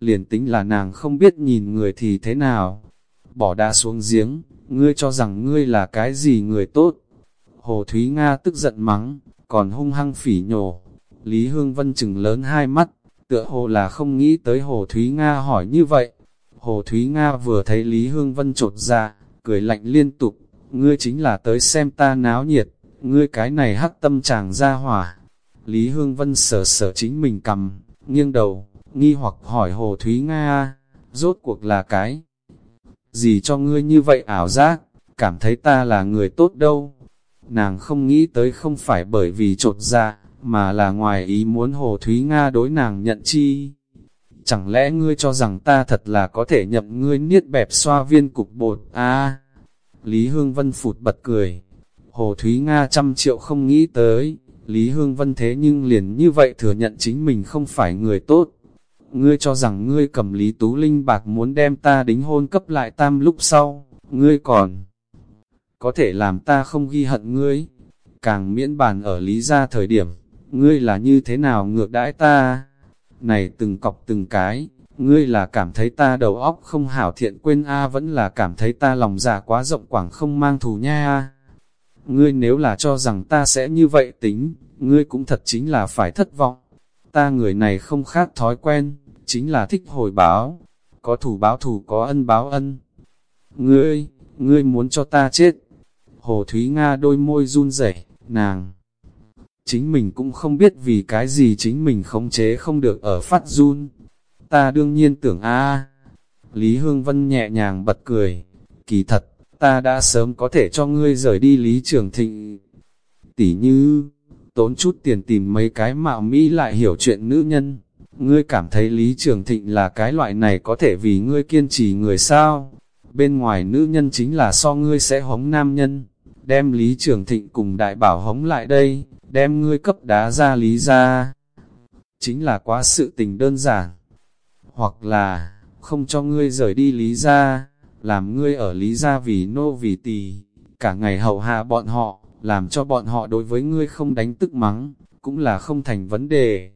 liền tính là nàng không biết nhìn người thì thế nào. Bỏ đa xuống giếng, ngươi cho rằng ngươi là cái gì người tốt. Hồ Thúy Nga tức giận mắng, còn hung hăng phỉ nhổ. Lý Hương Vân chừng lớn hai mắt, tựa hồ là không nghĩ tới Hồ Thúy Nga hỏi như vậy. Hồ Thúy Nga vừa thấy Lý Hương Vân trột ra, cười lạnh liên tục, ngươi chính là tới xem ta náo nhiệt, ngươi cái này hắc tâm chàng ra hỏa. Lý Hương Vân sở sở chính mình cầm, nghiêng đầu, nghi hoặc hỏi Hồ Thúy Nga, rốt cuộc là cái gì cho ngươi như vậy ảo giác, cảm thấy ta là người tốt đâu. Nàng không nghĩ tới không phải bởi vì trột ra, mà là ngoài ý muốn Hồ Thúy Nga đối nàng nhận chi. Chẳng lẽ ngươi cho rằng ta thật là có thể nhậm ngươi niết bẹp xoa viên cục bột à? Lý Hương Vân phụt bật cười. Hồ Thúy Nga trăm triệu không nghĩ tới, Lý Hương Vân thế nhưng liền như vậy thừa nhận chính mình không phải người tốt. Ngươi cho rằng ngươi cầm Lý Tú Linh bạc muốn đem ta đính hôn cấp lại tam lúc sau, ngươi còn có thể làm ta không ghi hận ngươi. Càng miễn bàn ở Lý gia thời điểm, ngươi là như thế nào ngược đãi ta? Này từng cọc từng cái, ngươi là cảm thấy ta đầu óc không hảo thiện quên A vẫn là cảm thấy ta lòng già dạ quá rộng quảng không mang thù nha a Ngươi nếu là cho rằng ta sẽ như vậy tính, ngươi cũng thật chính là phải thất vọng. Ta người này không khác thói quen, chính là thích hồi báo. Có thủ báo thủ có ân báo ân. Ngươi, ngươi muốn cho ta chết. Hồ Thúy Nga đôi môi run rẩy, nàng. Chính mình cũng không biết vì cái gì chính mình khống chế không được ở phát run. Ta đương nhiên tưởng a Lý Hương Vân nhẹ nhàng bật cười. Kỳ thật, ta đã sớm có thể cho ngươi rời đi Lý Trường Thịnh. Tỷ như, tốn chút tiền tìm mấy cái mạo Mỹ lại hiểu chuyện nữ nhân. Ngươi cảm thấy Lý Trường Thịnh là cái loại này có thể vì ngươi kiên trì người sao? Bên ngoài nữ nhân chính là so ngươi sẽ hống nam nhân. Đem Lý Trường Thịnh cùng đại bảo hống lại đây, đem ngươi cấp đá ra Lý ra. Chính là quá sự tình đơn giản. Hoặc là, không cho ngươi rời đi Lý ra, làm ngươi ở Lý ra vì nô vì tỳ, cả ngày hầu hạ bọn họ, làm cho bọn họ đối với ngươi không đánh tức mắng, cũng là không thành vấn đề.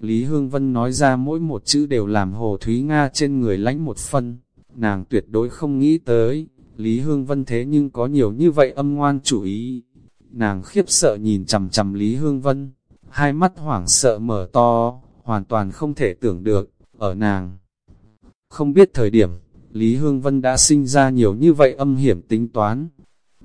Lý Hương Vân nói ra mỗi một chữ đều làm Hồ Thúy Nga trên người lãnh một phân, nàng tuyệt đối không nghĩ tới, Lý Hương Vân thế nhưng có nhiều như vậy âm ngoan chủ ý. Nàng khiếp sợ nhìn chầm chầm Lý Hương Vân, hai mắt hoảng sợ mở to, hoàn toàn không thể tưởng được, ở nàng. Không biết thời điểm, Lý Hương Vân đã sinh ra nhiều như vậy âm hiểm tính toán.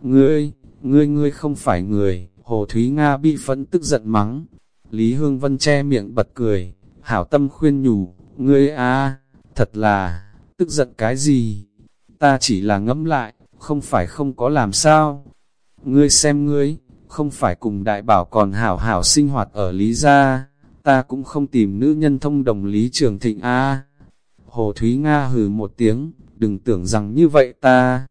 Ngươi, ngươi ngươi không phải người, Hồ Thúy Nga bị phẫn tức giận mắng. Lý Hương Vân che miệng bật cười, hảo tâm khuyên nhủ, ngươi a thật là, tức giận cái gì? Ta chỉ là ngẫm lại, không phải không có làm sao. Ngươi xem ngươi, không phải cùng đại bảo còn hảo hảo sinh hoạt ở Lý Gia, ta cũng không tìm nữ nhân thông đồng Lý Trường Thịnh a Hồ Thúy Nga hừ một tiếng, đừng tưởng rằng như vậy ta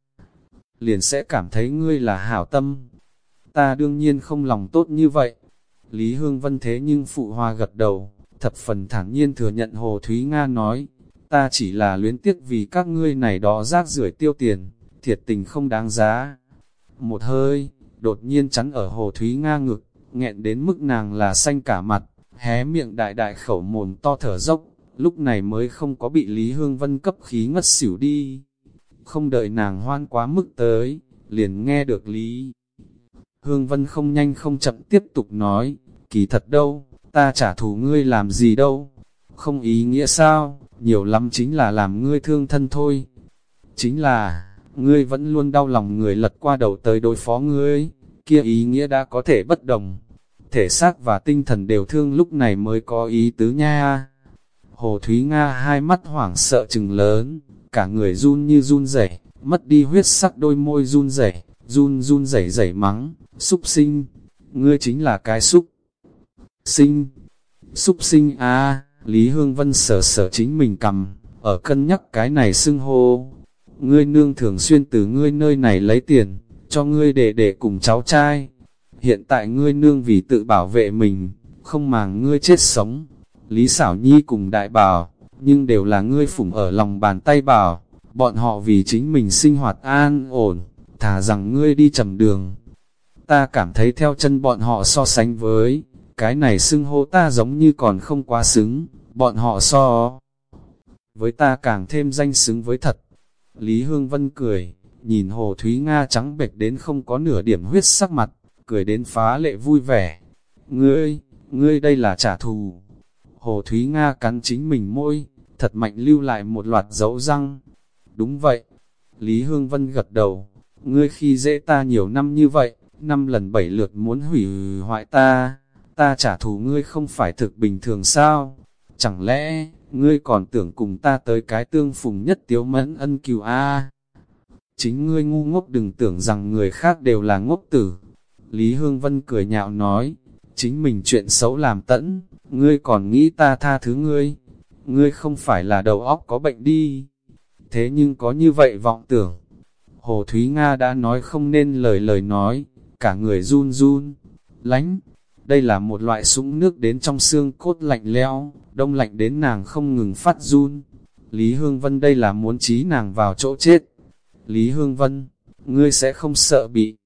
liền sẽ cảm thấy ngươi là hảo tâm. Ta đương nhiên không lòng tốt như vậy. Lý Hương Vân thế nhưng phụ hoa gật đầu, thập phần thản nhiên thừa nhận Hồ Thúy Nga nói, ta chỉ là luyến tiếc vì các ngươi này đó rác rưởi tiêu tiền, thiệt tình không đáng giá. Một hơi, đột nhiên chắn ở Hồ Thúy Nga ngực, nghẹn đến mức nàng là xanh cả mặt, hé miệng đại đại khẩu mồm to thở dốc, lúc này mới không có bị Lý Hương Vân cấp khí ngất xỉu đi. Không đợi nàng hoan quá mức tới, liền nghe được Lý. Hương Vân không nhanh không chậm tiếp tục nói, kỳ thật đâu, ta trả thù ngươi làm gì đâu, không ý nghĩa sao, nhiều lắm chính là làm ngươi thương thân thôi. Chính là, ngươi vẫn luôn đau lòng người lật qua đầu tới đối phó ngươi, kia ý nghĩa đã có thể bất đồng. Thể xác và tinh thần đều thương lúc này mới có ý tứ nha. Hồ Thúy Nga hai mắt hoảng sợ chừng lớn, cả người run như run rẩy, mất đi huyết sắc đôi môi run rẩy, run run rẩy rẩy mắng, súc sinh, ngươi chính là cái súc sinh, súc sinh a Lý Hương Vân sở sở chính mình cầm, ở cân nhắc cái này xưng hô, ngươi nương thường xuyên từ ngươi nơi này lấy tiền, cho ngươi để để cùng cháu trai, hiện tại ngươi nương vì tự bảo vệ mình, không màng ngươi chết sống, Lý Sảo Nhi cùng đại bảo, nhưng đều là ngươi phủng ở lòng bàn tay bảo, bọn họ vì chính mình sinh hoạt an ổn, thả rằng ngươi đi trầm đường. Ta cảm thấy theo chân bọn họ so sánh với, cái này xưng hô ta giống như còn không quá xứng, bọn họ so. với ta càng thêm danh xứng với thật. Lý Hương Vân cười, nhìn Hồ Thúy Nga trắng bệch đến không có nửa điểm huyết sắc mặt, cười đến phá lệ vui vẻ. Ngươi, ngươi đây là trả thù. Hồ Thúy Nga cắn chính mình môi, thật mạnh lưu lại một loạt dấu răng. Đúng vậy. Lý Hương Vân gật đầu. Ngươi khi dễ ta nhiều năm như vậy, năm lần bảy lượt muốn hủy hoại ta, ta trả thù ngươi không phải thực bình thường sao? Chẳng lẽ, ngươi còn tưởng cùng ta tới cái tương phùng nhất tiếu mẫn ân cừu a Chính ngươi ngu ngốc đừng tưởng rằng người khác đều là ngốc tử. Lý Hương Vân cười nhạo nói, chính mình chuyện xấu làm tẫn, ngươi còn nghĩ ta tha thứ ngươi. Ngươi không phải là đầu óc có bệnh đi. Thế nhưng có như vậy vọng tưởng. Hồ Thúy Nga đã nói không nên lời lời nói, cả người run run, lánh. Đây là một loại súng nước đến trong xương cốt lạnh lẽo, đông lạnh đến nàng không ngừng phát run. Lý Hương Vân đây là muốn trí nàng vào chỗ chết. Lý Hương Vân, ngươi sẽ không sợ bị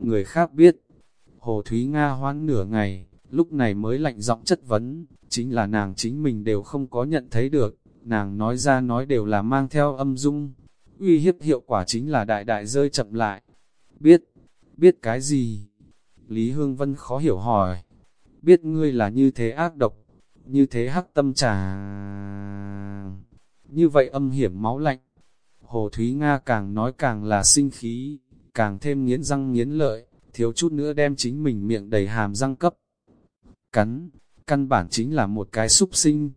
người khác biết. Hồ Thúy Nga hoán nửa ngày, lúc này mới lạnh giọng chất vấn, chính là nàng chính mình đều không có nhận thấy được, nàng nói ra nói đều là mang theo âm dung, uy hiếp hiệu quả chính là đại đại rơi chậm lại. Biết, biết cái gì? Lý Hương Vân khó hiểu hỏi, biết ngươi là như thế ác độc, như thế hắc tâm trà, như vậy âm hiểm máu lạnh. Hồ Thúy Nga càng nói càng là sinh khí, càng thêm nghiến răng nghiến lợi, thiếu chút nữa đem chính mình miệng đầy hàm răng cấp. Cắn, căn bản chính là một cái súc sinh.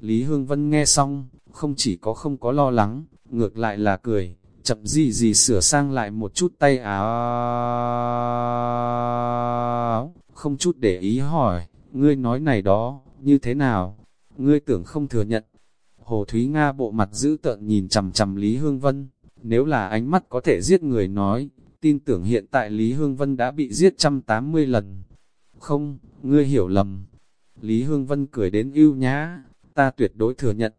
Lý Hương Vân nghe xong, không chỉ có không có lo lắng, ngược lại là cười, chậm gì gì sửa sang lại một chút tay áo, không chút để ý hỏi, ngươi nói này đó, như thế nào? Ngươi tưởng không thừa nhận. Hồ Thúy Nga bộ mặt giữ tợn nhìn chầm chầm Lý Hương Vân, nếu là ánh mắt có thể giết người nói, tin tưởng hiện tại Lý Hương Vân đã bị giết trăm tám mươi lần. Không, ngươi hiểu lầm. Lý Hương Vân cười đến ưu nhá, ta tuyệt đối thừa nhận.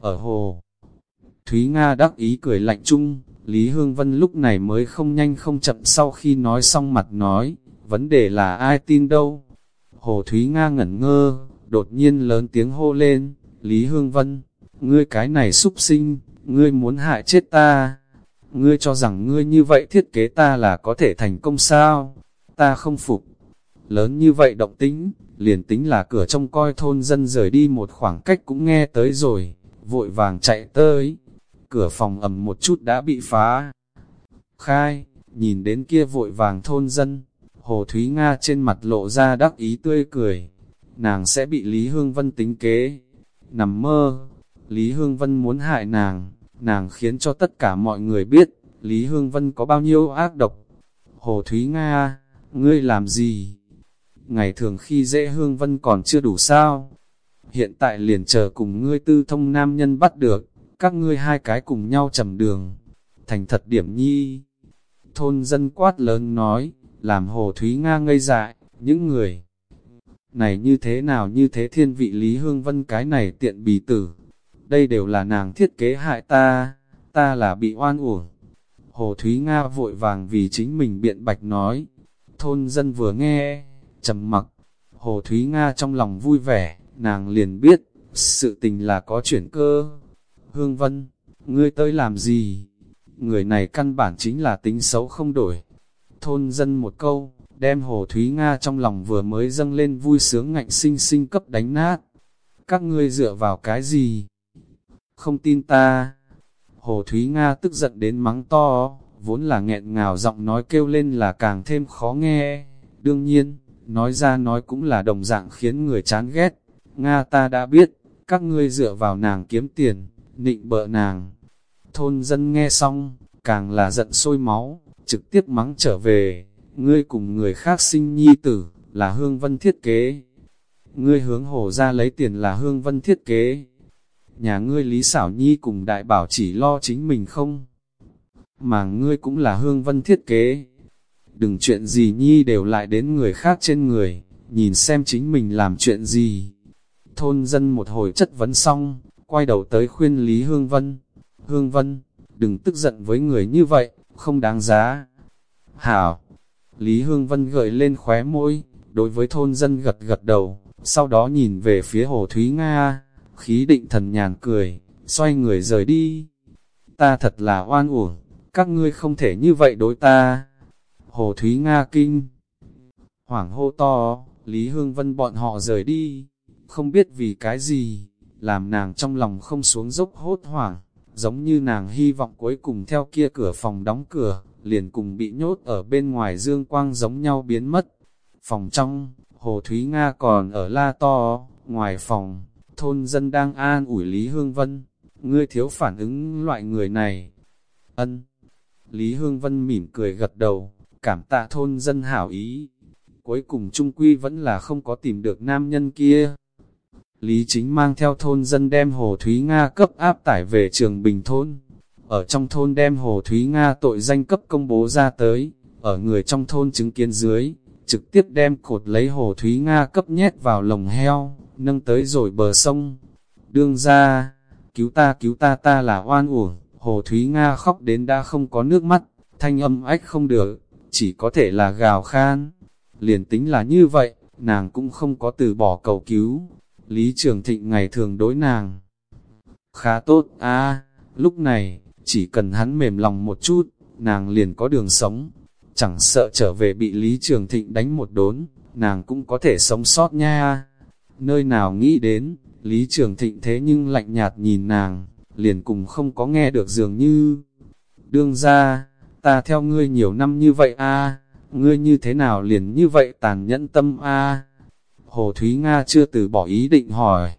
Ở hồ, Thúy Nga đắc ý cười lạnh chung, Lý Hương Vân lúc này mới không nhanh không chậm sau khi nói xong mặt nói, vấn đề là ai tin đâu. Hồ Thúy Nga ngẩn ngơ, đột nhiên lớn tiếng hô lên, Lý Hương Vân, ngươi cái này súc sinh, ngươi muốn hại chết ta. Ngươi cho rằng ngươi như vậy thiết kế ta là có thể thành công sao? Ta không phục. Lớn như vậy động tính, liền tính là cửa trong coi thôn dân rời đi một khoảng cách cũng nghe tới rồi, vội vàng chạy tới cửa phòng ầm một chút đã bị phá. Khai, nhìn đến kia vội vàng thôn dân, Hồ Thúy Nga trên mặt lộ ra đắc ý tươi cười, nàng sẽ bị Lý Hương Vân tính kế. Nằm mơ, Lý Hương Vân muốn hại nàng, nàng khiến cho tất cả mọi người biết, Lý Hương Vân có bao nhiêu ác độc. Hồ Thúy Nga, ngươi làm gì? Ngày thường khi dễ Hương Vân còn chưa đủ sao? Hiện tại liền chờ cùng ngươi tư thông nam nhân bắt được các ngươi hai cái cùng nhau trầm đường, thành thật điểm nhi. Thôn dân quát lớn nói, làm hồ Thúy Nga ngây dại, những người này như thế nào như thế thiên vị Lý Hương Vân cái này tiện bì tử. Đây đều là nàng thiết kế hại ta, ta là bị oan uổng. Hồ Thúy Nga vội vàng vì chính mình biện bạch nói. Thôn dân vừa nghe, trầm mặc. Hồ Thúy Nga trong lòng vui vẻ, nàng liền biết, sự tình là có chuyển cơ, Hương Vân, ngươi tới làm gì? Người này căn bản chính là tính xấu không đổi. Thôn dân một câu, đem Hồ Thúy Nga trong lòng vừa mới dâng lên vui sướng ngạnh sinh sinh cấp đánh nát. Các ngươi dựa vào cái gì? Không tin ta. Hồ Thúy Nga tức giận đến mắng to, vốn là nghẹn ngào giọng nói kêu lên là càng thêm khó nghe. Đương nhiên, nói ra nói cũng là đồng dạng khiến người chán ghét. Nga ta đã biết, các ngươi dựa vào nàng kiếm tiền, nịnh bợ nàng. Thôn dân nghe xong, càng là giận sôi máu, trực tiếp mắng trở về, ngươi cùng người khác sinh nhi tử, là hương vân thiết kế. Ngươi hướng hồ ra lấy tiền là hương vân thiết kế. Nhà ngươi Lý Xảo Nhi cùng đại bảo chỉ lo chính mình không? Mà ngươi cũng là hương vân thiết kế. Đừng chuyện gì Nhi đều lại đến người khác trên người, nhìn xem chính mình làm chuyện gì. Thôn dân một hồi chất vấn xong, quay đầu tới khuyên Lý Hương Vân. Hương Vân, đừng tức giận với người như vậy, không đáng giá. Hảo, Lý Hương Vân gợi lên khóe môi, đối với thôn dân gật gật đầu, sau đó nhìn về phía Hồ Thúy Nga, khí định thần nhàn cười, xoay người rời đi. Ta thật là oan uổng, các ngươi không thể như vậy đối ta. Hồ Thúy Nga kinh. Hoảng hô to, Lý Hương Vân bọn họ rời đi, không biết vì cái gì, làm nàng trong lòng không xuống dốc hốt hoảng, giống như nàng hy vọng cuối cùng theo kia cửa phòng đóng cửa, liền cùng bị nhốt ở bên ngoài dương quang giống nhau biến mất. Phòng trong, Hồ Thúy Nga còn ở la to, ngoài phòng, thôn dân đang an ủi Lý Hương Vân, ngươi thiếu phản ứng loại người này. Ân. Lý Hương Vân mỉm cười gật đầu, cảm tạ thôn dân hảo ý. Cuối cùng trung quy vẫn là không có tìm được nam nhân kia. Lý Chính mang theo thôn dân đem Hồ Thúy Nga cấp áp tải về trường Bình Thôn. Ở trong thôn đem Hồ Thúy Nga tội danh cấp công bố ra tới, ở người trong thôn chứng kiến dưới, trực tiếp đem cột lấy Hồ Thúy Nga cấp nhét vào lồng heo, nâng tới rồi bờ sông. Đương ra, cứu ta cứu ta ta là oan uổng, Hồ Thúy Nga khóc đến đã không có nước mắt, thanh âm ách không được, chỉ có thể là gào khan. Liền tính là như vậy, nàng cũng không có từ bỏ cầu cứu. Lý Trường Thịnh ngày thường đối nàng khá tốt a lúc này, chỉ cần hắn mềm lòng một chút, nàng liền có đường sống. Chẳng sợ trở về bị Lý Trường Thịnh đánh một đốn, nàng cũng có thể sống sót nha. Nơi nào nghĩ đến, Lý Trường Thịnh thế nhưng lạnh nhạt nhìn nàng, liền cùng không có nghe được dường như. Đương ra, ta theo ngươi nhiều năm như vậy a ngươi như thế nào liền như vậy tàn nhẫn tâm a Hồ Thúy Nga chưa từ bỏ ý định hỏi,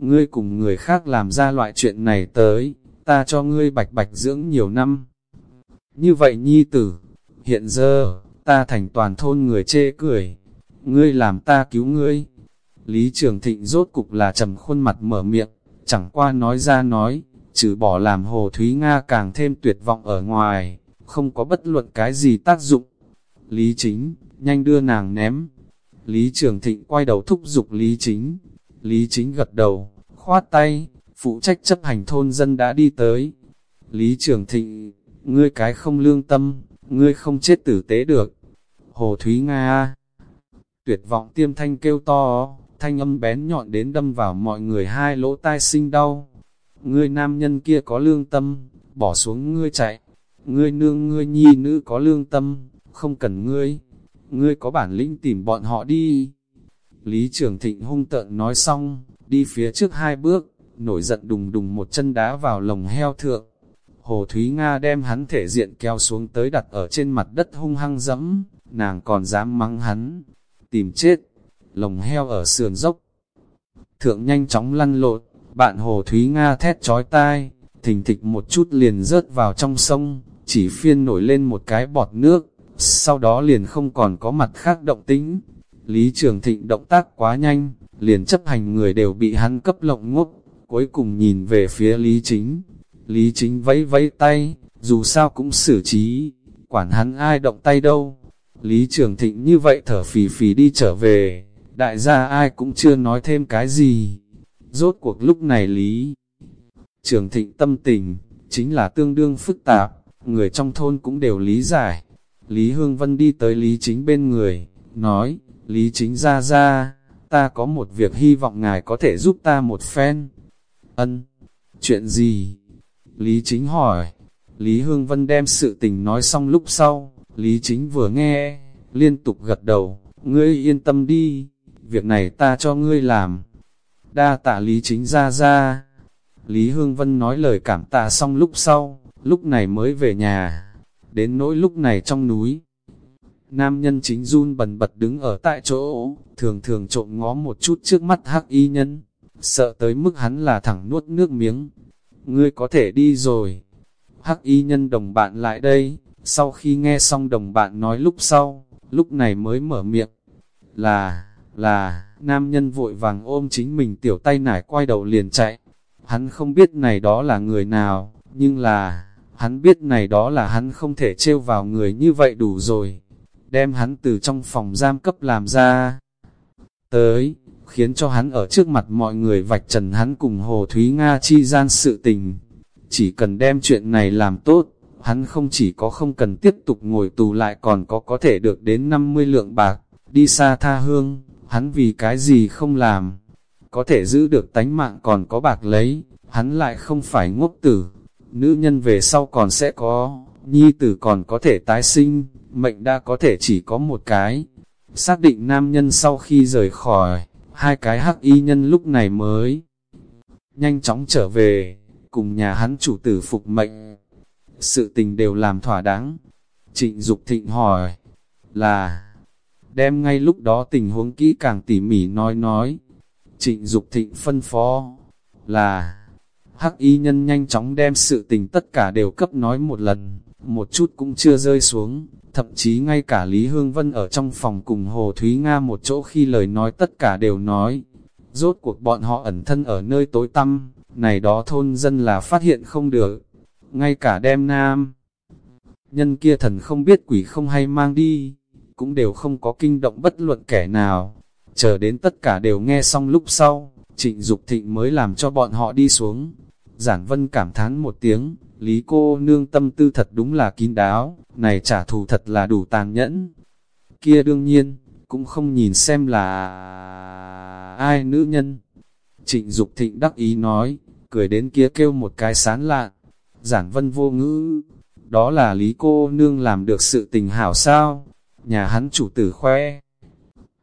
ngươi cùng người khác làm ra loại chuyện này tới, ta cho ngươi bạch bạch dưỡng nhiều năm. Như vậy nhi tử, hiện giờ, ta thành toàn thôn người chê cười, ngươi làm ta cứu ngươi. Lý Trường Thịnh rốt cục là trầm khuôn mặt mở miệng, chẳng qua nói ra nói, trừ bỏ làm Hồ Thúy Nga càng thêm tuyệt vọng ở ngoài, không có bất luận cái gì tác dụng. Lý Chính, nhanh đưa nàng ném. Lý Trường Thịnh quay đầu thúc giục Lý Chính. Lý Chính gật đầu, khoát tay, phụ trách chấp hành thôn dân đã đi tới. Lý Trường Thịnh, ngươi cái không lương tâm, ngươi không chết tử tế được. Hồ Thúy Nga Tuyệt vọng tiêm thanh kêu to, thanh âm bén nhọn đến đâm vào mọi người hai lỗ tai sinh đau. Ngươi nam nhân kia có lương tâm, bỏ xuống ngươi chạy. Ngươi nương ngươi nhi nữ có lương tâm, không cần ngươi. Ngươi có bản lĩnh tìm bọn họ đi. Lý Trường Thịnh hung tợn nói xong, đi phía trước hai bước, nổi giận đùng đùng một chân đá vào lồng heo thượng. Hồ Thúy Nga đem hắn thể diện kéo xuống tới đặt ở trên mặt đất hung hăng dẫm, nàng còn dám mắng hắn, tìm chết, lồng heo ở sườn dốc. Thượng nhanh chóng lăn lộn, bạn Hồ Thúy Nga thét chói tai, thình thịch một chút liền rớt vào trong sông, chỉ phiên nổi lên một cái bọt nước, sau đó liền không còn có mặt khác động tính. Lý Trường Thịnh động tác quá nhanh, liền chấp hành người đều bị hắn cấp lộng ngốc, cuối cùng nhìn về phía Lý Chính. Lý Chính vẫy vẫy tay, dù sao cũng xử trí, quản hắn ai động tay đâu. Lý Trường Thịnh như vậy thở phì phì đi trở về, đại gia ai cũng chưa nói thêm cái gì. Rốt cuộc lúc này Lý Trường Thịnh tâm tình, chính là tương đương phức tạp, người trong thôn cũng đều lý giải. Lý Hương Vân đi tới Lý Chính bên người, nói, Lý Chính ra ra, ta có một việc hy vọng ngài có thể giúp ta một phen. Ân, chuyện gì? Lý Chính hỏi. Lý Hương Vân đem sự tình nói xong lúc sau, Lý Chính vừa nghe, liên tục gật đầu, ngươi yên tâm đi, việc này ta cho ngươi làm. Đa tạ Lý Chính ra ra. Lý Hương Vân nói lời cảm tạ xong lúc sau, lúc này mới về nhà. Đến nỗi lúc này trong núi, nam nhân chính run bần bật đứng ở tại chỗ, thường thường trộm ngó một chút trước mắt hắc y nhân, sợ tới mức hắn là thẳng nuốt nước miếng. Ngươi có thể đi rồi. Hắc y nhân đồng bạn lại đây, sau khi nghe xong đồng bạn nói lúc sau, lúc này mới mở miệng. Là, là, nam nhân vội vàng ôm chính mình tiểu tay nải quay đầu liền chạy. Hắn không biết này đó là người nào, nhưng là, hắn biết này đó là hắn không thể trêu vào người như vậy đủ rồi. Đem hắn từ trong phòng giam cấp làm ra. Tới, khiến cho hắn ở trước mặt mọi người vạch trần hắn cùng Hồ Thúy Nga chi gian sự tình. Chỉ cần đem chuyện này làm tốt, hắn không chỉ có không cần tiếp tục ngồi tù lại còn có có thể được đến 50 lượng bạc, đi xa tha hương, hắn vì cái gì không làm. Có thể giữ được tánh mạng còn có bạc lấy, hắn lại không phải ngốc tử, nữ nhân về sau còn sẽ có, nhi tử còn có thể tái sinh, mệnh đã có thể chỉ có một cái. Xác định nam nhân sau khi rời khỏi, hai cái hắc y nhân lúc này mới nhanh chóng trở về, cùng nhà hắn chủ tử phục mệnh. Sự tình đều làm thỏa đáng. Trịnh Dục Thịnh hỏi, là, đem ngay lúc đó tình huống kỹ càng tỉ mỉ nói nói. Trịnh Dục Thịnh phân phó, là, hắc y nhân nhanh chóng đem sự tình tất cả đều cấp nói một lần, một chút cũng chưa rơi xuống, thậm chí ngay cả Lý Hương Vân ở trong phòng cùng Hồ Thúy Nga một chỗ khi lời nói tất cả đều nói. Rốt cuộc bọn họ ẩn thân ở nơi tối tăm, này đó thôn dân là phát hiện không được, ngay cả đem nam. Nhân kia thần không biết quỷ không hay mang đi, cũng đều không có kinh động bất luận kẻ nào. Chờ đến tất cả đều nghe xong lúc sau, trịnh Dục thịnh mới làm cho bọn họ đi xuống. Giản vân cảm thán một tiếng, lý cô nương tâm tư thật đúng là kín đáo, này trả thù thật là đủ tàn nhẫn. Kia đương nhiên, cũng không nhìn xem là ai nữ nhân. Trịnh Dục thịnh đắc ý nói, cười đến kia kêu một cái sán lạ. Giản vân vô ngữ, đó là lý cô nương làm được sự tình hảo sao, nhà hắn chủ tử khoe.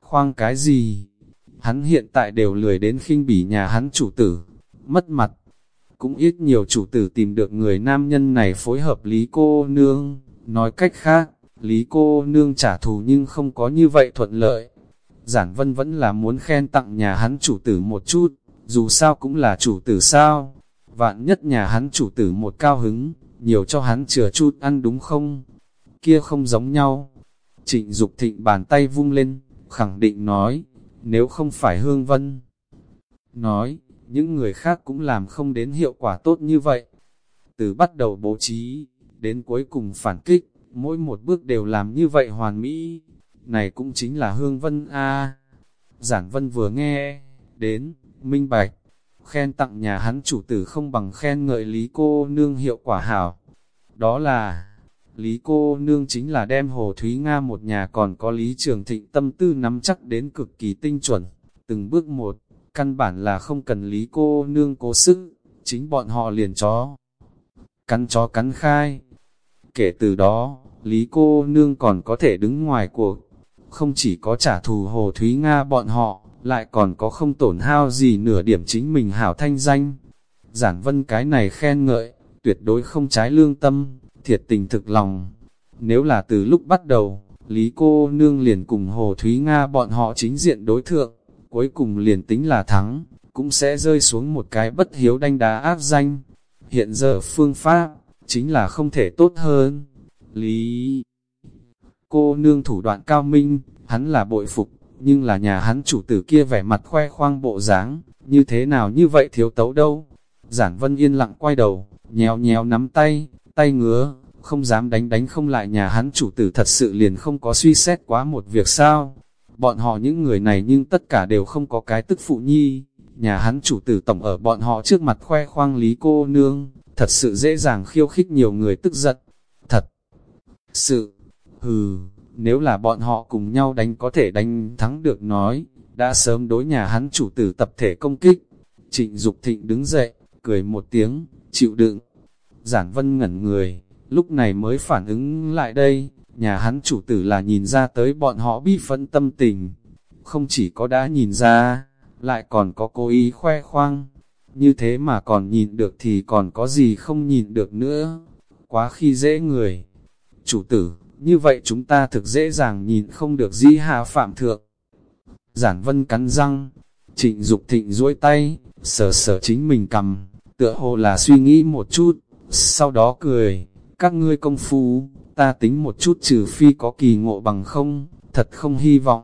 Khoang cái gì? Hắn hiện tại đều lười đến khinh bỉ nhà hắn chủ tử, mất mặt. Cũng ít nhiều chủ tử tìm được người nam nhân này phối hợp lý cô nương, nói cách khác, lý cô nương trả thù nhưng không có như vậy thuận lợi. Giản vân vẫn là muốn khen tặng nhà hắn chủ tử một chút, dù sao cũng là chủ tử sao. Vạn nhất nhà hắn chủ tử một cao hứng, nhiều cho hắn chừa chút ăn đúng không? Kia không giống nhau. Trịnh Dục thịnh bàn tay vung lên, khẳng định nói, nếu không phải Hương Vân. Nói, những người khác cũng làm không đến hiệu quả tốt như vậy. Từ bắt đầu bố trí, đến cuối cùng phản kích, mỗi một bước đều làm như vậy hoàn mỹ. Này cũng chính là Hương Vân A. Giản Vân vừa nghe, đến, minh bạch, khen tặng nhà hắn chủ tử không bằng khen ngợi Lý cô nương hiệu quả hảo. Đó là, Lý cô nương chính là đem Hồ Thúy Nga một nhà còn có Lý Trường Thịnh tâm tư nắm chắc đến cực kỳ tinh chuẩn, từng bước một, căn bản là không cần Lý cô nương cố sức, chính bọn họ liền chó. Cắn chó cắn khai. Kể từ đó, Lý cô nương còn có thể đứng ngoài cuộc, không chỉ có trả thù Hồ Thúy Nga bọn họ, lại còn có không tổn hao gì nửa điểm chính mình hảo thanh danh. Giản vân cái này khen ngợi, tuyệt đối không trái lương tâm, thiệt tình thực lòng. Nếu là từ lúc bắt đầu, Lý cô nương liền cùng Hồ Thúy Nga bọn họ chính diện đối thượng, cuối cùng liền tính là thắng, cũng sẽ rơi xuống một cái bất hiếu đanh đá ác danh. Hiện giờ phương pháp, chính là không thể tốt hơn. Lý cô nương thủ đoạn cao minh, hắn là bội phục, nhưng là nhà hắn chủ tử kia vẻ mặt khoe khoang bộ dáng, như thế nào như vậy thiếu tấu đâu. Giản Vân yên lặng quay đầu, nhéo nhéo nắm tay, tay ngứa, không dám đánh đánh không lại nhà hắn chủ tử thật sự liền không có suy xét quá một việc sao. Bọn họ những người này nhưng tất cả đều không có cái tức phụ nhi, nhà hắn chủ tử tổng ở bọn họ trước mặt khoe khoang lý cô nương, thật sự dễ dàng khiêu khích nhiều người tức giận. Thật sự, hừ, nếu là bọn họ cùng nhau đánh có thể đánh thắng được nói, đã sớm đối nhà hắn chủ tử tập thể công kích. Trịnh Dục Thịnh đứng dậy, cười một tiếng, chịu đựng. Giản Vân ngẩn người, lúc này mới phản ứng lại đây, nhà hắn chủ tử là nhìn ra tới bọn họ bi phẫn tâm tình. Không chỉ có đã nhìn ra, lại còn có cố ý khoe khoang. Như thế mà còn nhìn được thì còn có gì không nhìn được nữa. Quá khi dễ người. Chủ tử, như vậy chúng ta thực dễ dàng nhìn không được di hạ phạm thượng. Giản vân cắn răng, trịnh Dục thịnh duỗi tay, sờ sờ chính mình cầm, tựa hồ là suy nghĩ một chút, sau đó cười, các ngươi công phu, ta tính một chút trừ phi có kỳ ngộ bằng không, thật không hy vọng.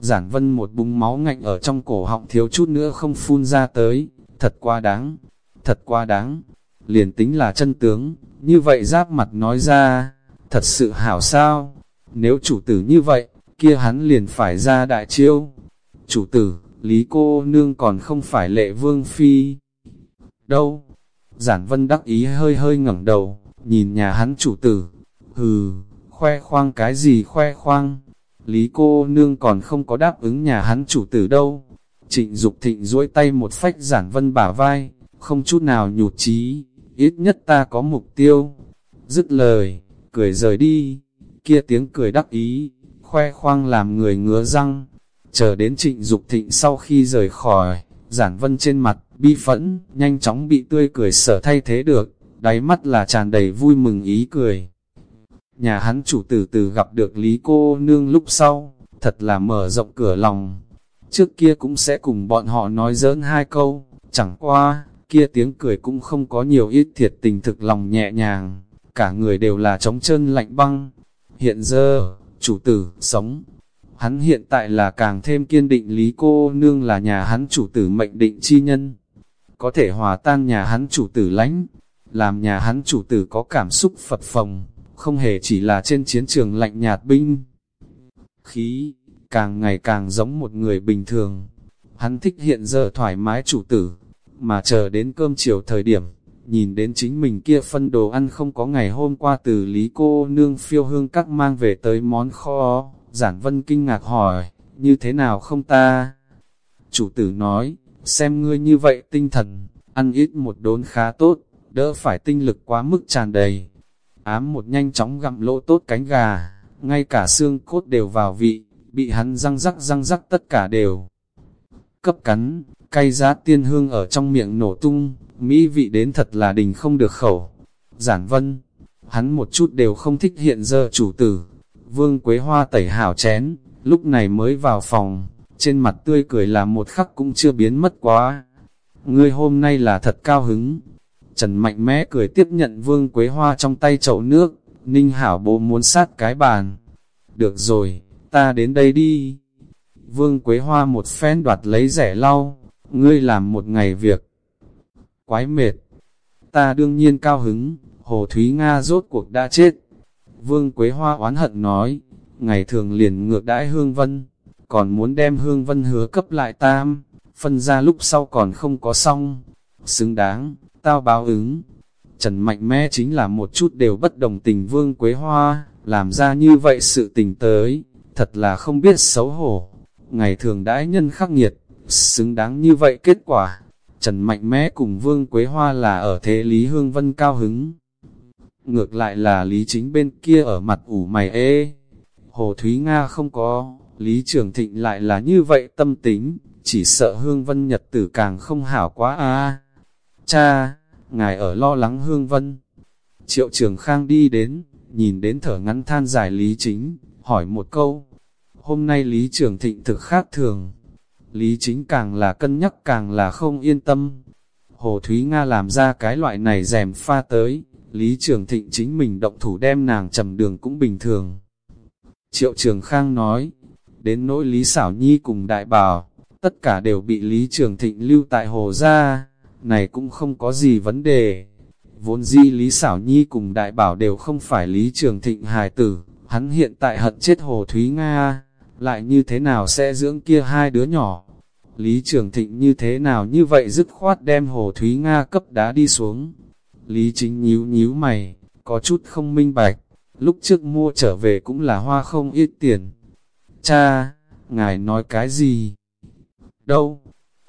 Giản vân một búng máu ngạnh ở trong cổ họng thiếu chút nữa không phun ra tới, thật quá đáng, thật quá đáng, liền tính là chân tướng, như vậy giáp mặt nói ra, thật sự hảo sao, nếu chủ tử như vậy, kia hắn liền phải ra đại chiêu. Chủ tử, Lý cô nương còn không phải lệ vương phi. Đâu? Giản vân đắc ý hơi hơi ngẩng đầu, nhìn nhà hắn chủ tử. Hừ, khoe khoang cái gì khoe khoang? Lý cô nương còn không có đáp ứng nhà hắn chủ tử đâu. Trịnh Dục thịnh duỗi tay một phách giản vân bả vai, không chút nào nhụt chí, ít nhất ta có mục tiêu. Dứt lời, cười rời đi, kia tiếng cười đắc ý, khoe khoang làm người ngứa răng. Chờ đến trịnh Dục thịnh sau khi rời khỏi, giản vân trên mặt, bi phẫn, nhanh chóng bị tươi cười sở thay thế được, đáy mắt là tràn đầy vui mừng ý cười. Nhà hắn chủ tử từ gặp được Lý cô nương lúc sau, thật là mở rộng cửa lòng. Trước kia cũng sẽ cùng bọn họ nói giỡn hai câu, chẳng qua, kia tiếng cười cũng không có nhiều ít thiệt tình thực lòng nhẹ nhàng, cả người đều là trống chân lạnh băng. Hiện giờ, chủ tử, sống, hắn hiện tại là càng thêm kiên định Lý cô nương là nhà hắn chủ tử mệnh định chi nhân. Có thể hòa tan nhà hắn chủ tử lánh, làm nhà hắn chủ tử có cảm xúc phật phồng, không hề chỉ là trên chiến trường lạnh nhạt binh. Khí, càng ngày càng giống một người bình thường. Hắn thích hiện giờ thoải mái chủ tử, mà chờ đến cơm chiều thời điểm, nhìn đến chính mình kia phân đồ ăn không có ngày hôm qua từ Lý cô nương phiêu hương các mang về tới món kho, giản vân kinh ngạc hỏi, như thế nào không ta? Chủ tử nói, xem ngươi như vậy tinh thần, ăn ít một đốn khá tốt, đỡ phải tinh lực quá mức tràn đầy. Ám một nhanh chóng gặm lỗ tốt cánh gà, ngay cả xương cốt đều vào vị, bị hắn răng rắc răng rắc tất cả đều. Cấp cắn, cay giá tiên hương ở trong miệng nổ tung, mỹ vị đến thật là đình không được khẩu. Giản vân, hắn một chút đều không thích hiện giờ chủ tử. Vương Quế Hoa tẩy hảo chén, lúc này mới vào phòng, trên mặt tươi cười là một khắc cũng chưa biến mất quá. Ngươi hôm nay là thật cao hứng. Trần mạnh mẽ cười tiếp nhận Vương Quế Hoa trong tay chậu nước, Ninh Hảo bố muốn sát cái bàn. Được rồi, ta đến đây đi. Vương Quế Hoa một phen đoạt lấy rẻ lau, ngươi làm một ngày việc. Quái mệt, ta đương nhiên cao hứng, Hồ Thúy Nga rốt cuộc đã chết. Vương Quế Hoa oán hận nói, ngày thường liền ngược đãi Hương Vân, còn muốn đem Hương Vân hứa cấp lại tam, phân ra lúc sau còn không có xong. Xứng đáng, tao báo ứng. Trần Mạnh Mẽ chính là một chút đều bất đồng tình Vương Quế Hoa, làm ra như vậy sự tình tới, thật là không biết xấu hổ. Ngày thường đãi nhân khắc nghiệt, xứng đáng như vậy kết quả. Trần Mạnh Mẽ cùng Vương Quế Hoa là ở thế Lý Hương Vân cao hứng. Ngược lại là Lý Chính bên kia ở mặt ủ mày ê. Hồ Thúy Nga không có, Lý Trường Thịnh lại là như vậy tâm tính, chỉ sợ Hương Vân Nhật tử càng không hảo quá a Cha, ngài ở lo lắng Hương Vân. Triệu Trường Khang đi đến, nhìn đến thở ngắn than dài Lý Chính, hỏi một câu. Hôm nay Lý Trường Thịnh thực khác thường, Lý chính càng là cân nhắc càng là không yên tâm. Hồ Thúy Nga làm ra cái loại này rèm pha tới, Lý Trường Thịnh chính mình động thủ đem nàng trầm đường cũng bình thường. Triệu Trường Khang nói, đến nỗi Lý Xảo Nhi cùng đại bảo, tất cả đều bị Lý Trường Thịnh lưu tại Hồ Gia, này cũng không có gì vấn đề. Vốn di Lý Sảo Nhi cùng đại bảo đều không phải Lý Trường Thịnh hài tử, hắn hiện tại hận chết Hồ Thúy Nga, lại như thế nào sẽ dưỡng kia hai đứa nhỏ. Lý Trường Thịnh như thế nào như vậy dứt khoát đem Hồ Thúy Nga cấp đá đi xuống. Lý Chính nhíu nhíu mày, có chút không minh bạch, lúc trước mua trở về cũng là hoa không ít tiền. Cha, ngài nói cái gì? Đâu?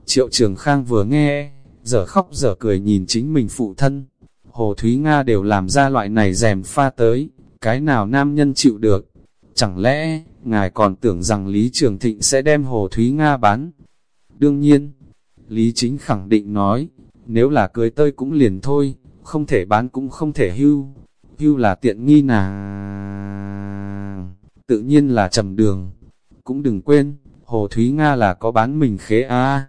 Triệu Trường Khang vừa nghe, giờ khóc giờ cười nhìn chính mình phụ thân. Hồ Thúy Nga đều làm ra loại này rèm pha tới, cái nào nam nhân chịu được. Chẳng lẽ, ngài còn tưởng rằng Lý Trường Thịnh sẽ đem Hồ Thúy Nga bán? Đương nhiên, Lý Chính khẳng định nói, nếu là cưới tơi cũng liền thôi, không thể bán cũng không thể hưu. Hưu là tiện nghi nà... Tự nhiên là trầm đường. Cũng đừng quên, Hồ Thúy Nga là có bán mình khế a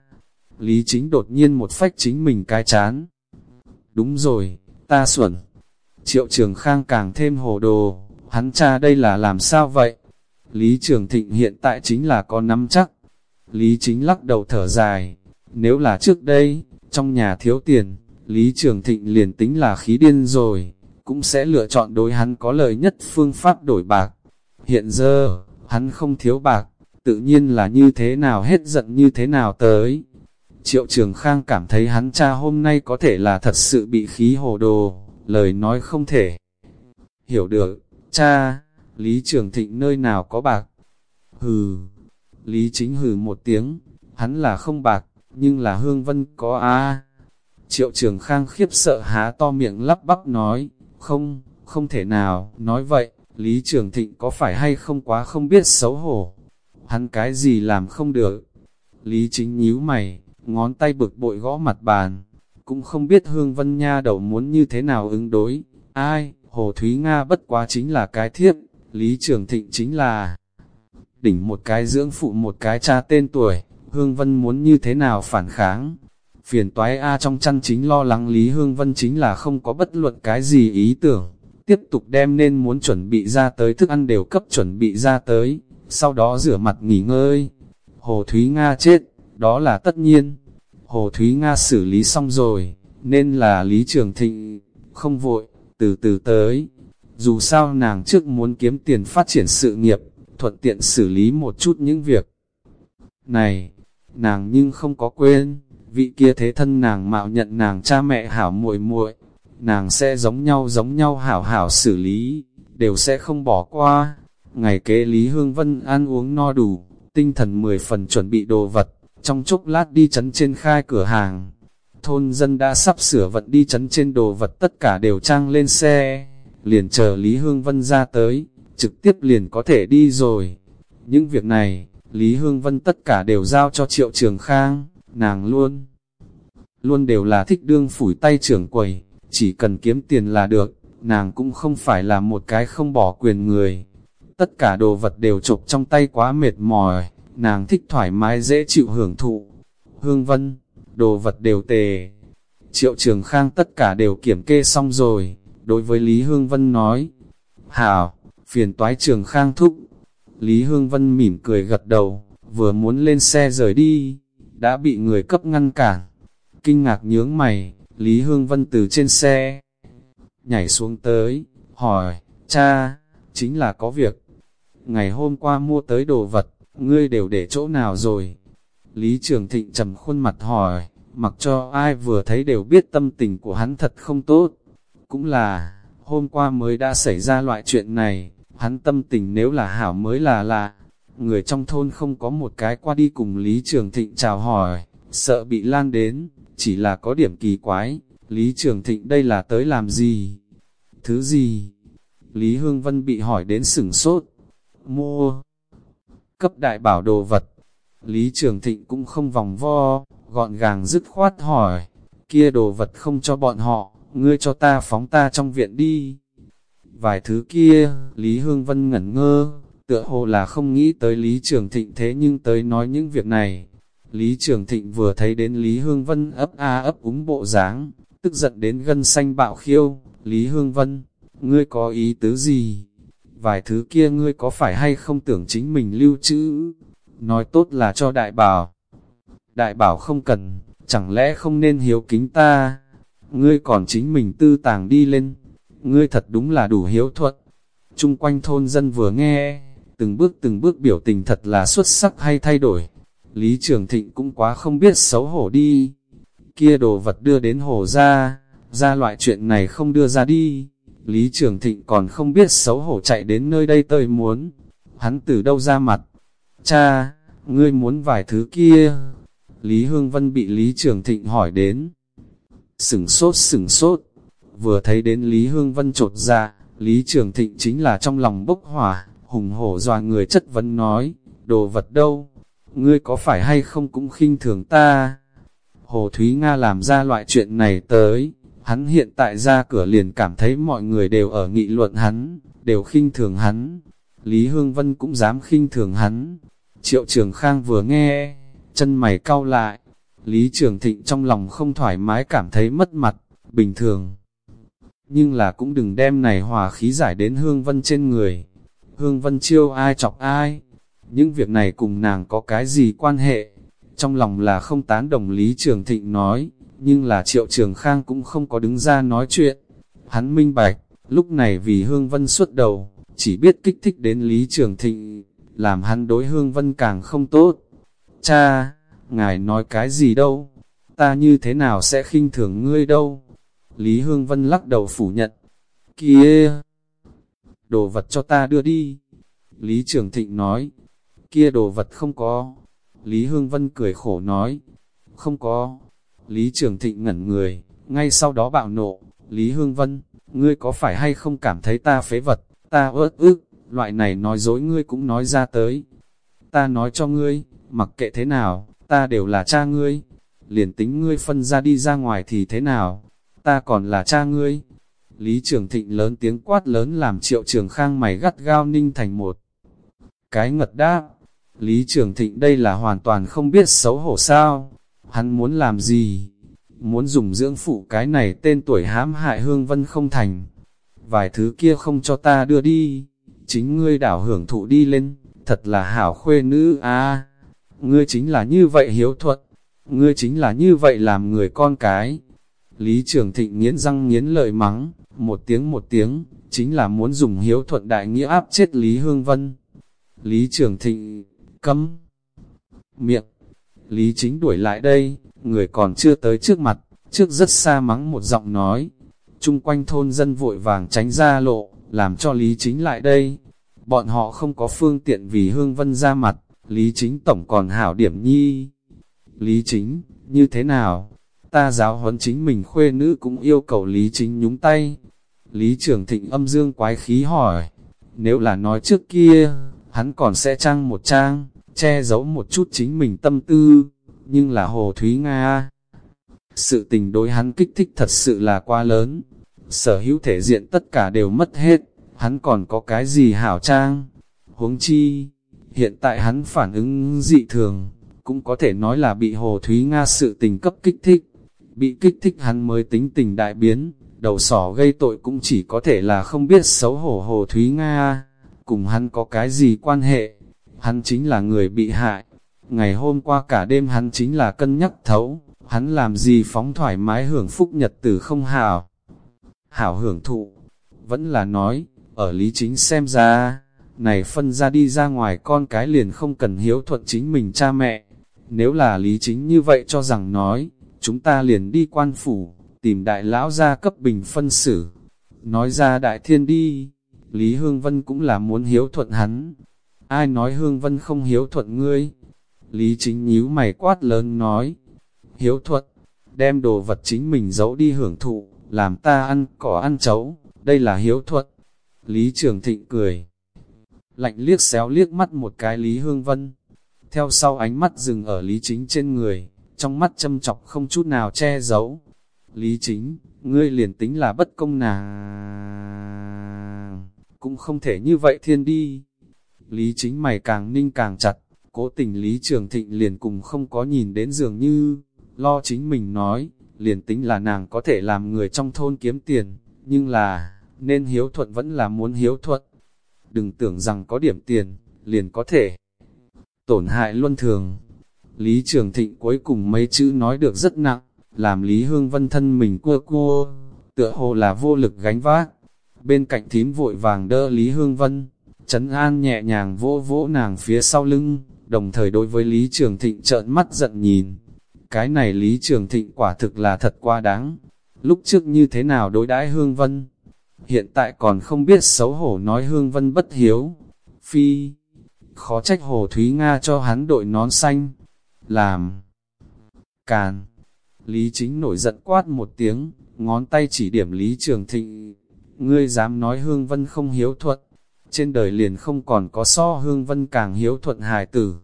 Lý Chính đột nhiên một phách chính mình cái chán. Đúng rồi, ta xuẩn. Triệu Trường Khang càng thêm hồ đồ, hắn cha đây là làm sao vậy? Lý Trường Thịnh hiện tại chính là có nắm chắc, Lý chính lắc đầu thở dài, nếu là trước đây, trong nhà thiếu tiền, Lý Trường Thịnh liền tính là khí điên rồi, cũng sẽ lựa chọn đối hắn có lợi nhất phương pháp đổi bạc. Hiện giờ, hắn không thiếu bạc, tự nhiên là như thế nào hết giận như thế nào tới. Triệu Trường Khang cảm thấy hắn cha hôm nay có thể là thật sự bị khí hồ đồ, lời nói không thể. Hiểu được, cha, Lý Trường Thịnh nơi nào có bạc? Hừ, Lý chính hừ một tiếng, hắn là không bạc, nhưng là hương vân có a Triệu trường khang khiếp sợ há to miệng lắp bắp nói, không, không thể nào, nói vậy, Lý Trường Thịnh có phải hay không quá không biết xấu hổ, hắn cái gì làm không được. Lý Chính nhíu mày, ngón tay bực bội gõ mặt bàn, cũng không biết Hương Vân Nha đầu muốn như thế nào ứng đối, ai, Hồ Thúy Nga bất quá chính là cái thiếp, Lý Trường Thịnh chính là đỉnh một cái dưỡng phụ một cái cha tên tuổi, Hương Vân muốn như thế nào phản kháng. Phiền toái A trong chăn chính lo lắng Lý Hương Vân chính là không có bất luận cái gì ý tưởng, tiếp tục đem nên muốn chuẩn bị ra tới thức ăn đều cấp chuẩn bị ra tới, sau đó rửa mặt nghỉ ngơi. Hồ Thúy Nga chết, đó là tất nhiên. Hồ Thúy Nga xử lý xong rồi, nên là Lý Trường Thịnh, không vội, từ từ tới. Dù sao nàng trước muốn kiếm tiền phát triển sự nghiệp, thuận tiện xử lý một chút những việc. Này, nàng nhưng không có quên, vị kia thế thân nàng mạo nhận nàng cha mẹ hảo muội muội nàng sẽ giống nhau giống nhau hảo hảo xử lý, đều sẽ không bỏ qua. Ngày kế Lý Hương Vân ăn uống no đủ, tinh thần mười phần chuẩn bị đồ vật, trong chốc lát đi chấn trên khai cửa hàng. Thôn dân đã sắp sửa vận đi chấn trên đồ vật tất cả đều trang lên xe, liền chờ Lý Hương Vân ra tới, trực tiếp liền có thể đi rồi. Những việc này, Lý Hương Vân tất cả đều giao cho Triệu Trường Khang, nàng luôn. Luôn đều là thích đương phủi tay trưởng quầy, chỉ cần kiếm tiền là được, nàng cũng không phải là một cái không bỏ quyền người. Tất cả đồ vật đều chụp trong tay quá mệt mỏi, nàng thích thoải mái dễ chịu hưởng thụ. Hương Vân, đồ vật đều tề. Triệu Trường Khang tất cả đều kiểm kê xong rồi, đối với Lý Hương Vân nói, Hảo, phiền toái Trường Khang thúc. Lý Hương Vân mỉm cười gật đầu, vừa muốn lên xe rời đi, đã bị người cấp ngăn cản. Kinh ngạc nhướng mày, Lý Hương Vân từ trên xe, nhảy xuống tới, hỏi, cha, chính là có việc. Ngày hôm qua mua tới đồ vật, ngươi đều để chỗ nào rồi? Lý Trường Thịnh trầm khuôn mặt hỏi, mặc cho ai vừa thấy đều biết tâm tình của hắn thật không tốt. Cũng là, hôm qua mới đã xảy ra loại chuyện này, hắn tâm tình nếu là hảo mới là lạ. Người trong thôn không có một cái qua đi cùng Lý Trường Thịnh chào hỏi, sợ bị lan đến, chỉ là có điểm kỳ quái, Lý Trường Thịnh đây là tới làm gì? Thứ gì? Lý Hương Vân bị hỏi đến sửng sốt. Mua. Cấp đại bảo đồ vật. Lý Trường Thịnh cũng không vòng vo, gọn gàng dứt khoát hỏi. Kia đồ vật không cho bọn họ, ngươi cho ta phóng ta trong viện đi. Vài thứ kia, Lý Hương Vân ngẩn ngơ, tựa hồ là không nghĩ tới Lý Trường Thịnh thế nhưng tới nói những việc này. Lý Trường Thịnh vừa thấy đến Lý Hương Vân ấp a ấp úng bộ dáng, tức giận đến gân xanh bạo khiêu, Lý Hương Vân, ngươi có ý tứ gì? Vài thứ kia ngươi có phải hay không tưởng chính mình lưu trữ? Nói tốt là cho đại bảo. Đại bảo không cần, chẳng lẽ không nên hiếu kính ta? Ngươi còn chính mình tư tàng đi lên. Ngươi thật đúng là đủ hiếu thuận. Trung quanh thôn dân vừa nghe, từng bước từng bước biểu tình thật là xuất sắc hay thay đổi. Lý Trường Thịnh cũng quá không biết xấu hổ đi. Kia đồ vật đưa đến hồ ra, ra loại chuyện này không đưa ra đi. Lý Trường Thịnh còn không biết xấu hổ chạy đến nơi đây tơi muốn. Hắn từ đâu ra mặt? Cha, ngươi muốn vài thứ kia. Lý Hương Vân bị Lý Trường Thịnh hỏi đến. Sửng sốt sửng sốt. Vừa thấy đến Lý Hương Vân trột ra, Lý Trường Thịnh chính là trong lòng bốc hỏa, hùng hổ dọa người chất vấn nói, đồ vật đâu? ngươi có phải hay không cũng khinh thường ta? Hồ Thúy Nga làm ra loại chuyện này tới, hắn hiện tại ra cửa liền cảm thấy mọi người đều ở nghị luận hắn, đều khinh thường hắn. Lý Hương Vân cũng dám khinh thường hắn. Triệu Trường Khang vừa nghe, chân mày cau lại. Lý Trường Thịnh trong lòng không thoải mái cảm thấy mất mặt, bình thường. Nhưng là cũng đừng đem này hòa khí giải đến Hương Vân trên người. Hương Vân chiêu ai chọc ai, những việc này cùng nàng có cái gì quan hệ? Trong lòng là không tán đồng Lý Trường Thịnh nói, nhưng là Triệu Trường Khang cũng không có đứng ra nói chuyện. Hắn minh bạch, lúc này vì Hương Vân xuất đầu, chỉ biết kích thích đến Lý Trường Thịnh, làm hắn đối Hương Vân càng không tốt. Cha, ngài nói cái gì đâu? Ta như thế nào sẽ khinh thường ngươi đâu? Lý Hương Vân lắc đầu phủ nhận. Kia! Đồ vật cho ta đưa đi. Lý Trường Thịnh nói, kia đồ vật không có. Lý Hương Vân cười khổ nói, không có. Lý Trường Thịnh ngẩn người, ngay sau đó bạo nộ, Lý Hương Vân, ngươi có phải hay không cảm thấy ta phế vật, ta ớt ức, loại này nói dối ngươi cũng nói ra tới. Ta nói cho ngươi, mặc kệ thế nào, ta đều là cha ngươi, liền tính ngươi phân ra đi ra ngoài thì thế nào, ta còn là cha ngươi. Lý Trường Thịnh lớn tiếng quát lớn làm triệu trường khang mày gắt gao ninh thành một. Cái ngật đáp, Lý Trường Thịnh đây là hoàn toàn không biết xấu hổ sao, hắn muốn làm gì, muốn dùng dưỡng phụ cái này tên tuổi hãm hại hương vân không thành. Vài thứ kia không cho ta đưa đi, chính ngươi đảo hưởng thụ đi lên, thật là hảo khuê nữ a. Ngươi chính là như vậy hiếu thuận, ngươi chính là như vậy làm người con cái. Lý Trường Thịnh nghiến răng nghiến lợi mắng, một tiếng một tiếng, chính là muốn dùng hiếu thuận đại nghĩa áp chết Lý Hương Vân. Lý Trường Thịnh, cấm, miệng, Lý Chính đuổi lại đây, người còn chưa tới trước mặt, trước rất xa mắng một giọng nói. Trung quanh thôn dân vội vàng tránh ra lộ, làm cho Lý Chính lại đây. Bọn họ không có phương tiện vì Hương Vân ra mặt, Lý Chính tổng còn hảo điểm nhi. Lý Chính, như thế nào? Ta giáo huấn chính mình khuê nữ cũng yêu cầu Lý Chính nhúng tay. Lý Trường Thịnh âm dương quái khí hỏi, nếu là nói trước kia, hắn còn sẽ trang một trang, che giấu một chút chính mình tâm tư, nhưng là Hồ Thúy Nga. Sự tình đối hắn kích thích thật sự là quá lớn, sở hữu thể diện tất cả đều mất hết, hắn còn có cái gì hảo trang, huống chi, hiện tại hắn phản ứng dị thường, cũng có thể nói là bị Hồ Thúy Nga sự tình cấp kích thích, bị kích thích hắn mới tính tình đại biến, đầu sỏ gây tội cũng chỉ có thể là không biết xấu hổ Hồ Thúy Nga, cùng hắn có cái gì quan hệ, hắn chính là người bị hại, ngày hôm qua cả đêm hắn chính là cân nhắc thấu, hắn làm gì phóng thoải mái hưởng phúc nhật tử không hảo, hảo hưởng thụ, vẫn là nói, ở lý chính xem ra, này phân ra đi ra ngoài con cái liền không cần hiếu thuận chính mình cha mẹ, nếu là lý chính như vậy cho rằng nói, chúng ta liền đi quan phủ, tìm đại lão ra cấp bình phân xử. Nói ra đại thiên đi, Lý Hương Vân cũng là muốn hiếu thuận hắn. Ai nói Hương Vân không hiếu thuận ngươi? Lý chính nhíu mày quát lớn nói. Hiếu thuận, đem đồ vật chính mình giấu đi hưởng thụ, làm ta ăn cỏ ăn chấu, đây là hiếu thuận. Lý Trường Thịnh cười. Lạnh liếc xéo liếc mắt một cái Lý Hương Vân. Theo sau ánh mắt dừng ở Lý Chính trên người, trong mắt châm chọc không chút nào che giấu. Lý Chính, ngươi liền tính là bất công nàng. Cũng không thể như vậy thiên đi. Lý Chính mày càng ninh càng chặt, cố tình Lý Trường Thịnh liền cùng không có nhìn đến dường như, lo chính mình nói, liền tính là nàng có thể làm người trong thôn kiếm tiền, nhưng là, nên hiếu thuận vẫn là muốn hiếu thuận. Đừng tưởng rằng có điểm tiền, liền có thể tổn hại luân thường. Lý Trường Thịnh cuối cùng mấy chữ nói được rất nặng, làm Lý Hương Vân thân mình cua cua, tựa hồ là vô lực gánh vác. Bên cạnh thím vội vàng đỡ Lý Hương Vân, chấn an nhẹ nhàng vỗ vỗ nàng phía sau lưng, đồng thời đối với Lý Trường Thịnh trợn mắt giận nhìn. Cái này Lý Trường Thịnh quả thực là thật quá đáng. Lúc trước như thế nào đối đãi Hương Vân? Hiện tại còn không biết xấu hổ nói Hương Vân bất hiếu. Phi, khó trách Hồ Thúy Nga cho hắn đội nón xanh. Làm. Càn. Lý Chính nổi giận quát một tiếng, ngón tay chỉ điểm Lý Trường Thịnh. Ngươi dám nói Hương Vân không hiếu thuận, trên đời liền không còn có so Hương Vân càng hiếu thuận hài tử.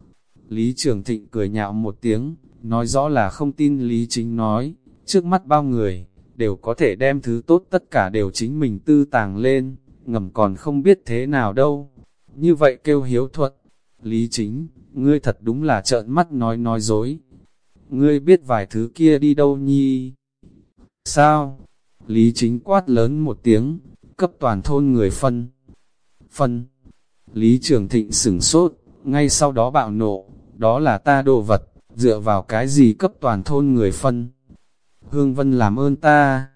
Lý Trường Thịnh cười nhạo một tiếng, nói rõ là không tin Lý Chính nói, trước mắt bao người, đều có thể đem thứ tốt tất cả đều chính mình tư tàng lên, ngầm còn không biết thế nào đâu. Như vậy kêu hiếu thuận, Lý Chính, ngươi thật đúng là trợn mắt nói nói dối. Ngươi biết vài thứ kia đi đâu nhi? Sao? Lý Chính quát lớn một tiếng, cấp toàn thôn người phân. Phân. Lý Trường Thịnh sửng sốt, ngay sau đó bạo nộ, đó là ta đồ vật, dựa vào cái gì cấp toàn thôn người phân. Hương Vân làm ơn ta.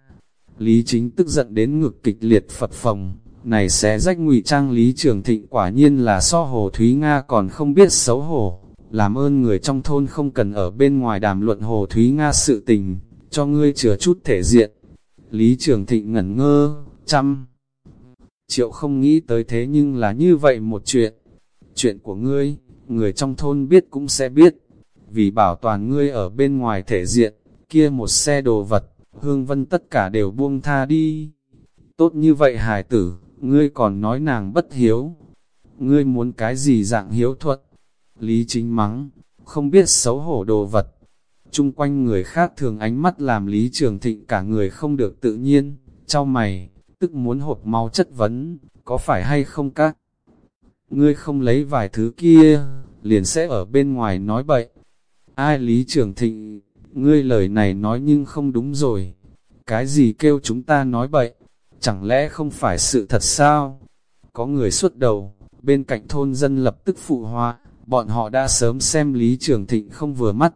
Lý Chính tức giận đến ngực kịch liệt phật phòng, này sẽ rách ngụy trang Lý Trường Thịnh quả nhiên là so Hồ Thúy Nga còn không biết xấu hổ. Làm ơn người trong thôn không cần ở bên ngoài đàm luận Hồ Thúy Nga sự tình, cho ngươi chừa chút thể diện. Lý Trường Thịnh ngẩn ngơ, chăm. Triệu không nghĩ tới thế nhưng là như vậy một chuyện. Chuyện của ngươi, người trong thôn biết cũng sẽ biết. Vì bảo toàn ngươi ở bên ngoài thể diện, kia một xe đồ vật, Hương Vân tất cả đều buông tha đi. Tốt như vậy hài tử, ngươi còn nói nàng bất hiếu. Ngươi muốn cái gì dạng hiếu thuận? Lý chính mắng, không biết xấu hổ đồ vật. Trung quanh người khác thường ánh mắt làm Lý Trường Thịnh cả người không được tự nhiên, trao mày, tức muốn hộp máu chất vấn, có phải hay không các? Ngươi không lấy vài thứ kia, liền sẽ ở bên ngoài nói bậy. Ai Lý Trường Thịnh, ngươi lời này nói nhưng không đúng rồi. Cái gì kêu chúng ta nói bậy? Chẳng lẽ không phải sự thật sao? Có người xuất đầu, bên cạnh thôn dân lập tức phụ hoa, bọn họ đã sớm xem Lý Trường Thịnh không vừa mắt.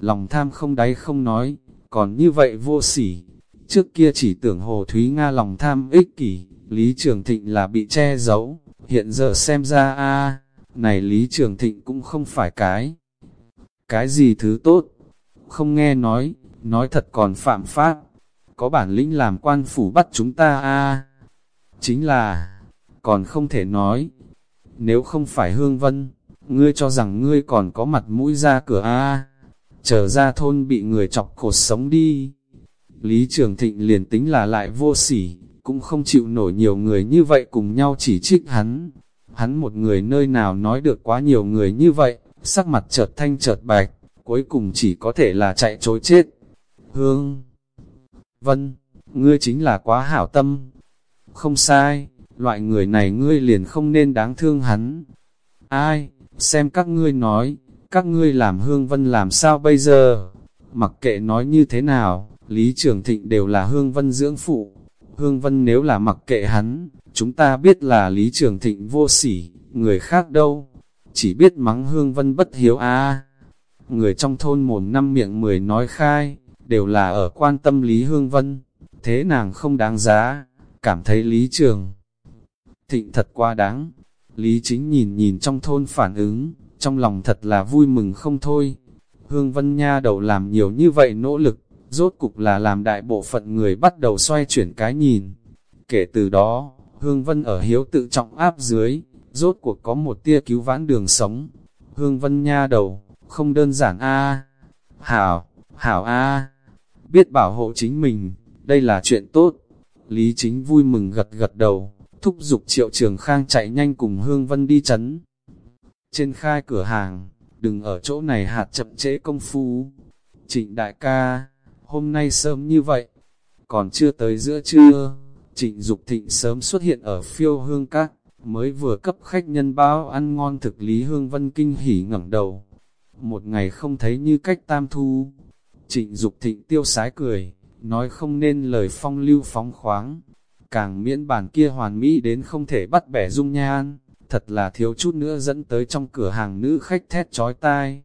Lòng tham không đáy không nói, còn như vậy vô sỉ. Trước kia chỉ tưởng Hồ Thúy Nga lòng tham ích kỷ, Lý Trường Thịnh là bị che giấu, hiện giờ xem ra a này Lý Trường Thịnh cũng không phải cái. Cái gì thứ tốt? Không nghe nói, nói thật còn phạm pháp. Có bản lĩnh làm quan phủ bắt chúng ta a Chính là, còn không thể nói. Nếu không phải Hương Vân, ngươi cho rằng ngươi còn có mặt mũi ra cửa a Trở ra thôn bị người chọc cột sống đi. Lý Trường Thịnh liền tính là lại vô sỉ, cũng không chịu nổi nhiều người như vậy cùng nhau chỉ trích hắn. Hắn một người nơi nào nói được quá nhiều người như vậy, sắc mặt chợt thanh chợt bạch, cuối cùng chỉ có thể là chạy trối chết. Hương! Vân, ngươi chính là quá hảo tâm. Không sai, loại người này ngươi liền không nên đáng thương hắn. Ai, xem các ngươi nói, các ngươi làm Hương Vân làm sao bây giờ? Mặc kệ nói như thế nào, Lý Trường Thịnh đều là Hương Vân dưỡng phụ. Hương Vân nếu là mặc kệ hắn, chúng ta biết là Lý Trường Thịnh vô sỉ, người khác đâu. Chỉ biết mắng Hương Vân bất hiếu a Người trong thôn mồm năm miệng mười nói khai, đều là ở quan tâm Lý Hương Vân. Thế nàng không đáng giá, cảm thấy Lý Trường Thịnh thật quá đáng. Lý chính nhìn nhìn trong thôn phản ứng, trong lòng thật là vui mừng không thôi. Hương Vân Nha đầu làm nhiều như vậy nỗ lực, rốt cục là làm đại bộ phận người bắt đầu xoay chuyển cái nhìn. Kể từ đó, Hương Vân ở hiếu tự trọng áp dưới, rốt cuộc có một tia cứu vãn đường sống. Hương Vân Nha đầu, không đơn giản a Hảo, hảo a biết bảo hộ chính mình, đây là chuyện tốt. Lý chính vui mừng gật gật đầu, thúc giục triệu trường khang chạy nhanh cùng Hương Vân đi chấn. Trên khai cửa hàng, đừng ở chỗ này hạt chậm trễ công phu. Trịnh đại ca, hôm nay sớm như vậy, còn chưa tới giữa trưa, trịnh Dục thịnh sớm xuất hiện ở phiêu hương các, mới vừa cấp khách nhân bao ăn ngon thực Lý Hương Vân kinh hỉ ngẩng đầu. Một ngày không thấy như cách tam thu, trịnh Dục thịnh tiêu sái cười, nói không nên lời phong lưu phóng khoáng, càng miễn bản kia hoàn mỹ đến không thể bắt bẻ dung nhan, thật là thiếu chút nữa dẫn tới trong cửa hàng nữ khách thét trói tai.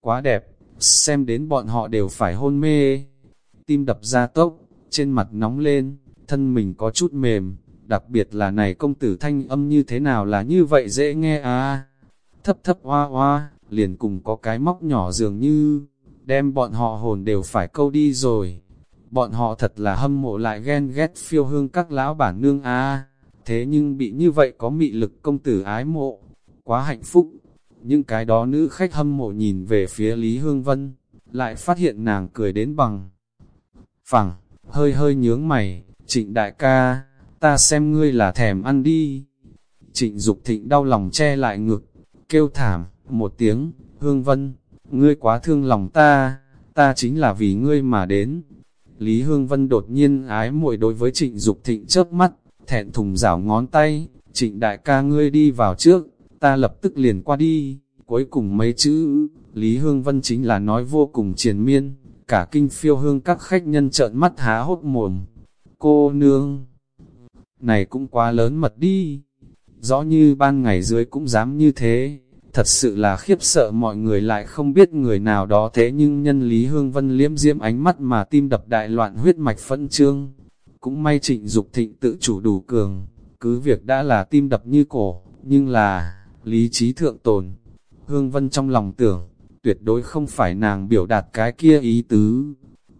Quá đẹp, xem đến bọn họ đều phải hôn mê. Tim đập ra tốc, trên mặt nóng lên, thân mình có chút mềm, đặc biệt là này công tử thanh âm như thế nào là như vậy dễ nghe à. Thấp thấp hoa hoa, liền cùng có cái móc nhỏ dường như, đem bọn họ hồn đều phải câu đi rồi. Bọn họ thật là hâm mộ lại ghen ghét phiêu hương các lão bản nương à. Thế nhưng bị như vậy có mị lực công tử ái mộ, quá hạnh phúc. Những cái đó nữ khách hâm mộ nhìn về phía Lý Hương Vân, lại phát hiện nàng cười đến bằng. Phẳng, hơi hơi nhướng mày, trịnh đại ca, ta xem ngươi là thèm ăn đi. Trịnh Dục thịnh đau lòng che lại ngực, kêu thảm, một tiếng, Hương Vân, ngươi quá thương lòng ta, ta chính là vì ngươi mà đến. Lý Hương Vân đột nhiên ái muội đối với trịnh Dục thịnh chớp mắt, thẹn thùng rảo ngón tay, trịnh đại ca ngươi đi vào trước, ta lập tức liền qua đi, cuối cùng mấy chữ, Lý Hương Vân chính là nói vô cùng triền miên, cả kinh phiêu hương các khách nhân trợn mắt há hốt mồm. Cô nương, này cũng quá lớn mật đi, rõ như ban ngày dưới cũng dám như thế, thật sự là khiếp sợ mọi người lại không biết người nào đó thế nhưng nhân Lý Hương Vân liếm diễm ánh mắt mà tim đập đại loạn huyết mạch phân trương. Cũng may trịnh Dục thịnh tự chủ đủ cường, cứ việc đã là tim đập như cổ, nhưng là, lý trí thượng tồn. Hương Vân trong lòng tưởng, tuyệt đối không phải nàng biểu đạt cái kia ý tứ.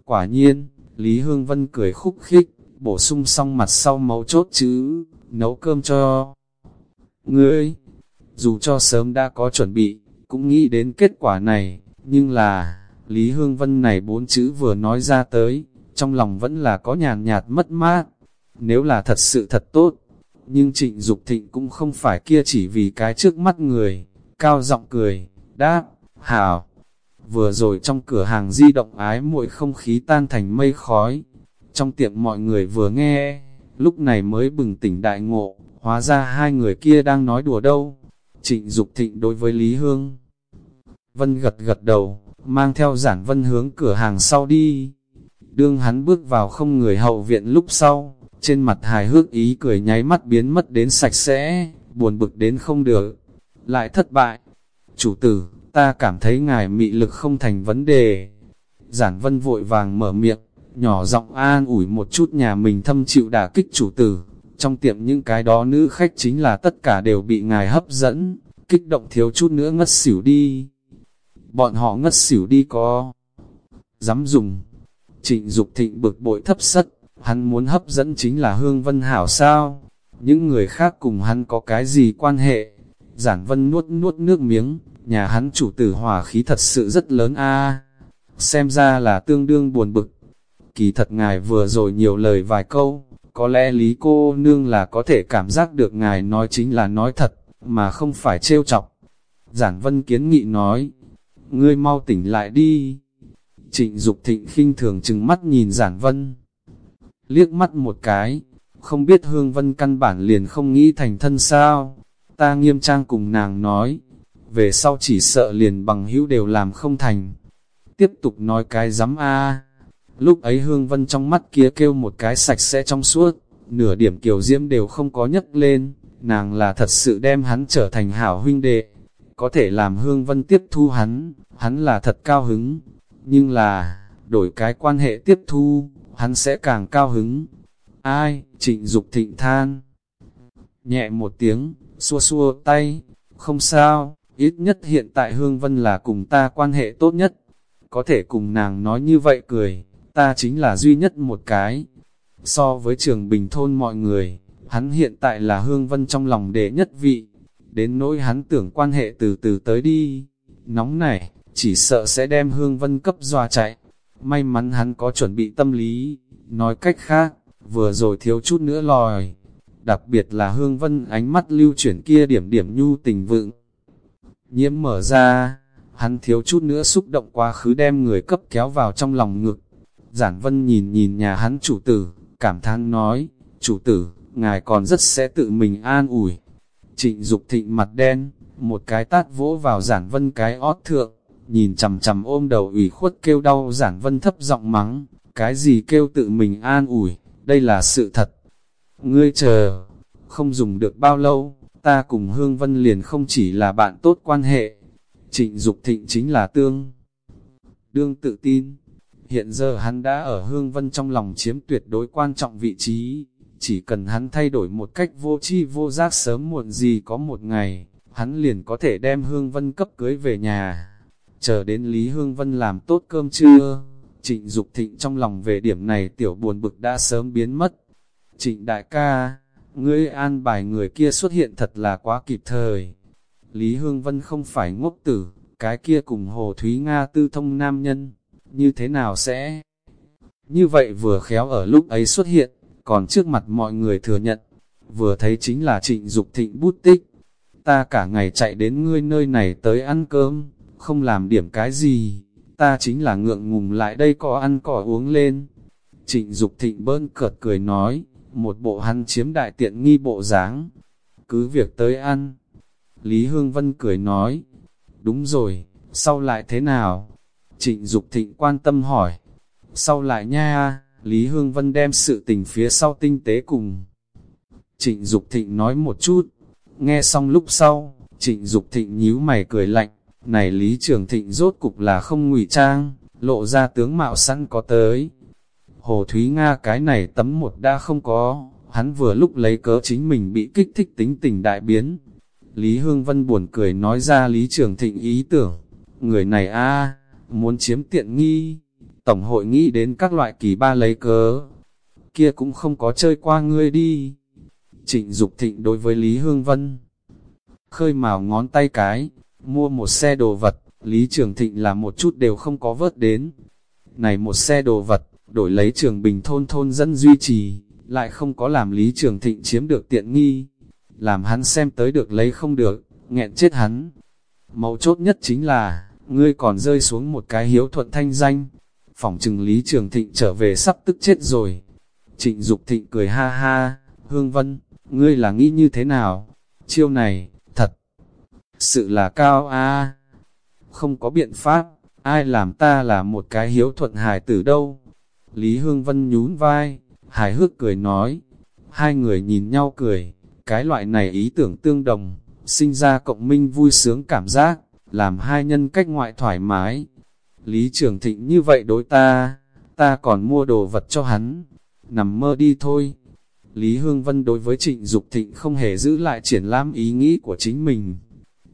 Quả nhiên, Lý Hương Vân cười khúc khích, bổ sung xong mặt sau mấu chốt chữ nấu cơm cho. Ngươi, dù cho sớm đã có chuẩn bị, cũng nghĩ đến kết quả này, nhưng là, Lý Hương Vân này bốn chữ vừa nói ra tới, trong lòng vẫn là có nhàn nhạt mất mát. Nếu là thật sự thật tốt, nhưng trịnh Dục thịnh cũng không phải kia chỉ vì cái trước mắt người, cao giọng cười, đáp, hảo. Vừa rồi trong cửa hàng di động ái muội không khí tan thành mây khói, trong tiệm mọi người vừa nghe, lúc này mới bừng tỉnh đại ngộ, hóa ra hai người kia đang nói đùa đâu. Trịnh Dục thịnh đối với Lý Hương. Vân gật gật đầu, mang theo giản vân hướng cửa hàng sau đi. Đương hắn bước vào không người hậu viện lúc sau, trên mặt hài hước ý cười nháy mắt biến mất đến sạch sẽ, buồn bực đến không được, lại thất bại. Chủ tử, ta cảm thấy ngài mị lực không thành vấn đề. Giản vân vội vàng mở miệng, nhỏ giọng an ủi một chút nhà mình thâm chịu đả kích chủ tử. Trong tiệm những cái đó nữ khách chính là tất cả đều bị ngài hấp dẫn, kích động thiếu chút nữa ngất xỉu đi. Bọn họ ngất xỉu đi có dám dùng. Trịnh Dục thịnh bực bội thấp sất, hắn muốn hấp dẫn chính là Hương Vân Hảo sao? Những người khác cùng hắn có cái gì quan hệ? Giản Vân nuốt nuốt nước miếng, nhà hắn chủ tử hòa khí thật sự rất lớn a. Xem ra là tương đương buồn bực. Kỳ thật ngài vừa rồi nhiều lời vài câu, có lẽ lý cô nương là có thể cảm giác được ngài nói chính là nói thật, mà không phải trêu chọc. Giản Vân kiến nghị nói, ngươi mau tỉnh lại đi. Trịnh Dục thịnh khinh thường chừng mắt nhìn Giản Vân. Liếc mắt một cái, không biết Hương Vân căn bản liền không nghĩ thành thân sao. Ta nghiêm trang cùng nàng nói, về sau chỉ sợ liền bằng hữu đều làm không thành. Tiếp tục nói cái dám a Lúc ấy Hương Vân trong mắt kia kêu một cái sạch sẽ trong suốt, nửa điểm kiều diễm đều không có nhấc lên, nàng là thật sự đem hắn trở thành hảo huynh đệ. Có thể làm Hương Vân tiếp thu hắn, hắn là thật cao hứng, nhưng là, đổi cái quan hệ tiếp thu, hắn sẽ càng cao hứng. Ai, trịnh Dục thịnh than. Nhẹ một tiếng, xua xua tay, không sao, ít nhất hiện tại Hương Vân là cùng ta quan hệ tốt nhất. Có thể cùng nàng nói như vậy cười, ta chính là duy nhất một cái. So với trường bình thôn mọi người, hắn hiện tại là Hương Vân trong lòng đệ nhất vị. Đến nỗi hắn tưởng quan hệ từ từ tới đi. Nóng này, chỉ sợ sẽ đem Hương Vân cấp dòa chạy. May mắn hắn có chuẩn bị tâm lý, nói cách khác, vừa rồi thiếu chút nữa lòi. Đặc biệt là Hương Vân ánh mắt lưu chuyển kia điểm điểm nhu tình vựng. Nhiễm mở ra, hắn thiếu chút nữa xúc động quá khứ đem người cấp kéo vào trong lòng ngực. Giản Vân nhìn nhìn nhà hắn chủ tử, cảm thán nói, chủ tử, ngài còn rất sẽ tự mình an ủi. Trịnh Dục thịnh mặt đen, một cái tát vỗ vào Giản Vân cái ót thượng, nhìn chầm chầm ôm đầu ủy khuất kêu đau giản vân thấp giọng mắng, cái gì kêu tự mình an ủi, đây là sự thật. Ngươi chờ, không dùng được bao lâu, ta cùng Hương Vân liền không chỉ là bạn tốt quan hệ, trịnh Dục thịnh chính là tương. Đương tự tin, hiện giờ hắn đã ở Hương Vân trong lòng chiếm tuyệt đối quan trọng vị trí, chỉ cần hắn thay đổi một cách vô chi vô giác sớm muộn gì có một ngày, hắn liền có thể đem Hương Vân cấp cưới về nhà chờ đến Lý Hương Vân làm tốt cơm trưa, trịnh Dục thịnh trong lòng về điểm này tiểu buồn bực đã sớm biến mất. Trịnh đại ca, ngươi an bài người kia xuất hiện thật là quá kịp thời. Lý Hương Vân không phải ngốc tử, cái kia cùng Hồ Thúy Nga tư thông nam nhân, như thế nào sẽ? Như vậy vừa khéo ở lúc ấy xuất hiện, còn trước mặt mọi người thừa nhận, vừa thấy chính là trịnh Dục thịnh bút tích. Ta cả ngày chạy đến ngươi nơi này tới ăn cơm, không làm điểm cái gì, ta chính là ngượng ngùng lại đây có ăn cỏ uống lên. Trịnh Dục thịnh bơn cợt cười nói, một bộ hắn chiếm đại tiện nghi bộ dáng Cứ việc tới ăn. Lý Hương Vân cười nói, đúng rồi, sau lại thế nào? Trịnh Dục thịnh quan tâm hỏi, sau lại nha, Lý Hương Vân đem sự tình phía sau tinh tế cùng. Trịnh Dục thịnh nói một chút, nghe xong lúc sau, trịnh Dục thịnh nhíu mày cười lạnh, này Lý Trường Thịnh rốt cục là không ngụy trang, lộ ra tướng mạo sẵn có tới. Hồ Thúy Nga cái này tấm một đã không có, hắn vừa lúc lấy cớ chính mình bị kích thích tính tình đại biến. Lý Hương Vân buồn cười nói ra Lý Trường Thịnh ý tưởng, người này a muốn chiếm tiện nghi, Tổng hội nghĩ đến các loại kỳ ba lấy cớ, kia cũng không có chơi qua ngươi đi. Trịnh Dục Thịnh đối với Lý Hương Vân, khơi mào ngón tay cái, mua một xe đồ vật, Lý Trường Thịnh là một chút đều không có vớt đến. Này một xe đồ vật, đổi lấy trường bình thôn thôn dân duy trì, lại không có làm Lý Trường Thịnh chiếm được tiện nghi. Làm hắn xem tới được lấy không được, nghẹn chết hắn. Mấu chốt nhất chính là, ngươi còn rơi xuống một cái hiếu thuận thanh danh. Phỏng chừng Lý Trường Thịnh trở về sắp tức chết rồi. Trịnh Dục Thịnh cười ha ha, Hương Vân, ngươi là nghĩ như thế nào? Chiêu này, sự là cao a Không có biện pháp, ai làm ta là một cái hiếu thuận hài tử đâu? Lý Hương Vân nhún vai, hài hước cười nói. Hai người nhìn nhau cười, cái loại này ý tưởng tương đồng, sinh ra cộng minh vui sướng cảm giác, làm hai nhân cách ngoại thoải mái. Lý Trường Thịnh như vậy đối ta, ta còn mua đồ vật cho hắn, nằm mơ đi thôi. Lý Hương Vân đối với Trịnh Dục Thịnh không hề giữ lại triển lãm ý nghĩ của chính mình.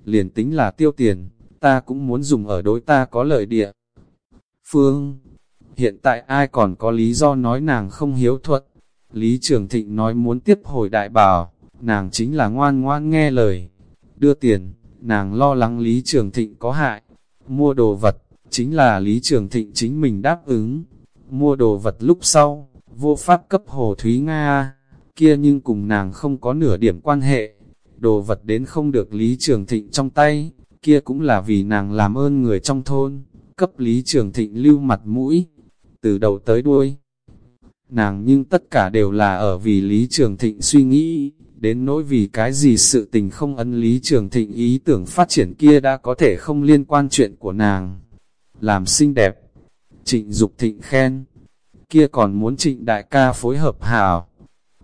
Liền tính là tiêu tiền, ta cũng muốn dùng ở đối ta có lợi địa. Phương, hiện tại ai còn có lý do nói nàng không hiếu thuận? Lý Trường Thịnh nói muốn tiếp hồi đại bảo, nàng chính là ngoan ngoan nghe lời. Đưa tiền, nàng lo lắng Lý Trường Thịnh có hại. Mua đồ vật, chính là Lý Trường Thịnh chính mình đáp ứng. Mua đồ vật lúc sau, vô pháp cấp Hồ Thúy Nga, kia nhưng cùng nàng không có nửa điểm quan hệ. Đồ vật đến không được Lý Trường Thịnh trong tay, kia cũng là vì nàng làm ơn người trong thôn, cấp Lý Trường Thịnh lưu mặt mũi, từ đầu tới đuôi. Nàng nhưng tất cả đều là ở vì Lý Trường Thịnh suy nghĩ, đến nỗi vì cái gì sự tình không ấn Lý Trường Thịnh ý tưởng phát triển kia đã có thể không liên quan chuyện của nàng. Làm xinh đẹp, trịnh Dục thịnh khen, kia còn muốn trịnh đại ca phối hợp hảo.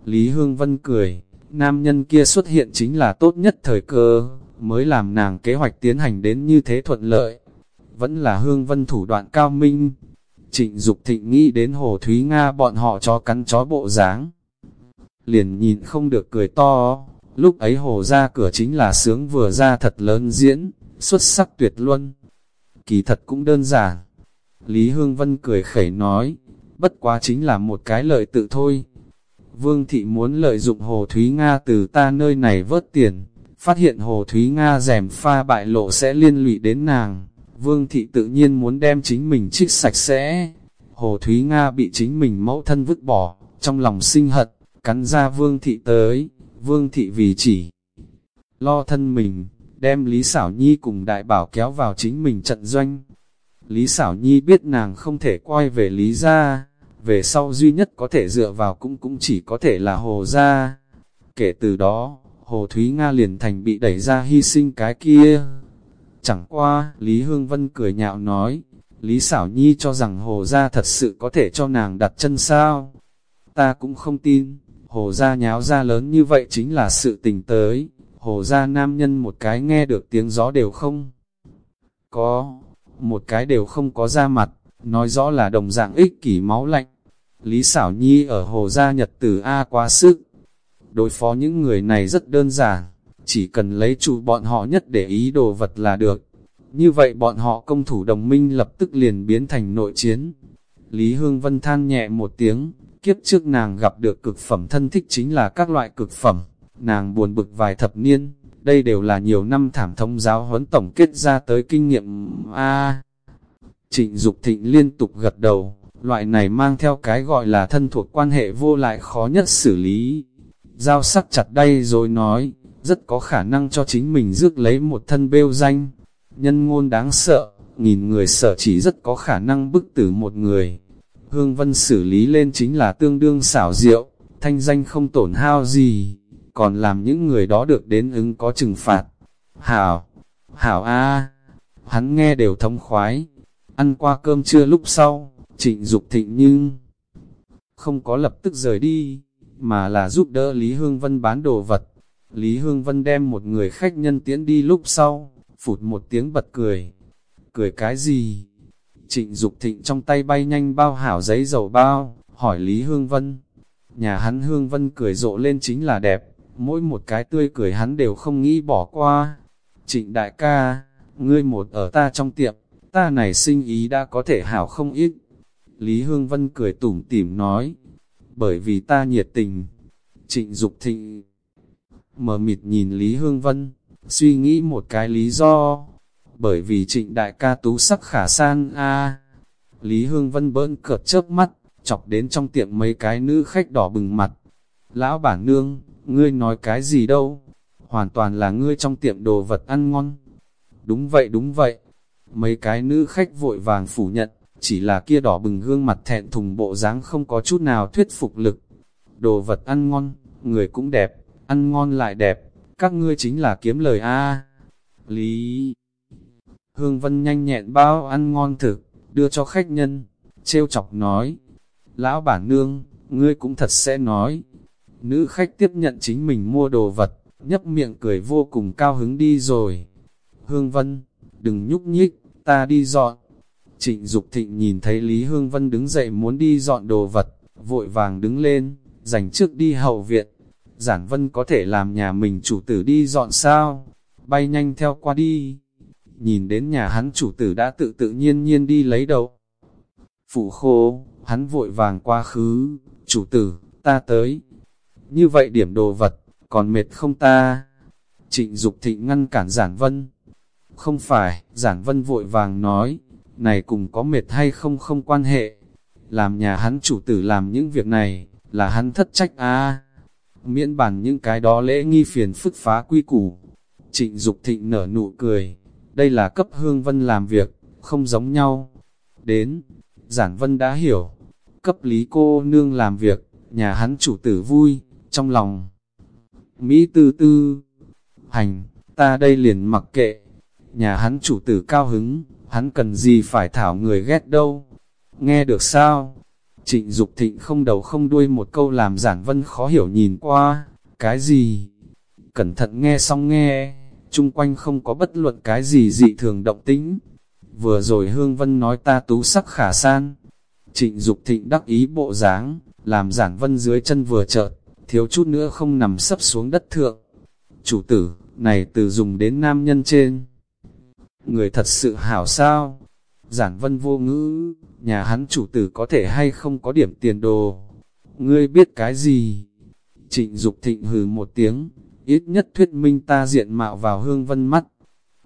Lý Hương Vân cười, nam nhân kia xuất hiện chính là tốt nhất thời cơ, mới làm nàng kế hoạch tiến hành đến như thế thuận lợi. Vẫn là Hương Vân thủ đoạn cao minh. Trịnh Dục thịnh nghĩ đến Hồ Thúy Nga bọn họ cho cắn chó bộ dáng Liền nhìn không được cười to, lúc ấy Hồ ra cửa chính là sướng vừa ra thật lớn diễn, xuất sắc tuyệt luân. Kỳ thật cũng đơn giản. Lý Hương Vân cười khẩy nói, bất quá chính là một cái lợi tự thôi. Vương thị muốn lợi dụng Hồ Thúy Nga từ ta nơi này vớt tiền, phát hiện Hồ Thúy Nga rèm pha bại lộ sẽ liên lụy đến nàng. Vương thị tự nhiên muốn đem chính mình trích sạch sẽ. Hồ Thúy Nga bị chính mình mẫu thân vứt bỏ, trong lòng sinh hận, cắn ra Vương thị tới. Vương thị vì chỉ lo thân mình, đem Lý Sảo Nhi cùng đại bảo kéo vào chính mình trận doanh. Lý Sảo Nhi biết nàng không thể quay về Lý gia, về sau duy nhất có thể dựa vào cũng cũng chỉ có thể là Hồ gia. Kể từ đó, Hồ Thúy Nga liền thành bị đẩy ra hy sinh cái kia. Chẳng qua, Lý Hương Vân cười nhạo nói, Lý Xảo Nhi cho rằng Hồ gia thật sự có thể cho nàng đặt chân sao. Ta cũng không tin, Hồ gia nháo ra lớn như vậy chính là sự tình tới. Hồ gia nam nhân một cái nghe được tiếng gió đều không. Có, một cái đều không có ra mặt, nói rõ là đồng dạng ích kỷ máu lạnh. Lý Sảo nhi ở hồ gia nhật tử A quá sức. Đối phó những người này rất đơn giản, chỉ cần lấy chủ bọn họ nhất để ý đồ vật là được. Như vậy bọn họ công thủ đồng minh lập tức liền biến thành nội chiến. Lý Hương Vân than nhẹ một tiếng, kiếp trước nàng gặp được cực phẩm thân thích chính là các loại cực phẩm, nàng buồn bực vài thập niên, đây đều là nhiều năm thảm thông giáo huấn tổng kết ra tới kinh nghiệm A. trịnh Dục thịnh liên tục gật đầu, loại này mang theo cái gọi là thân thuộc quan hệ vô lại khó nhất xử lý. Giao sắc chặt đây rồi nói, rất có khả năng cho chính mình rước lấy một thân bêu danh. Nhân ngôn đáng sợ, nghìn người sợ chỉ rất có khả năng bức tử một người. Hương Vân xử lý lên chính là tương đương xảo diệu, thanh danh không tổn hao gì còn làm những người đó được đến ứng có trừng phạt. Hảo, hảo a hắn nghe đều thông khoái. Ăn qua cơm trưa lúc sau, trịnh Dục thịnh nhưng không có lập tức rời đi, mà là giúp đỡ Lý Hương Vân bán đồ vật. Lý Hương Vân đem một người khách nhân tiễn đi lúc sau, phụt một tiếng bật cười. Cười cái gì? Trịnh Dục thịnh trong tay bay nhanh bao hảo giấy dầu bao, hỏi Lý Hương Vân. Nhà hắn Hương Vân cười rộ lên chính là đẹp, mỗi một cái tươi cười hắn đều không nghĩ bỏ qua. Trịnh đại ca, ngươi một ở ta trong tiệm, ta này sinh ý đã có thể hảo không ít. Lý Hương Vân cười tủm tỉm nói, bởi vì ta nhiệt tình. Trịnh Dục Thịnh mờ mịt nhìn Lý Hương Vân, suy nghĩ một cái lý do. bởi vì trịnh đại ca tú sắc khả san a Lý Hương Vân bỡn cợt chớp mắt, chọc đến trong tiệm mấy cái nữ khách đỏ bừng mặt. Lão bản nương, ngươi nói cái gì đâu? Hoàn toàn là ngươi trong tiệm đồ vật ăn ngon. Đúng vậy đúng vậy. Mấy cái nữ khách vội vàng phủ nhận, chỉ là kia đỏ bừng gương mặt thẹn thùng bộ dáng không có chút nào thuyết phục lực. Đồ vật ăn ngon, người cũng đẹp, ăn ngon lại đẹp, các ngươi chính là kiếm lời A. Lý Hương Vân nhanh nhẹn bao ăn ngon thực, đưa cho khách nhân, trêu chọc nói. Lão bản nương, ngươi cũng thật sẽ nói. Nữ khách tiếp nhận chính mình mua đồ vật, nhấp miệng cười vô cùng cao hứng đi rồi. Hương Vân, đừng nhúc nhích, ta đi dọn. Trịnh Dục Thịnh nhìn thấy Lý Hương Vân đứng dậy muốn đi dọn đồ vật, vội vàng đứng lên, dành trước đi hậu viện. Giản Vân có thể làm nhà mình chủ tử đi dọn sao? Bay nhanh theo qua đi. Nhìn đến nhà hắn chủ tử đã tự tự nhiên nhiên đi lấy đầu. Phụ khô, hắn vội vàng qua khứ, chủ tử, ta tới. Như vậy điểm đồ vật, còn mệt không ta? Trịnh Dục Thịnh ngăn cản Giản Vân. Không phải, Giản Vân vội vàng nói, này cùng có mệt hay không không quan hệ. Làm nhà hắn chủ tử làm những việc này, là hắn thất trách a Miễn bản những cái đó lễ nghi phiền phức phá quy củ. Trịnh Dục Thịnh nở nụ cười, đây là cấp Hương Vân làm việc, không giống nhau. Đến, Giản Vân đã hiểu, cấp lý cô nương làm việc, nhà hắn chủ tử vui, trong lòng. Mỹ tư tư, hành, ta đây liền mặc kệ, nhà hắn chủ tử cao hứng, hắn cần gì phải thảo người ghét đâu. Nghe được sao? Trịnh Dục Thịnh không đầu không đuôi một câu làm giản vân khó hiểu nhìn qua, cái gì? Cẩn thận nghe xong nghe, chung quanh không có bất luận cái gì dị thường động tĩnh. Vừa rồi Hương Vân nói ta tú sắc khả san. Trịnh Dục Thịnh đắc ý bộ dáng, làm giản vân dưới chân vừa chợt, thiếu chút nữa không nằm sấp xuống đất thượng. Chủ tử, này từ dùng đến nam nhân trên. Người thật sự hảo sao? Giản vân vô ngữ, nhà hắn chủ tử có thể hay không có điểm tiền đồ. Ngươi biết cái gì? Trịnh Dục thịnh hừ một tiếng, ít nhất thuyết minh ta diện mạo vào hương vân mắt.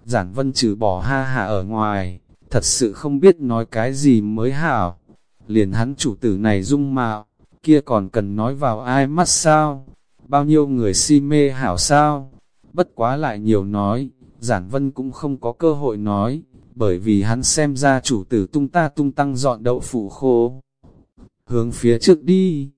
Giản vân trừ bỏ ha hạ ở ngoài, thật sự không biết nói cái gì mới hảo. Liền hắn chủ tử này dung mạo, kia còn cần nói vào ai mắt sao? Bao nhiêu người si mê hảo sao? Bất quá lại nhiều nói, giản vân cũng không có cơ hội nói, bởi vì hắn xem ra chủ tử tung ta tung tăng dọn đậu phụ khô. Hướng phía trước đi,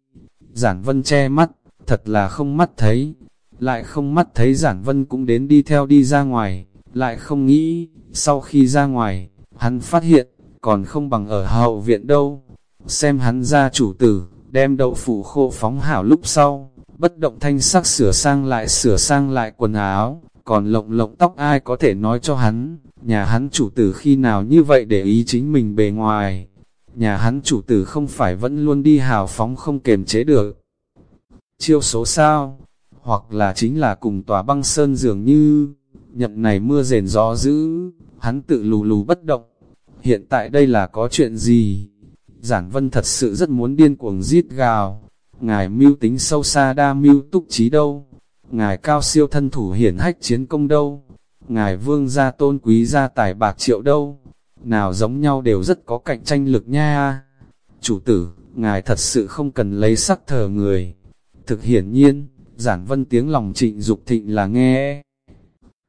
giản vân che mắt, thật là không mắt thấy, lại không mắt thấy giản vân cũng đến đi theo đi ra ngoài, lại không nghĩ, sau khi ra ngoài, hắn phát hiện, còn không bằng ở hậu viện đâu, xem hắn ra chủ tử, đem đậu phụ khô phóng hảo lúc sau, bất động thanh sắc sửa sang lại sửa sang lại quần áo, còn lộng lộng tóc ai có thể nói cho hắn, nhà hắn chủ tử khi nào như vậy để ý chính mình bề ngoài. Nhà hắn chủ tử không phải vẫn luôn đi hào phóng không kềm chế được. Chiêu số sao? Hoặc là chính là cùng tòa băng sơn dường như, nhậm này mưa rền gió dữ, hắn tự lù lù bất động. Hiện tại đây là có chuyện gì? Giản vân thật sự rất muốn điên cuồng giết gào. Ngài mưu tính sâu xa đa mưu túc trí đâu? Ngài cao siêu thân thủ hiển hách chiến công đâu? Ngài vương gia tôn quý gia tài bạc triệu đâu? Nào giống nhau đều rất có cạnh tranh lực nha. Chủ tử, ngài thật sự không cần lấy sắc thờ người. Thực hiển nhiên, giản vân tiếng lòng trịnh Dục thịnh là nghe.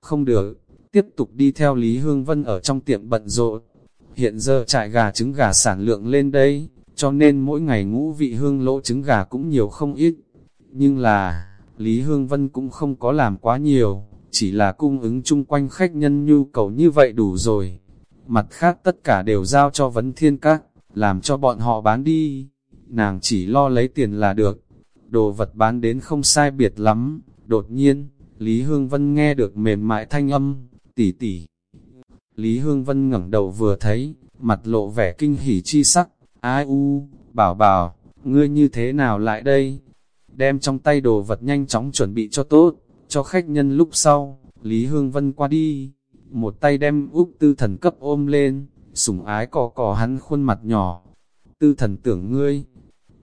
Không được, tiếp tục đi theo Lý Hương Vân ở trong tiệm bận rộn. Hiện giờ trại gà trứng gà sản lượng lên đây, cho nên mỗi ngày ngũ vị hương lỗ trứng gà cũng nhiều không ít. Nhưng là, Lý Hương Vân cũng không có làm quá nhiều, chỉ là cung ứng chung quanh khách nhân nhu cầu như vậy đủ rồi. Mặt khác tất cả đều giao cho vấn thiên các, làm cho bọn họ bán đi. Nàng chỉ lo lấy tiền là được. Đồ vật bán đến không sai biệt lắm. Đột nhiên, Lý Hương Vân nghe được mềm mại thanh âm, tỉ tỉ. Lý Hương Vân ngẩng đầu vừa thấy, mặt lộ vẻ kinh hỉ chi sắc. Ai u, bảo bảo, ngươi như thế nào lại đây? Đem trong tay đồ vật nhanh chóng chuẩn bị cho tốt cho khách nhân lúc sau, Lý Hương Vân qua đi, một tay đem Úc Tư Thần cấp ôm lên, sủng ái cò cò hắn khuôn mặt nhỏ. Tư Thần tưởng ngươi,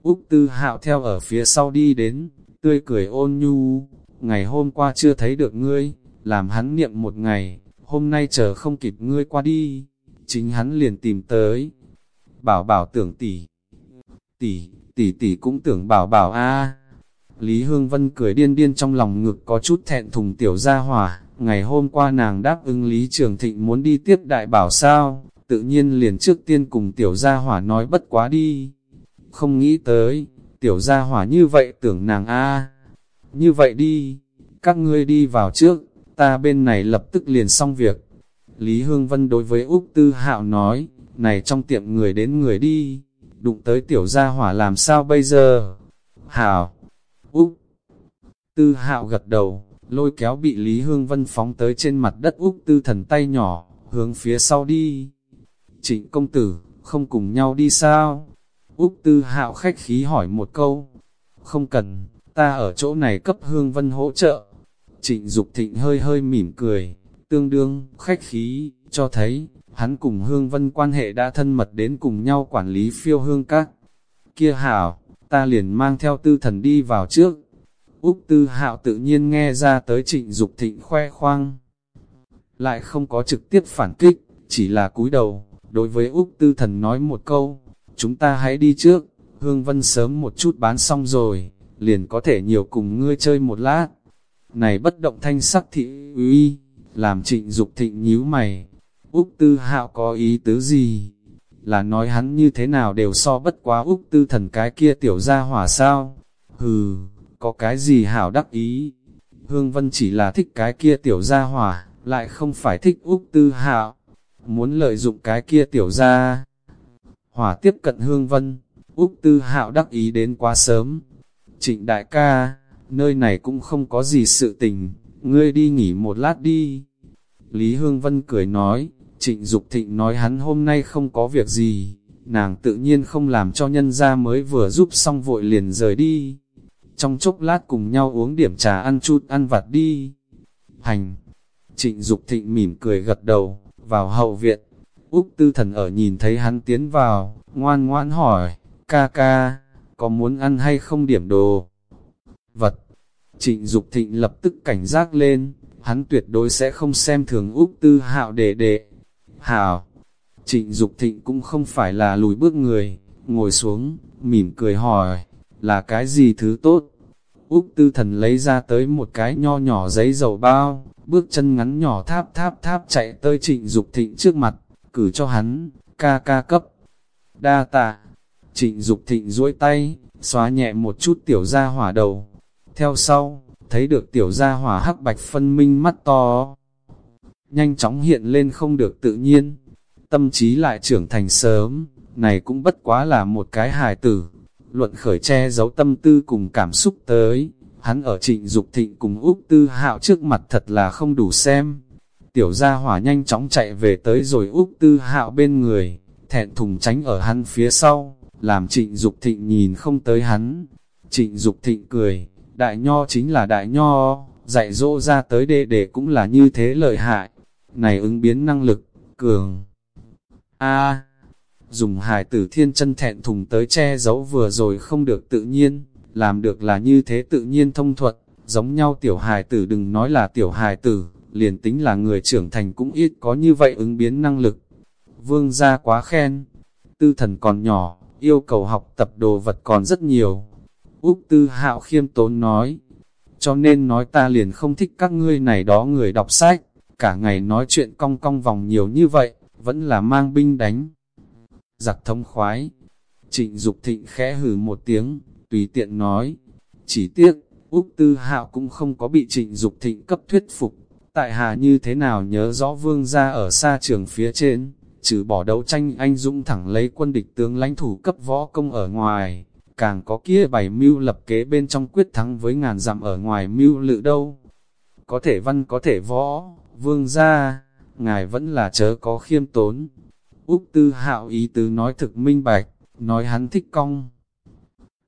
Úc Tư Hạo theo ở phía sau đi đến, tươi cười ôn nhu, ngày hôm qua chưa thấy được ngươi, làm hắn niệm một ngày, hôm nay chờ không kịp ngươi qua đi, chính hắn liền tìm tới. Bảo bảo tưởng tỷ, tỷ, tỷ tỷ cũng tưởng bảo bảo a. Lý Hương Vân cười điên điên trong lòng ngực có chút thẹn thùng tiểu gia hỏa, ngày hôm qua nàng đáp ứng Lý Trường Thịnh muốn đi tiếp đại bảo sao, tự nhiên liền trước tiên cùng tiểu gia hỏa nói bất quá đi. Không nghĩ tới, tiểu gia hỏa như vậy tưởng nàng a Như vậy đi, các ngươi đi vào trước, ta bên này lập tức liền xong việc. Lý Hương Vân đối với Úc Tư Hạo nói, này trong tiệm người đến người đi, đụng tới tiểu gia hỏa làm sao bây giờ? Hảo! Úc! Tư Hạo gật đầu, lôi kéo bị Lý Hương Vân phóng tới trên mặt đất Úc Tư thần tay nhỏ, hướng phía sau đi. Trịnh công tử, không cùng nhau đi sao? Úc Tư Hạo khách khí hỏi một câu. Không cần, ta ở chỗ này cấp Hương Vân hỗ trợ. Trịnh Dục Thịnh hơi hơi mỉm cười, tương đương, khách khí, cho thấy, hắn cùng Hương Vân quan hệ đã thân mật đến cùng nhau quản lý phiêu hương các. Kia hảo, ta liền mang theo tư thần đi vào trước. Úc Tư Hạo tự nhiên nghe ra tới trịnh Dục thịnh khoe khoang. Lại không có trực tiếp phản kích, chỉ là cúi đầu, đối với Úc Tư Thần nói một câu, chúng ta hãy đi trước, Hương Vân sớm một chút bán xong rồi, liền có thể nhiều cùng ngươi chơi một lát. Này bất động thanh sắc thị uy, làm trịnh Dục thịnh nhíu mày, Úc Tư Hạo có ý tứ gì? Là nói hắn như thế nào đều so bất quá Úc Tư Thần cái kia tiểu ra hỏa sao? Hừ, có cái gì hảo đắc ý? Hương Vân chỉ là thích cái kia tiểu gia hỏa, lại không phải thích Úc Tư Hạo. Muốn lợi dụng cái kia tiểu gia hỏa tiếp cận Hương Vân, Úc Tư Hạo đắc ý đến quá sớm. Trịnh đại ca, nơi này cũng không có gì sự tình, ngươi đi nghỉ một lát đi. Lý Hương Vân cười nói, trịnh Dục thịnh nói hắn hôm nay không có việc gì, nàng tự nhiên không làm cho nhân gia mới vừa giúp xong vội liền rời đi trong chốc lát cùng nhau uống điểm trà ăn chút ăn vặt đi. Hành! Trịnh Dục thịnh mỉm cười gật đầu, vào hậu viện. Úc tư thần ở nhìn thấy hắn tiến vào, ngoan ngoãn hỏi, ca ca, có muốn ăn hay không điểm đồ? Vật! Trịnh Dục thịnh lập tức cảnh giác lên, hắn tuyệt đối sẽ không xem thường Úc tư hạo đệ đệ hào, Trịnh Dục thịnh cũng không phải là lùi bước người, ngồi xuống, mỉm cười hỏi, là cái gì thứ tốt? Úc tư thần lấy ra tới một cái nho nhỏ giấy dầu bao, bước chân ngắn nhỏ tháp tháp tháp chạy tới trịnh Dục thịnh trước mặt, cử cho hắn, ca ca cấp. Đa tạ, trịnh Dục thịnh duỗi tay, xóa nhẹ một chút tiểu gia hỏa đầu. Theo sau, thấy được tiểu gia hỏa hắc bạch phân minh mắt to. Nhanh chóng hiện lên không được tự nhiên, tâm trí lại trưởng thành sớm, này cũng bất quá là một cái hài tử, luận khởi che giấu tâm tư cùng cảm xúc tới, hắn ở trịnh Dục thịnh cùng Úc Tư Hạo trước mặt thật là không đủ xem. Tiểu gia hỏa nhanh chóng chạy về tới rồi Úc Tư Hạo bên người, thẹn thùng tránh ở hắn phía sau, làm trịnh Dục thịnh nhìn không tới hắn. Trịnh Dục thịnh cười, đại nho chính là đại nho, dạy dỗ ra tới đệ đệ cũng là như thế lợi hại. Này ứng biến năng lực, cường. A dùng hài tử thiên chân thẹn thùng tới che giấu vừa rồi không được tự nhiên, làm được là như thế tự nhiên thông thuận, giống nhau tiểu hài tử đừng nói là tiểu hài tử, liền tính là người trưởng thành cũng ít có như vậy ứng biến năng lực. Vương gia quá khen, tư thần còn nhỏ, yêu cầu học tập đồ vật còn rất nhiều. Úc tư hạo khiêm tốn nói, cho nên nói ta liền không thích các ngươi này đó người đọc sách, cả ngày nói chuyện cong cong vòng nhiều như vậy, vẫn là mang binh đánh giặc thông khoái. Trịnh Dục thịnh khẽ hử một tiếng, tùy tiện nói. Chỉ tiếc, Úc Tư Hạo cũng không có bị trịnh Dục thịnh cấp thuyết phục. Tại hà như thế nào nhớ rõ vương ra ở xa trường phía trên, trừ bỏ đấu tranh anh dũng thẳng lấy quân địch tướng lãnh thủ cấp võ công ở ngoài, càng có kia bảy mưu lập kế bên trong quyết thắng với ngàn dặm ở ngoài mưu lự đâu. Có thể văn có thể võ, vương ra, ngài vẫn là chớ có khiêm tốn, Úc Tư Hạo ý tứ nói thực minh bạch, nói hắn thích cong.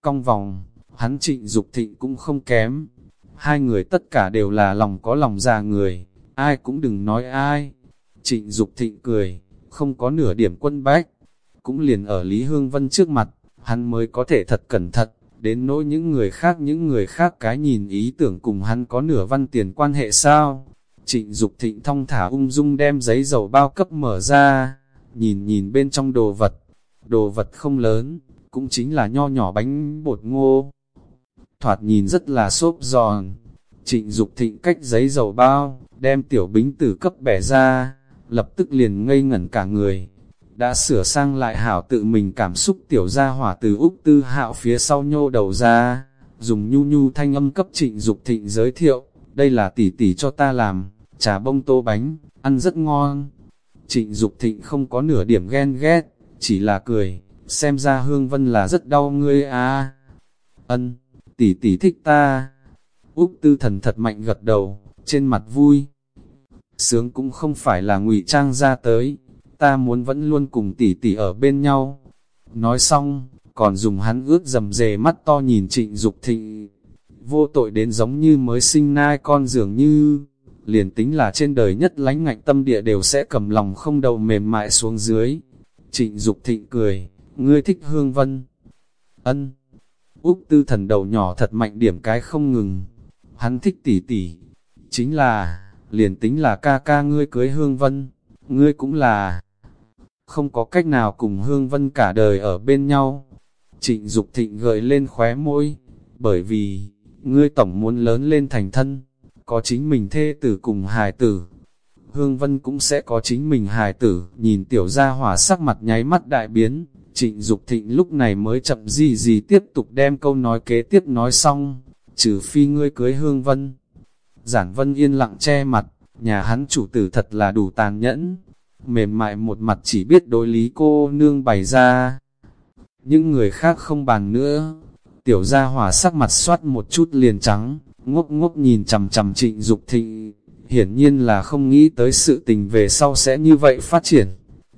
Cong vòng, hắn trịnh Dục thịnh cũng không kém. Hai người tất cả đều là lòng có lòng già người, ai cũng đừng nói ai. Trịnh Dục thịnh cười, không có nửa điểm quân bách. Cũng liền ở Lý Hương Vân trước mặt, hắn mới có thể thật cẩn thận, đến nỗi những người khác những người khác cái nhìn ý tưởng cùng hắn có nửa văn tiền quan hệ sao. Trịnh Dục thịnh thong thả ung dung đem giấy dầu bao cấp mở ra, nhìn nhìn bên trong đồ vật. Đồ vật không lớn, cũng chính là nho nhỏ bánh bột ngô. Thoạt nhìn rất là xốp giòn. Trịnh Dục thịnh cách giấy dầu bao, đem tiểu bính tử cấp bẻ ra, lập tức liền ngây ngẩn cả người. Đã sửa sang lại hảo tự mình cảm xúc tiểu ra hỏa từ Úc Tư Hạo phía sau nhô đầu ra, dùng nhu nhu thanh âm cấp trịnh Dục thịnh giới thiệu, đây là tỷ tỷ cho ta làm, trà bông tô bánh, ăn rất ngon. Trịnh Dục thịnh không có nửa điểm ghen ghét, chỉ là cười, xem ra Hương Vân là rất đau ngươi à. Ân, tỷ tỷ thích ta. Úc tư thần thật mạnh gật đầu, trên mặt vui. Sướng cũng không phải là ngụy trang ra tới, ta muốn vẫn luôn cùng tỷ tỷ ở bên nhau. Nói xong, còn dùng hắn ướt dầm dề mắt to nhìn trịnh Dục thịnh. Vô tội đến giống như mới sinh nai con dường như, liền tính là trên đời nhất lánh ngạnh tâm địa đều sẽ cầm lòng không đầu mềm mại xuống dưới. Trịnh Dục thịnh cười, ngươi thích hương vân. Ân. Úc tư thần đầu nhỏ thật mạnh điểm cái không ngừng. Hắn thích tỷ tỷ. Chính là, liền tính là ca ca ngươi cưới hương vân, ngươi cũng là không có cách nào cùng hương vân cả đời ở bên nhau. Trịnh Dục thịnh gợi lên khóe môi, bởi vì, ngươi tổng muốn lớn lên thành thân, có chính mình thê tử cùng hài tử. Hương Vân cũng sẽ có chính mình hài tử, nhìn tiểu gia hỏa sắc mặt nháy mắt đại biến, Trịnh Dục Thịnh lúc này mới chậm gì gì tiếp tục đem câu nói kế tiếp nói xong, trừ phi ngươi cưới Hương Vân. Giản Vân yên lặng che mặt, nhà hắn chủ tử thật là đủ tàn nhẫn, mềm mại một mặt chỉ biết đối lý cô nương bày ra. Những người khác không bàn nữa, tiểu gia hỏa sắc mặt soát một chút liền trắng, ngốc ngốc nhìn chầm chầm trịnh Dục thịnh, hiển nhiên là không nghĩ tới sự tình về sau sẽ như vậy phát triển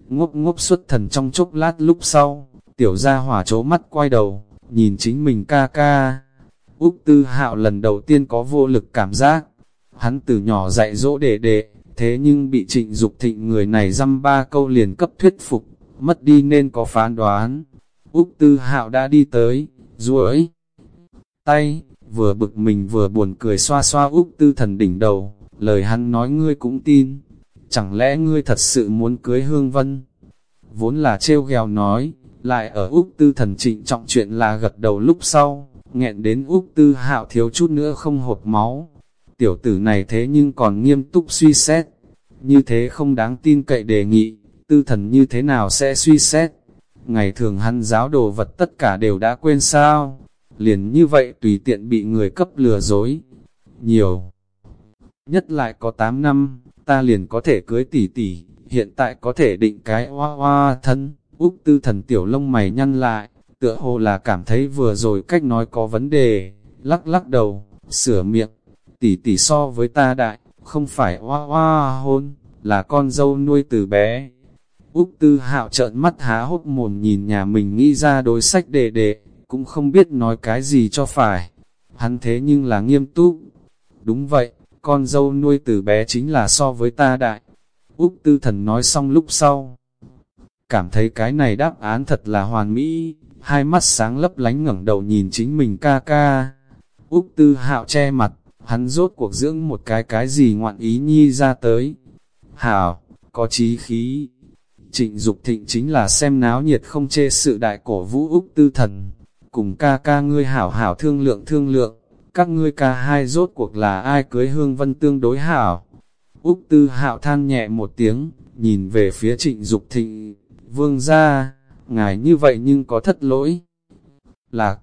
ngốc ngốc xuất thần trong chốc lát lúc sau, tiểu gia hỏa chố mắt quay đầu, nhìn chính mình ca ca. Úc Tư Hạo lần đầu tiên có vô lực cảm giác, hắn từ nhỏ dạy dỗ đệ đệ, thế nhưng bị trịnh Dục thịnh người này dăm ba câu liền cấp thuyết phục, mất đi nên có phán đoán. Úc Tư Hạo đã đi tới, duỗi tay, vừa bực mình vừa buồn cười xoa xoa Úc Tư thần đỉnh đầu, lời hắn nói ngươi cũng tin chẳng lẽ ngươi thật sự muốn cưới Hương Vân? Vốn là trêu ghèo nói, lại ở Úc Tư thần trịnh trọng chuyện là gật đầu lúc sau, nghẹn đến Úc Tư hạo thiếu chút nữa không hột máu. Tiểu tử này thế nhưng còn nghiêm túc suy xét, như thế không đáng tin cậy đề nghị, tư thần như thế nào sẽ suy xét. Ngày thường hắn giáo đồ vật tất cả đều đã quên sao, liền như vậy tùy tiện bị người cấp lừa dối. Nhiều, nhất lại có 8 năm, ta liền có thể cưới tỷ tỷ, hiện tại có thể định cái hoa hoa thân. Úc tư thần tiểu lông mày nhăn lại, tựa hồ là cảm thấy vừa rồi cách nói có vấn đề, lắc lắc đầu, sửa miệng, tỷ tỷ so với ta đại, không phải hoa hoa hôn, là con dâu nuôi từ bé. Úc tư hạo trợn mắt há hốc mồm nhìn nhà mình nghĩ ra đối sách đề đề, cũng không biết nói cái gì cho phải. Hắn thế nhưng là nghiêm túc. Đúng vậy, con dâu nuôi từ bé chính là so với ta đại. Úc tư thần nói xong lúc sau. Cảm thấy cái này đáp án thật là hoàn mỹ, hai mắt sáng lấp lánh ngẩng đầu nhìn chính mình ca ca. Úc tư hạo che mặt, hắn rốt cuộc dưỡng một cái cái gì ngoạn ý nhi ra tới. Hảo, có trí khí. Trịnh Dục thịnh chính là xem náo nhiệt không chê sự đại cổ vũ Úc tư thần. Cùng ca ca ngươi hảo hảo thương lượng thương lượng các ngươi ca hai rốt cuộc là ai cưới hương vân tương đối hảo. Úc tư hạo than nhẹ một tiếng, nhìn về phía trịnh Dục thịnh, vương ra, ngài như vậy nhưng có thất lỗi. Lạc,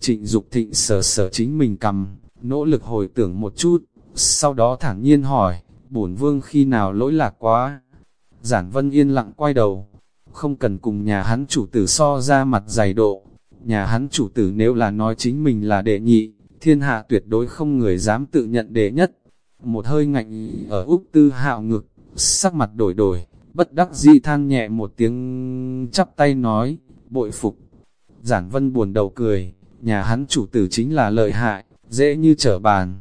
trịnh Dục thịnh sờ sờ chính mình cầm, nỗ lực hồi tưởng một chút, sau đó thản nhiên hỏi, bổn vương khi nào lỗi lạc quá. Giản vân yên lặng quay đầu, không cần cùng nhà hắn chủ tử so ra mặt dày độ, nhà hắn chủ tử nếu là nói chính mình là đệ nhị, thiên hạ tuyệt đối không người dám tự nhận đệ nhất. Một hơi ngạnh ở Úc Tư hạo ngực, sắc mặt đổi đổi, bất đắc dĩ than nhẹ một tiếng chắp tay nói, bội phục. Giản vân buồn đầu cười, nhà hắn chủ tử chính là lợi hại, dễ như trở bàn.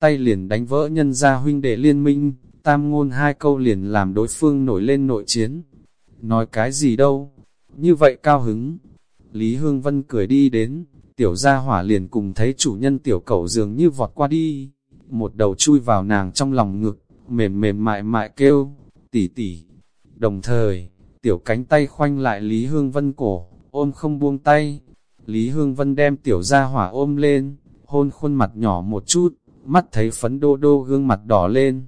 Tay liền đánh vỡ nhân gia huynh đệ liên minh, tam ngôn hai câu liền làm đối phương nổi lên nội chiến. Nói cái gì đâu, như vậy cao hứng. Lý Hương Vân cười đi đến, tiểu gia hỏa liền cùng thấy chủ nhân tiểu cẩu dường như vọt qua đi, một đầu chui vào nàng trong lòng ngực, mềm mềm mại mại kêu, tỉ tỉ. Đồng thời, tiểu cánh tay khoanh lại Lý Hương Vân cổ, ôm không buông tay. Lý Hương Vân đem tiểu gia hỏa ôm lên, hôn khuôn mặt nhỏ một chút, mắt thấy phấn đô đô gương mặt đỏ lên.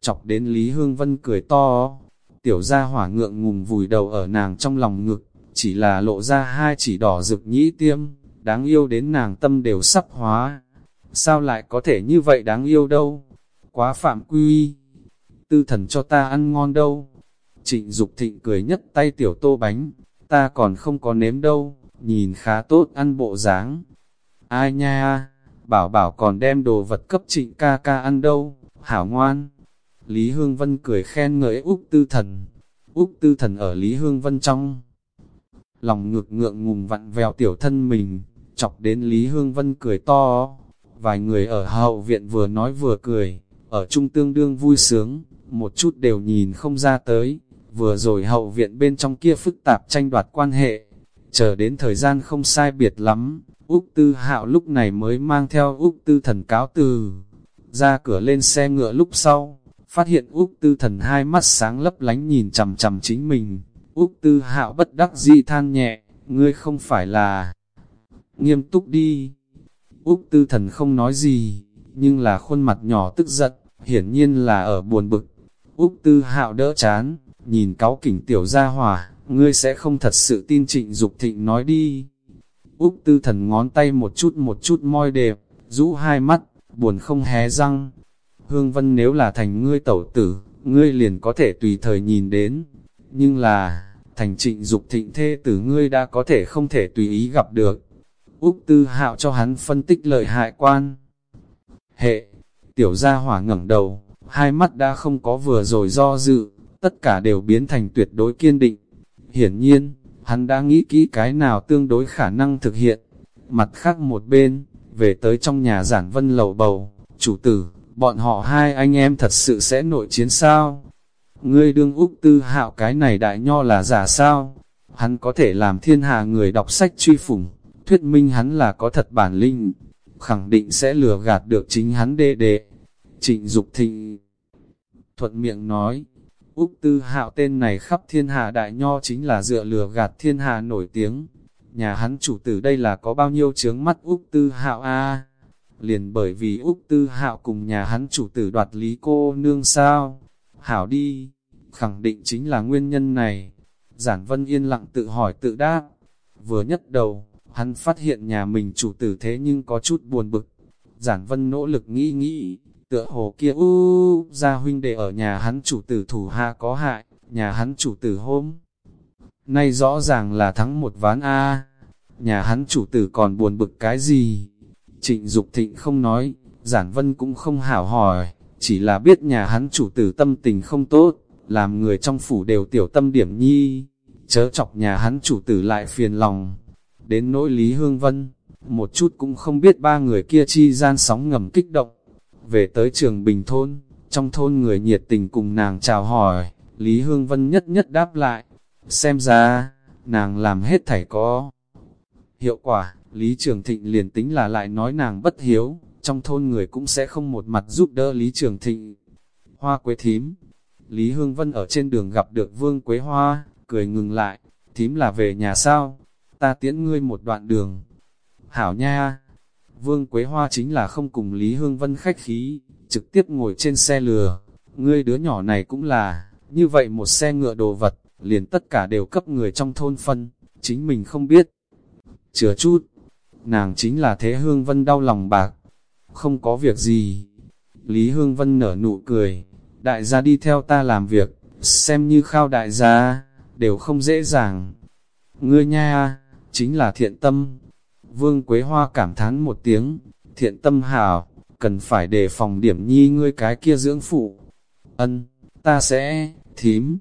Chọc đến Lý Hương Vân cười to, tiểu gia hỏa ngượng ngùng vùi đầu ở nàng trong lòng ngực, chỉ là lộ ra hai chỉ đỏ rực nhĩ tiêm, đáng yêu đến nàng tâm đều sắp hóa. Sao lại có thể như vậy đáng yêu đâu? Quá phạm quy. Tư thần cho ta ăn ngon đâu. Trịnh Dục thịnh cười nhất tay tiểu tô bánh, ta còn không có nếm đâu, nhìn khá tốt ăn bộ dáng. Ai nha, bảo bảo còn đem đồ vật cấp trịnh ca ca ăn đâu, hảo ngoan. Lý Hương Vân cười khen ngợi Úc Tư Thần. Úc Tư Thần ở Lý Hương Vân trong. Lòng ngược ngượng ngùng vặn vèo tiểu thân mình, chọc đến Lý Hương Vân cười to. Vài người ở hậu viện vừa nói vừa cười, ở trung tương đương vui sướng, một chút đều nhìn không ra tới. Vừa rồi hậu viện bên trong kia phức tạp tranh đoạt quan hệ, chờ đến thời gian không sai biệt lắm, Úc Tư Hạo lúc này mới mang theo Úc Tư Thần cáo từ, ra cửa lên xe ngựa lúc sau, phát hiện Úc Tư Thần hai mắt sáng lấp lánh nhìn chằm chằm chính mình, Úc Tư Hạo bất đắc dĩ than nhẹ, ngươi không phải là nghiêm túc đi. Úc Tư Thần không nói gì, nhưng là khuôn mặt nhỏ tức giận, hiển nhiên là ở buồn bực. Úc Tư Hạo đỡ chán, nhìn cáo kỉnh tiểu gia hỏa, ngươi sẽ không thật sự tin trịnh Dục thịnh nói đi. Úc Tư Thần ngón tay một chút một chút moi đẹp, rũ hai mắt, buồn không hé răng. Hương Vân nếu là thành ngươi tẩu tử, ngươi liền có thể tùy thời nhìn đến. Nhưng là, thành trịnh Dục thịnh thê tử ngươi đã có thể không thể tùy ý gặp được. Úc Tư Hạo cho hắn phân tích lợi hại quan. Hệ, tiểu gia hỏa ngẩng đầu, hai mắt đã không có vừa rồi do dự, tất cả đều biến thành tuyệt đối kiên định. Hiển nhiên, hắn đã nghĩ kỹ cái nào tương đối khả năng thực hiện. Mặt khác một bên, về tới trong nhà giản vân lầu bầu, chủ tử, bọn họ hai anh em thật sự sẽ nội chiến sao? Ngươi đương Úc Tư Hạo cái này đại nho là giả sao? Hắn có thể làm thiên hạ người đọc sách truy phủng, thuyết minh hắn là có thật bản linh, khẳng định sẽ lừa gạt được chính hắn đệ đệ. Trịnh Dục Thịnh thuận miệng nói, Úc Tư Hạo tên này khắp thiên hạ đại nho chính là dựa lừa gạt thiên hạ nổi tiếng. Nhà hắn chủ tử đây là có bao nhiêu chướng mắt Úc Tư Hạo a Liền bởi vì Úc Tư Hạo cùng nhà hắn chủ tử đoạt lý cô nương sao? Hảo đi, khẳng định chính là nguyên nhân này. Giản Vân yên lặng tự hỏi tự đáp. Vừa nhất đầu, hắn phát hiện nhà mình chủ tử thế nhưng có chút buồn bực. Giản Vân nỗ lực nghĩ nghĩ, tựa hồ kia u ra huynh đệ ở nhà hắn chủ tử thủ hạ có hại, nhà hắn chủ tử hôm. Nay rõ ràng là thắng một ván A, nhà hắn chủ tử còn buồn bực cái gì? Trịnh Dục Thịnh không nói, Giản Vân cũng không hảo hỏi, chỉ là biết nhà hắn chủ tử tâm tình không tốt, làm người trong phủ đều tiểu tâm điểm nhi, chớ chọc nhà hắn chủ tử lại phiền lòng. Đến nỗi Lý Hương Vân, một chút cũng không biết ba người kia chi gian sóng ngầm kích động, về tới trường Bình Thôn, trong thôn người nhiệt tình cùng nàng chào hỏi, Lý Hương Vân nhất nhất đáp lại. Xem ra, nàng làm hết thảy có. Hiệu quả, Lý Trường Thịnh liền tính là lại nói nàng bất hiếu, trong thôn người cũng sẽ không một mặt giúp đỡ Lý Trường Thịnh. Hoa quế thím, Lý Hương Vân ở trên đường gặp được Vương Quế Hoa, cười ngừng lại, thím là về nhà sao? Ta tiễn ngươi một đoạn đường. Hảo nha, Vương Quế Hoa chính là không cùng Lý Hương Vân khách khí, trực tiếp ngồi trên xe lừa. Ngươi đứa nhỏ này cũng là, như vậy một xe ngựa đồ vật, liền tất cả đều cấp người trong thôn phân, chính mình không biết. Chừa chút, nàng chính là thế Hương Vân đau lòng bạc, không có việc gì. Lý Hương Vân nở nụ cười, đại gia đi theo ta làm việc, xem như khao đại gia, đều không dễ dàng. Ngươi nha, chính là thiện tâm, Vương Quế Hoa cảm thán một tiếng, thiện tâm hảo, cần phải đề phòng điểm nhi ngươi cái kia dưỡng phụ. Ân, ta sẽ, thím.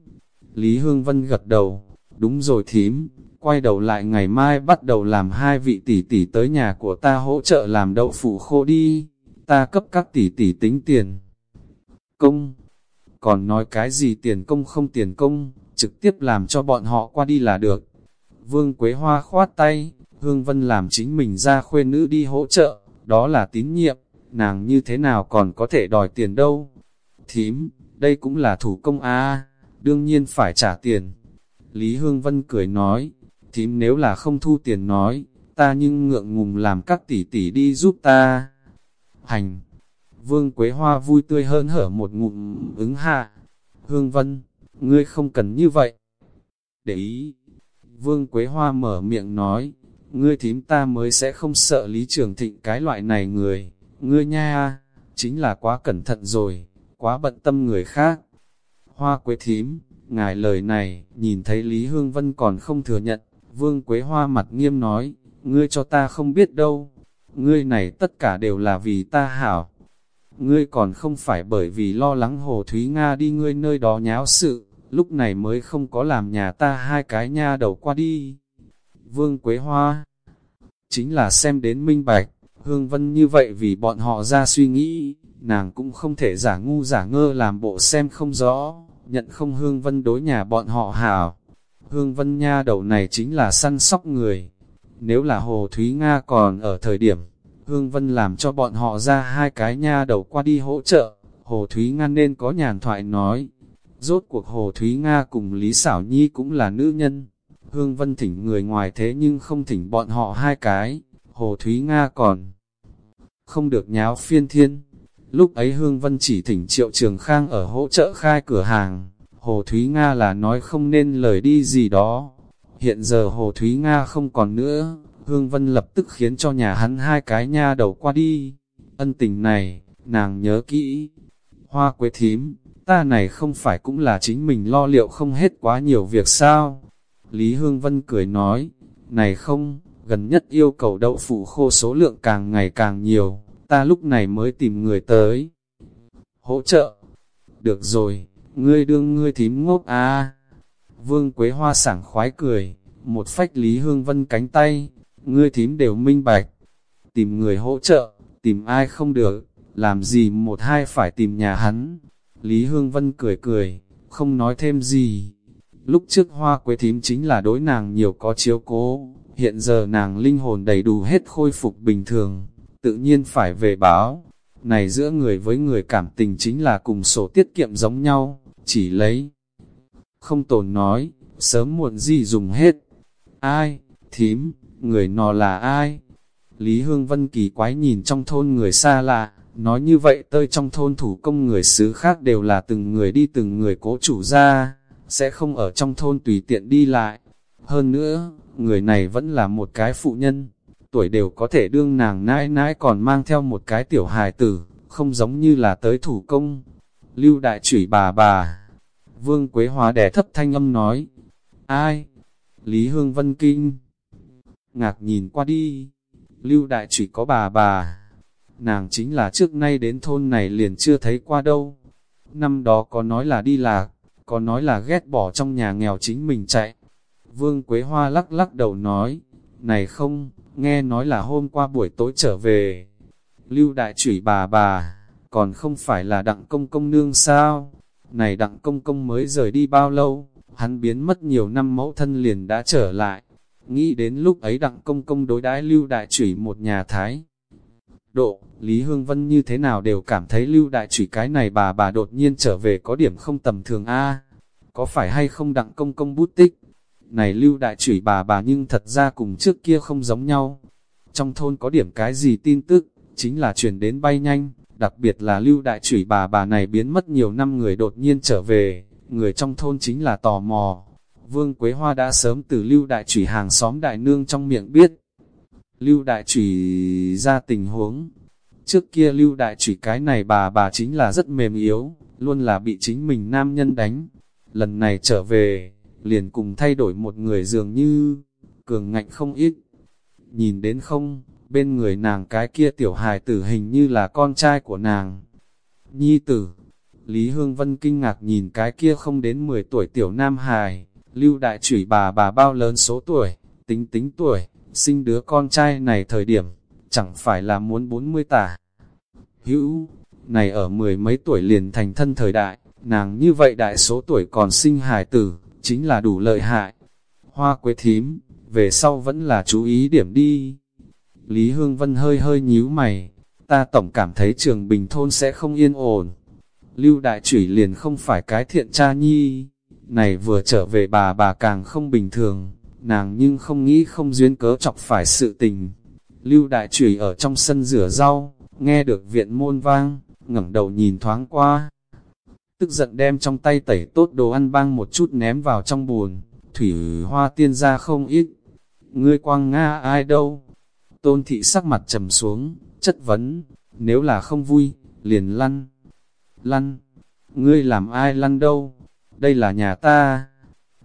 Lý Hương Vân gật đầu, đúng rồi thím, quay đầu lại ngày mai bắt đầu làm hai vị tỷ tỷ tới nhà của ta hỗ trợ làm đậu phụ khô đi, ta cấp các tỷ tỷ tính tiền. Công, còn nói cái gì tiền công không tiền công, trực tiếp làm cho bọn họ qua đi là được. Vương Quế Hoa khoát tay, Hương Vân làm chính mình ra khuê nữ đi hỗ trợ, đó là tín nhiệm, nàng như thế nào còn có thể đòi tiền đâu. Thím, đây cũng là thủ công a đương nhiên phải trả tiền. Lý Hương Vân cười nói, thím nếu là không thu tiền nói, ta nhưng ngượng ngùng làm các tỷ tỷ đi giúp ta. Hành! Vương Quế Hoa vui tươi hơn hở một ngụm ứng hạ. Hương Vân, ngươi không cần như vậy. Để ý! Vương Quế Hoa mở miệng nói, ngươi thím ta mới sẽ không sợ Lý Trường Thịnh cái loại này người. Ngươi nha, chính là quá cẩn thận rồi, quá bận tâm người khác. Hoa Quế thím, ngài lời này, nhìn thấy Lý Hương Vân còn không thừa nhận, Vương Quế Hoa mặt nghiêm nói, ngươi cho ta không biết đâu, ngươi này tất cả đều là vì ta hảo. Ngươi còn không phải bởi vì lo lắng Hồ Thúy Nga đi ngươi nơi đó nháo sự, lúc này mới không có làm nhà ta hai cái nha đầu qua đi. Vương Quế Hoa chính là xem đến minh bạch, Hương Vân như vậy vì bọn họ ra suy nghĩ, nàng cũng không thể giả ngu giả ngơ làm bộ xem không rõ, nhận không Hương Vân đối nhà bọn họ hảo. Hương Vân nha đầu này chính là săn sóc người. Nếu là Hồ Thúy Nga còn ở thời điểm, Hương Vân làm cho bọn họ ra hai cái nha đầu qua đi hỗ trợ, Hồ Thúy Nga nên có nhàn thoại nói. Rốt cuộc Hồ Thúy Nga cùng Lý Sảo Nhi cũng là nữ nhân. Hương Vân thỉnh người ngoài thế nhưng không thỉnh bọn họ hai cái, Hồ Thúy Nga còn không được nháo phiên thiên. Lúc ấy Hương Vân chỉ thỉnh Triệu Trường Khang ở hỗ trợ khai cửa hàng, Hồ Thúy Nga là nói không nên lời đi gì đó. Hiện giờ Hồ Thúy Nga không còn nữa, Hương Vân lập tức khiến cho nhà hắn hai cái nha đầu qua đi. Ân tình này, nàng nhớ kỹ. Hoa quế thím, ta này không phải cũng là chính mình lo liệu không hết quá nhiều việc sao? Lý Hương Vân cười nói, này không, gần nhất yêu cầu đậu phụ khô số lượng càng ngày càng nhiều, ta lúc này mới tìm người tới. Hỗ trợ. Được rồi, ngươi đương ngươi thím ngốc à. Vương Quế Hoa sảng khoái cười, một phách Lý Hương Vân cánh tay, ngươi thím đều minh bạch. Tìm người hỗ trợ, tìm ai không được, làm gì một hai phải tìm nhà hắn. Lý Hương Vân cười cười, không nói thêm gì. Lúc trước hoa quế thím chính là đối nàng nhiều có chiếu cố, hiện giờ nàng linh hồn đầy đủ hết khôi phục bình thường, tự nhiên phải về báo. Này giữa người với người cảm tình chính là cùng sổ tiết kiệm giống nhau, chỉ lấy. Không tồn nói, sớm muộn gì dùng hết. Ai, thím, người nọ là ai? Lý Hương Vân kỳ quái nhìn trong thôn người xa lạ, nói như vậy tơi trong thôn thủ công người xứ khác đều là từng người đi từng người cố chủ ra, sẽ không ở trong thôn tùy tiện đi lại. Hơn nữa, người này vẫn là một cái phụ nhân, tuổi đều có thể đương nàng nãi nãi còn mang theo một cái tiểu hài tử, không giống như là tới thủ công. Lưu đại chửi bà bà. Vương Quế Hóa đẻ thấp thanh âm nói. Ai? Lý Hương Vân Kinh. Ngạc nhìn qua đi. Lưu đại Trụy có bà bà. Nàng chính là trước nay đến thôn này liền chưa thấy qua đâu. Năm đó có nói là đi lạc, có nói là ghét bỏ trong nhà nghèo chính mình chạy. Vương Quế Hoa lắc lắc đầu nói, này không, nghe nói là hôm qua buổi tối trở về. Lưu đại chửi bà bà, còn không phải là đặng công công nương sao? Này đặng công công mới rời đi bao lâu, hắn biến mất nhiều năm mẫu thân liền đã trở lại. Nghĩ đến lúc ấy đặng công công đối đãi lưu đại chửi một nhà thái. Độ, Lý Hương Vân như thế nào đều cảm thấy lưu đại chửi cái này bà bà đột nhiên trở về có điểm không tầm thường a Có phải hay không đặng công công bút tích? Này lưu đại chửi bà bà nhưng thật ra cùng trước kia không giống nhau. Trong thôn có điểm cái gì tin tức, chính là chuyển đến bay nhanh, đặc biệt là lưu đại chửi bà bà này biến mất nhiều năm người đột nhiên trở về, người trong thôn chính là tò mò. Vương Quế Hoa đã sớm từ lưu đại Chủy hàng xóm đại nương trong miệng biết. Lưu đại Chủy ra tình huống. Trước kia lưu đại Chủy cái này bà bà chính là rất mềm yếu, luôn là bị chính mình nam nhân đánh. Lần này trở về, liền cùng thay đổi một người dường như, cường ngạnh không ít. Nhìn đến không, bên người nàng cái kia tiểu hài tử hình như là con trai của nàng. Nhi tử, Lý Hương Vân kinh ngạc nhìn cái kia không đến 10 tuổi tiểu nam hài, lưu đại chửi bà bà bao lớn số tuổi, tính tính tuổi, sinh đứa con trai này thời điểm, chẳng phải là muốn 40 tả. Hữu, này ở mười mấy tuổi liền thành thân thời đại, nàng như vậy đại số tuổi còn sinh hài tử, chính là đủ lợi hại. Hoa quế thím, về sau vẫn là chú ý điểm đi. Lý Hương Vân hơi hơi nhíu mày, ta tổng cảm thấy trường bình thôn sẽ không yên ổn. Lưu đại chủy liền không phải cái thiện cha nhi, này vừa trở về bà bà càng không bình thường, nàng nhưng không nghĩ không duyên cớ chọc phải sự tình. Lưu đại chủy ở trong sân rửa rau, nghe được viện môn vang, ngẩng đầu nhìn thoáng qua. Tức giận đem trong tay tẩy tốt đồ ăn băng một chút ném vào trong buồn, thủy hoa tiên ra không ít. Ngươi quang Nga ai đâu? Tôn thị sắc mặt trầm xuống, chất vấn, nếu là không vui, liền lăn. Lăn, ngươi làm ai lăn đâu? Đây là nhà ta.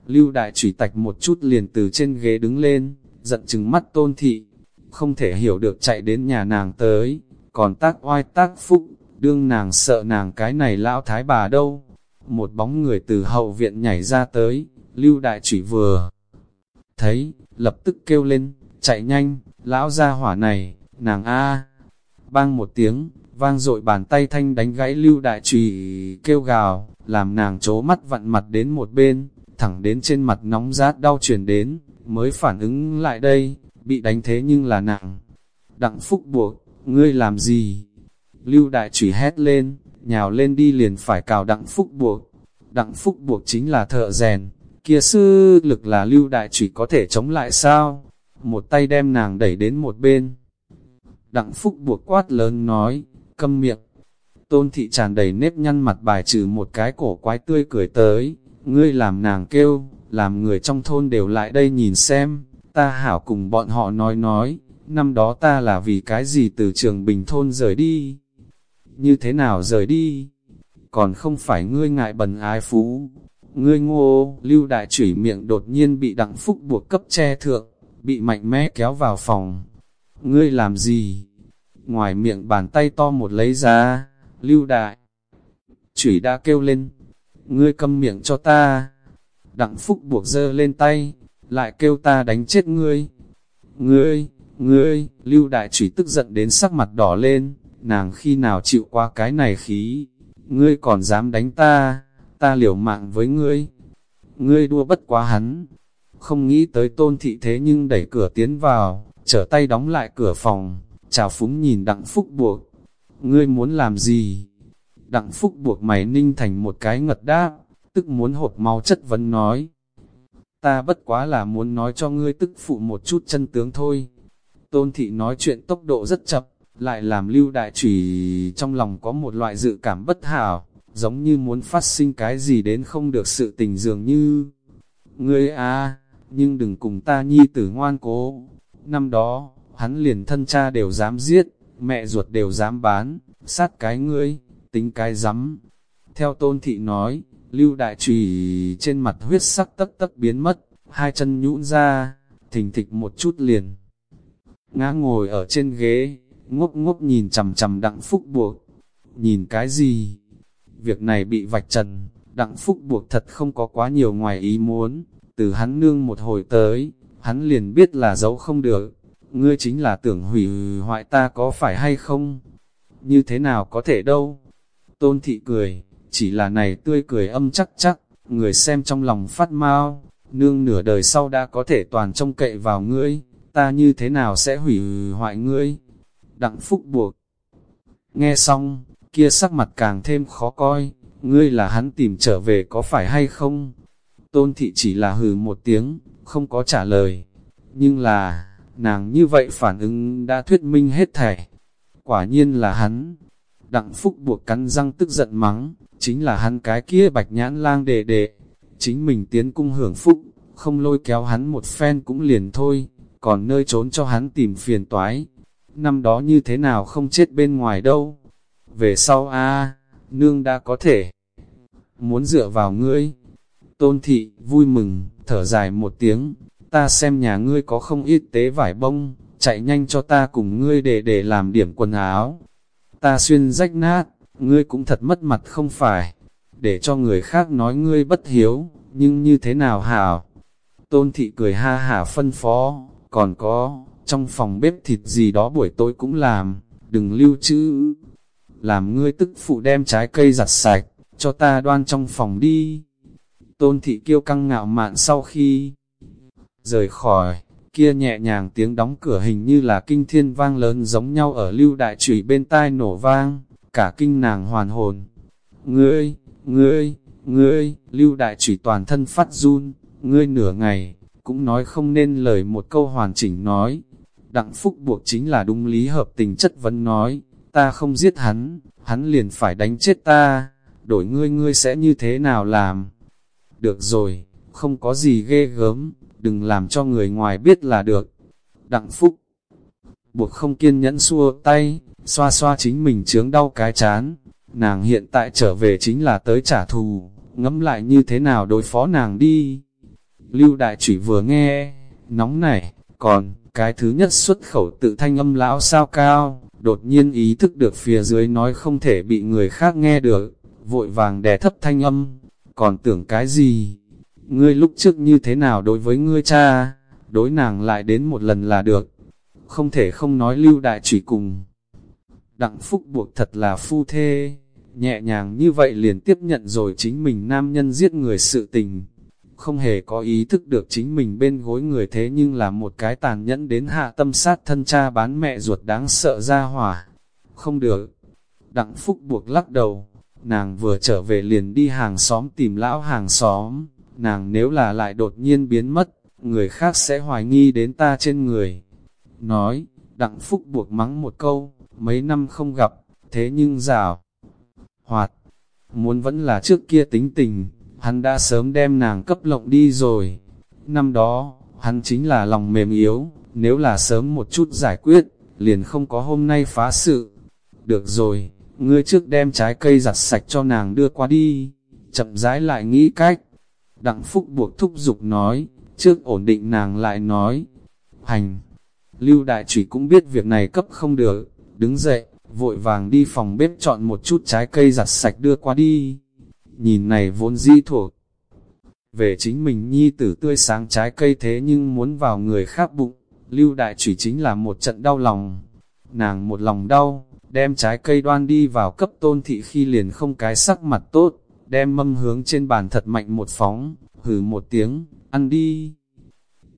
Lưu đại trùy tạch một chút liền từ trên ghế đứng lên, giận chừng mắt tôn thị, không thể hiểu được chạy đến nhà nàng tới, còn tác oai tác phúc, đương nàng sợ nàng cái này lão thái bà đâu. Một bóng người từ hậu viện nhảy ra tới, lưu đại trùy vừa thấy, lập tức kêu lên, chạy nhanh, lão gia hỏa này, nàng a Bang một tiếng, vang dội bàn tay thanh đánh gãy lưu đại trùy kêu gào, làm nàng chố mắt vặn mặt đến một bên, thẳng đến trên mặt nóng rát đau chuyển đến, mới phản ứng lại đây, bị đánh thế nhưng là nặng. Đặng phúc buộc, ngươi làm gì? Lưu đại trùy hét lên, nhào lên đi liền phải cào đặng phúc buộc. Đặng phúc buộc chính là thợ rèn, kia sư lực là lưu đại trùy có thể chống lại sao? Một tay đem nàng đẩy đến một bên. Đặng phúc buộc quát lớn nói, câm miệng. Tôn thị tràn đầy nếp nhăn mặt bài trừ một cái cổ quái tươi cười tới, ngươi làm nàng kêu, làm người trong thôn đều lại đây nhìn xem, ta hảo cùng bọn họ nói nói, năm đó ta là vì cái gì từ trường bình thôn rời đi. Như thế nào rời đi? Còn không phải ngươi ngại bần ái phú. Ngươi ngô, lưu đại chửi miệng đột nhiên bị đặng phúc buộc cấp che thượng, bị mạnh mẽ kéo vào phòng. Ngươi làm gì? Ngoài miệng bàn tay to một lấy ra, lưu đại. Chủy đã kêu lên, ngươi câm miệng cho ta. Đặng phúc buộc dơ lên tay, lại kêu ta đánh chết ngươi. Ngươi, ngươi, lưu đại chủy tức giận đến sắc mặt đỏ lên, nàng khi nào chịu qua cái này khí, ngươi còn dám đánh ta, ta liều mạng với ngươi. Ngươi đua bất quá hắn, không nghĩ tới tôn thị thế nhưng đẩy cửa tiến vào, trở tay đóng lại cửa phòng, chào phúng nhìn đặng phúc buộc. Ngươi muốn làm gì? Đặng phúc buộc mày ninh thành một cái ngật đáp, tức muốn hộp máu chất vấn nói. Ta bất quá là muốn nói cho ngươi tức phụ một chút chân tướng thôi. Tôn thị nói chuyện tốc độ rất chậm, lại làm lưu đại trùy trong lòng có một loại dự cảm bất hảo, giống như muốn phát sinh cái gì đến không được sự tình dường như. Ngươi à, nhưng đừng cùng ta nhi tử ngoan cố. Năm đó, hắn liền thân cha đều dám giết, mẹ ruột đều dám bán, sát cái ngươi, tính cái rắm. Theo tôn thị nói, lưu đại trùy trên mặt huyết sắc tất tất biến mất, hai chân nhũn ra, thình thịch một chút liền. Ngã ngồi ở trên ghế, ngốc ngốc nhìn chầm chầm đặng phúc buộc. Nhìn cái gì? Việc này bị vạch trần, đặng phúc buộc thật không có quá nhiều ngoài ý muốn. Từ hắn nương một hồi tới, hắn liền biết là giấu không được. Ngươi chính là tưởng hủy hoại ta có phải hay không? Như thế nào có thể đâu? Tôn thị cười, chỉ là này tươi cười âm chắc chắc, người xem trong lòng phát mau, nương nửa đời sau đã có thể toàn trông cậy vào ngươi, ta như thế nào sẽ hủy hoại ngươi? Đặng phúc buộc. Nghe xong, kia sắc mặt càng thêm khó coi, ngươi là hắn tìm trở về có phải hay không? Tôn thị chỉ là hừ một tiếng, không có trả lời. Nhưng là, nàng như vậy phản ứng đã thuyết minh hết thảy. Quả nhiên là hắn. Đặng phúc buộc cắn răng tức giận mắng, chính là hắn cái kia bạch nhãn lang đệ đệ. Chính mình tiến cung hưởng phúc, không lôi kéo hắn một phen cũng liền thôi, còn nơi trốn cho hắn tìm phiền toái. Năm đó như thế nào không chết bên ngoài đâu. Về sau a nương đã có thể. Muốn dựa vào ngươi. Tôn thị, vui mừng, thở dài một tiếng, ta xem nhà ngươi có không ít tế vải bông, chạy nhanh cho ta cùng ngươi để để làm điểm quần áo. Ta xuyên rách nát, ngươi cũng thật mất mặt không phải, để cho người khác nói ngươi bất hiếu, nhưng như thế nào hảo? Tôn thị cười ha hả phân phó, còn có, trong phòng bếp thịt gì đó buổi tối cũng làm, đừng lưu trữ. Làm ngươi tức phụ đem trái cây giặt sạch, cho ta đoan trong phòng đi. Tôn thị kiêu căng ngạo mạn sau khi rời khỏi, kia nhẹ nhàng tiếng đóng cửa hình như là kinh thiên vang lớn giống nhau ở lưu đại trùy bên tai nổ vang, cả kinh nàng hoàn hồn. Ngươi, ngươi, ngươi, lưu đại trùy toàn thân phát run, ngươi nửa ngày, cũng nói không nên lời một câu hoàn chỉnh nói. Đặng Phúc buộc chính là đúng lý hợp tình chất vấn nói, ta không giết hắn, hắn liền phải đánh chết ta, đổi ngươi ngươi sẽ như thế nào làm? Được rồi, không có gì ghê gớm, đừng làm cho người ngoài biết là được. Đặng Phúc buộc không kiên nhẫn xua tay, xoa xoa chính mình chướng đau cái chán. Nàng hiện tại trở về chính là tới trả thù, ngẫm lại như thế nào đối phó nàng đi. Lưu đại chủy vừa nghe, nóng nảy, còn, cái thứ nhất xuất khẩu tự thanh âm lão sao cao, đột nhiên ý thức được phía dưới nói không thể bị người khác nghe được, vội vàng đè thấp thanh âm, còn tưởng cái gì? Ngươi lúc trước như thế nào đối với ngươi cha, đối nàng lại đến một lần là được, không thể không nói lưu đại trùy cùng. Đặng phúc buộc thật là phu thê, nhẹ nhàng như vậy liền tiếp nhận rồi chính mình nam nhân giết người sự tình, không hề có ý thức được chính mình bên gối người thế nhưng là một cái tàn nhẫn đến hạ tâm sát thân cha bán mẹ ruột đáng sợ ra hỏa. Không được. Đặng Phúc buộc lắc đầu, nàng vừa trở về liền đi hàng xóm tìm lão hàng xóm, nàng nếu là lại đột nhiên biến mất, người khác sẽ hoài nghi đến ta trên người. Nói, Đặng Phúc buộc mắng một câu, mấy năm không gặp, thế nhưng rào. Hoạt, muốn vẫn là trước kia tính tình, hắn đã sớm đem nàng cấp lộng đi rồi. Năm đó, hắn chính là lòng mềm yếu, nếu là sớm một chút giải quyết, liền không có hôm nay phá sự. Được rồi, ngươi trước đem trái cây giặt sạch cho nàng đưa qua đi, chậm rãi lại nghĩ cách. Đặng Phúc buộc thúc giục nói, trước ổn định nàng lại nói, hành. Lưu Đại Trùy cũng biết việc này cấp không được, đứng dậy, vội vàng đi phòng bếp chọn một chút trái cây giặt sạch đưa qua đi nhìn này vốn di thuộc. Về chính mình nhi tử tươi sáng trái cây thế nhưng muốn vào người khác bụng, lưu đại Trùy chính là một trận đau lòng. Nàng một lòng đau, đem trái cây đoan đi vào cấp tôn thị khi liền không cái sắc mặt tốt, đem mâm hướng trên bàn thật mạnh một phóng, hử một tiếng, ăn đi.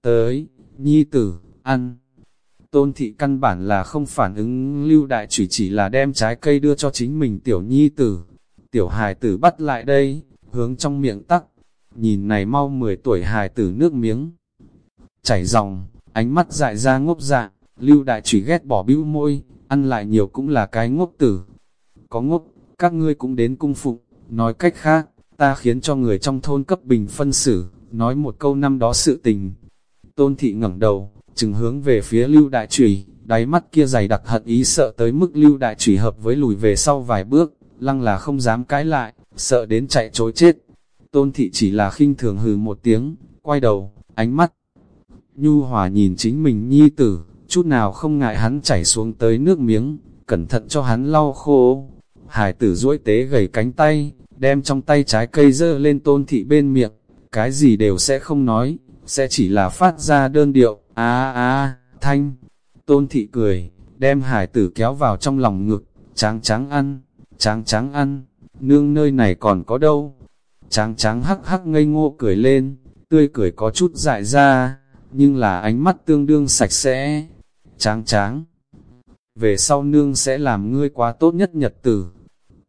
Tới, nhi tử, ăn. Tôn thị căn bản là không phản ứng lưu đại chủy chỉ là đem trái cây đưa cho chính mình tiểu nhi tử, Tiểu hài tử bắt lại đây, hướng trong miệng tắc, nhìn này mau 10 tuổi hài tử nước miếng. Chảy dòng, ánh mắt dại ra ngốc dạ, lưu đại chủy ghét bỏ bĩu môi, ăn lại nhiều cũng là cái ngốc tử. Có ngốc, các ngươi cũng đến cung phụng, nói cách khác, ta khiến cho người trong thôn cấp bình phân xử, nói một câu năm đó sự tình. Tôn thị ngẩng đầu, chừng hướng về phía lưu đại trùy, đáy mắt kia dày đặc hận ý sợ tới mức lưu đại trùy hợp với lùi về sau vài bước, lăng là không dám cãi lại, sợ đến chạy trối chết. Tôn thị chỉ là khinh thường hừ một tiếng, quay đầu, ánh mắt. Nhu hòa nhìn chính mình nhi tử, chút nào không ngại hắn chảy xuống tới nước miếng, cẩn thận cho hắn lau khô. Hải tử duỗi tế gầy cánh tay, đem trong tay trái cây dơ lên tôn thị bên miệng, cái gì đều sẽ không nói, sẽ chỉ là phát ra đơn điệu, a a thanh. Tôn thị cười, đem hải tử kéo vào trong lòng ngực, tráng tráng ăn tráng tráng ăn, nương nơi này còn có đâu. Tráng tráng hắc hắc ngây ngô cười lên, tươi cười có chút dại ra, nhưng là ánh mắt tương đương sạch sẽ. Tráng tráng, về sau nương sẽ làm ngươi quá tốt nhất nhật tử.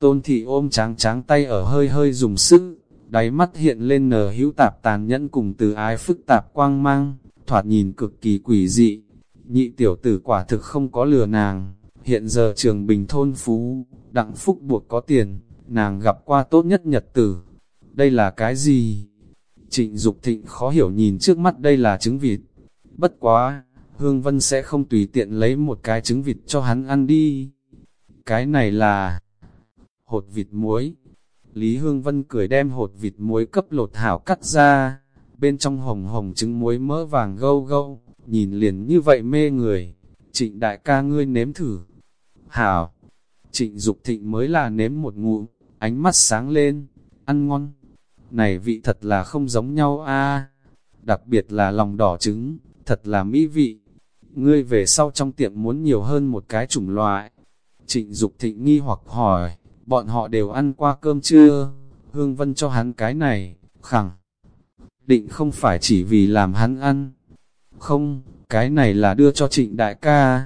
Tôn thị ôm tráng tráng tay ở hơi hơi dùng sức, đáy mắt hiện lên nở hữu tạp tàn nhẫn cùng từ ái phức tạp quang mang, thoạt nhìn cực kỳ quỷ dị. Nhị tiểu tử quả thực không có lừa nàng, hiện giờ trường bình thôn phú, đặng phúc buộc có tiền, nàng gặp qua tốt nhất nhật tử. Đây là cái gì? Trịnh Dục thịnh khó hiểu nhìn trước mắt đây là trứng vịt. Bất quá, Hương Vân sẽ không tùy tiện lấy một cái trứng vịt cho hắn ăn đi. Cái này là hột vịt muối. Lý Hương Vân cười đem hột vịt muối cấp lột hảo cắt ra, bên trong hồng hồng trứng muối mỡ vàng gâu gâu, nhìn liền như vậy mê người. Trịnh đại ca ngươi nếm thử. Hảo, Trịnh Dục thịnh mới là nếm một ngụm, ánh mắt sáng lên, ăn ngon. Này vị thật là không giống nhau a đặc biệt là lòng đỏ trứng, thật là mỹ vị. Ngươi về sau trong tiệm muốn nhiều hơn một cái chủng loại. Trịnh Dục thịnh nghi hoặc hỏi, bọn họ đều ăn qua cơm chưa? Hương Vân cho hắn cái này, khẳng. Định không phải chỉ vì làm hắn ăn. Không, cái này là đưa cho trịnh đại ca.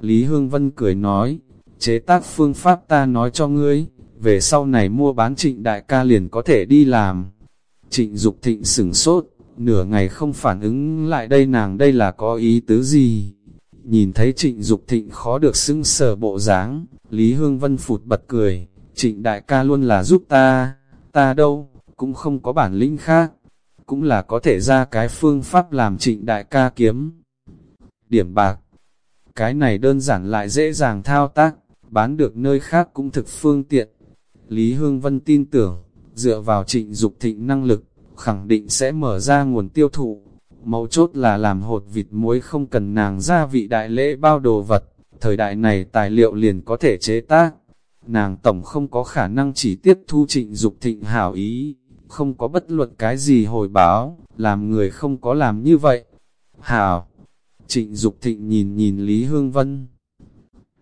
Lý Hương Vân cười nói, chế tác phương pháp ta nói cho ngươi, về sau này mua bán trịnh đại ca liền có thể đi làm. Trịnh Dục thịnh sửng sốt, nửa ngày không phản ứng lại đây nàng đây là có ý tứ gì. Nhìn thấy trịnh Dục thịnh khó được xưng sở bộ dáng, Lý Hương Vân phụt bật cười, trịnh đại ca luôn là giúp ta, ta đâu, cũng không có bản lĩnh khác, cũng là có thể ra cái phương pháp làm trịnh đại ca kiếm. Điểm bạc, cái này đơn giản lại dễ dàng thao tác, bán được nơi khác cũng thực phương tiện. Lý Hương Vân tin tưởng, dựa vào trịnh Dục thịnh năng lực, khẳng định sẽ mở ra nguồn tiêu thụ. Mấu chốt là làm hột vịt muối không cần nàng gia vị đại lễ bao đồ vật, thời đại này tài liệu liền có thể chế tác. Nàng tổng không có khả năng chỉ tiếp thu trịnh Dục thịnh hảo ý, không có bất luận cái gì hồi báo, làm người không có làm như vậy. Hảo! Trịnh Dục thịnh nhìn nhìn Lý Hương Vân.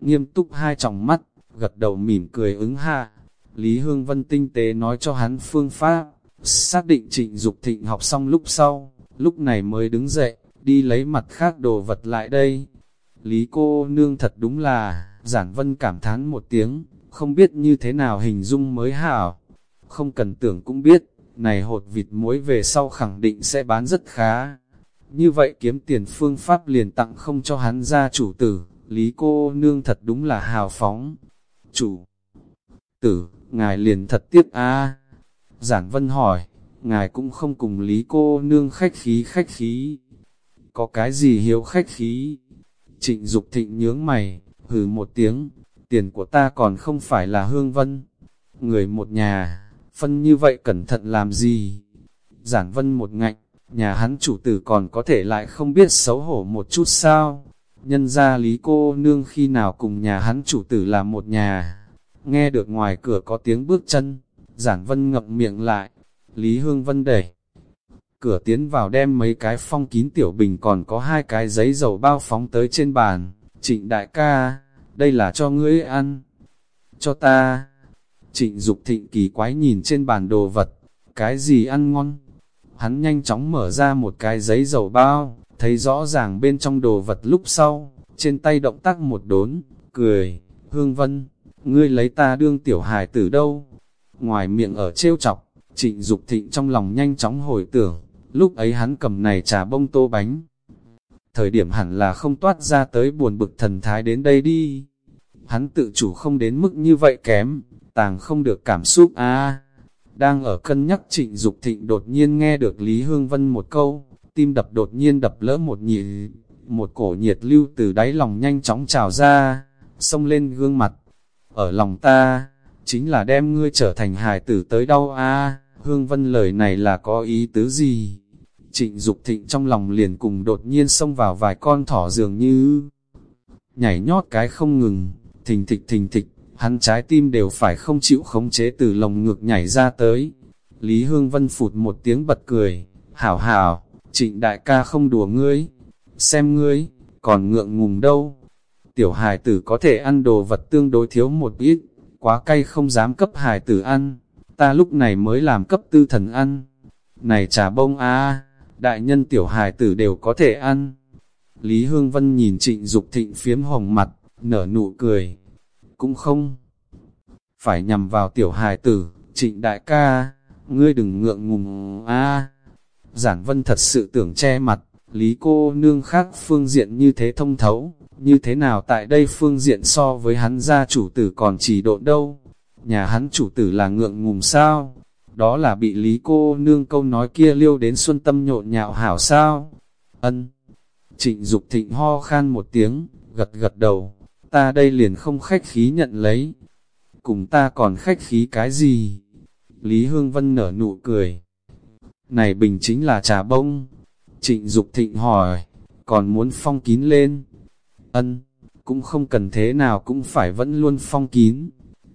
Nghiêm túc hai tròng mắt, gật đầu mỉm cười ứng hạ. Lý Hương Vân tinh tế nói cho hắn phương pháp, xác định trịnh Dục thịnh học xong lúc sau, lúc này mới đứng dậy, đi lấy mặt khác đồ vật lại đây. Lý cô nương thật đúng là, giản vân cảm thán một tiếng, không biết như thế nào hình dung mới hảo. Không cần tưởng cũng biết, này hột vịt muối về sau khẳng định sẽ bán rất khá. Như vậy kiếm tiền phương pháp liền tặng không cho hắn ra chủ tử, Lý cô nương thật đúng là hào phóng. Chủ tử, ngài liền thật tiếc a Giản vân hỏi, ngài cũng không cùng Lý cô nương khách khí khách khí. Có cái gì hiếu khách khí? Trịnh Dục thịnh nhướng mày, hừ một tiếng, tiền của ta còn không phải là hương vân. Người một nhà, phân như vậy cẩn thận làm gì? Giản vân một ngạnh, nhà hắn chủ tử còn có thể lại không biết xấu hổ một chút sao? Nhân ra lý cô nương khi nào cùng nhà hắn chủ tử là một nhà. Nghe được ngoài cửa có tiếng bước chân, giản vân ngậm miệng lại, Lý Hương Vân đẩy. Cửa tiến vào đem mấy cái phong kín tiểu bình còn có hai cái giấy dầu bao phóng tới trên bàn. Trịnh đại ca, đây là cho ngươi ăn. Cho ta. Trịnh Dục thịnh kỳ quái nhìn trên bàn đồ vật, cái gì ăn ngon. Hắn nhanh chóng mở ra một cái giấy dầu bao, thấy rõ ràng bên trong đồ vật lúc sau, trên tay động tác một đốn, cười, Hương Vân, ngươi lấy ta đương tiểu hài tử đâu? Ngoài miệng ở trêu chọc, trịnh Dục thịnh trong lòng nhanh chóng hồi tưởng, lúc ấy hắn cầm này trà bông tô bánh. Thời điểm hẳn là không toát ra tới buồn bực thần thái đến đây đi. Hắn tự chủ không đến mức như vậy kém, tàng không được cảm xúc a Đang ở cân nhắc trịnh Dục thịnh đột nhiên nghe được Lý Hương Vân một câu, tim đập đột nhiên đập lỡ một nhị, một cổ nhiệt lưu từ đáy lòng nhanh chóng trào ra, xông lên gương mặt. Ở lòng ta, chính là đem ngươi trở thành hài tử tới đâu a à. Hương Vân lời này là có ý tứ gì? Trịnh Dục thịnh trong lòng liền cùng đột nhiên xông vào vài con thỏ dường như nhảy nhót cái không ngừng, thình thịch thình thịch, hắn trái tim đều phải không chịu khống chế từ lồng ngực nhảy ra tới. Lý Hương Vân phụt một tiếng bật cười, hảo hảo, trịnh đại ca không đùa ngươi, xem ngươi, còn ngượng ngùng đâu. Tiểu hài tử có thể ăn đồ vật tương đối thiếu một ít, quá cay không dám cấp hài tử ăn, ta lúc này mới làm cấp tư thần ăn. Này trà bông a đại nhân tiểu hài tử đều có thể ăn. Lý Hương Vân nhìn trịnh Dục thịnh phiếm hồng mặt, nở nụ cười. Cũng không phải nhằm vào tiểu hài tử, trịnh đại ca, ngươi đừng ngượng ngùng a Giản Vân thật sự tưởng che mặt, Lý cô nương khác phương diện như thế thông thấu, như thế nào tại đây phương diện so với hắn gia chủ tử còn chỉ độ đâu. Nhà hắn chủ tử là ngượng ngùng sao? Đó là bị Lý cô nương câu nói kia liêu đến xuân tâm nhộn nhạo hảo sao? Ân. Trịnh Dục thịnh ho khan một tiếng, gật gật đầu, ta đây liền không khách khí nhận lấy. Cùng ta còn khách khí cái gì? Lý Hương Vân nở nụ cười. Này bình chính là trà bông. Trịnh Dục thịnh hỏi, còn muốn phong kín lên. Ân, cũng không cần thế nào cũng phải vẫn luôn phong kín.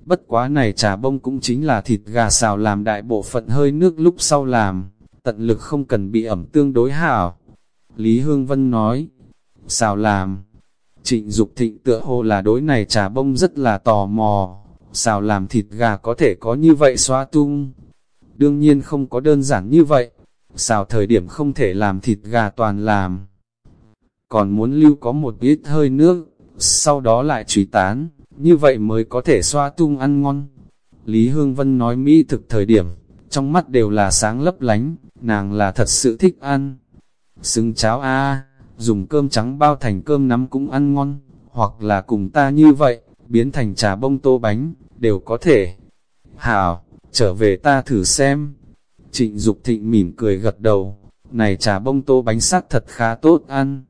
Bất quá này trà bông cũng chính là thịt gà xào làm đại bộ phận hơi nước lúc sau làm, tận lực không cần bị ẩm tương đối hảo. Lý Hương Vân nói, xào làm. Trịnh Dục thịnh tựa hồ là đối này trà bông rất là tò mò, xào làm thịt gà có thể có như vậy xóa tung. Đương nhiên không có đơn giản như vậy, xào thời điểm không thể làm thịt gà toàn làm. còn muốn lưu có một ít hơi nước, sau đó lại trùy tán, như vậy mới có thể xoa tung ăn ngon. Lý Hương Vân nói Mỹ thực thời điểm, trong mắt đều là sáng lấp lánh, nàng là thật sự thích ăn. Xứng cháo a dùng cơm trắng bao thành cơm nắm cũng ăn ngon, hoặc là cùng ta như vậy, biến thành trà bông tô bánh, đều có thể. Hảo, trở về ta thử xem. Trịnh Dục Thịnh mỉm cười gật đầu, này trà bông tô bánh sắc thật khá tốt ăn.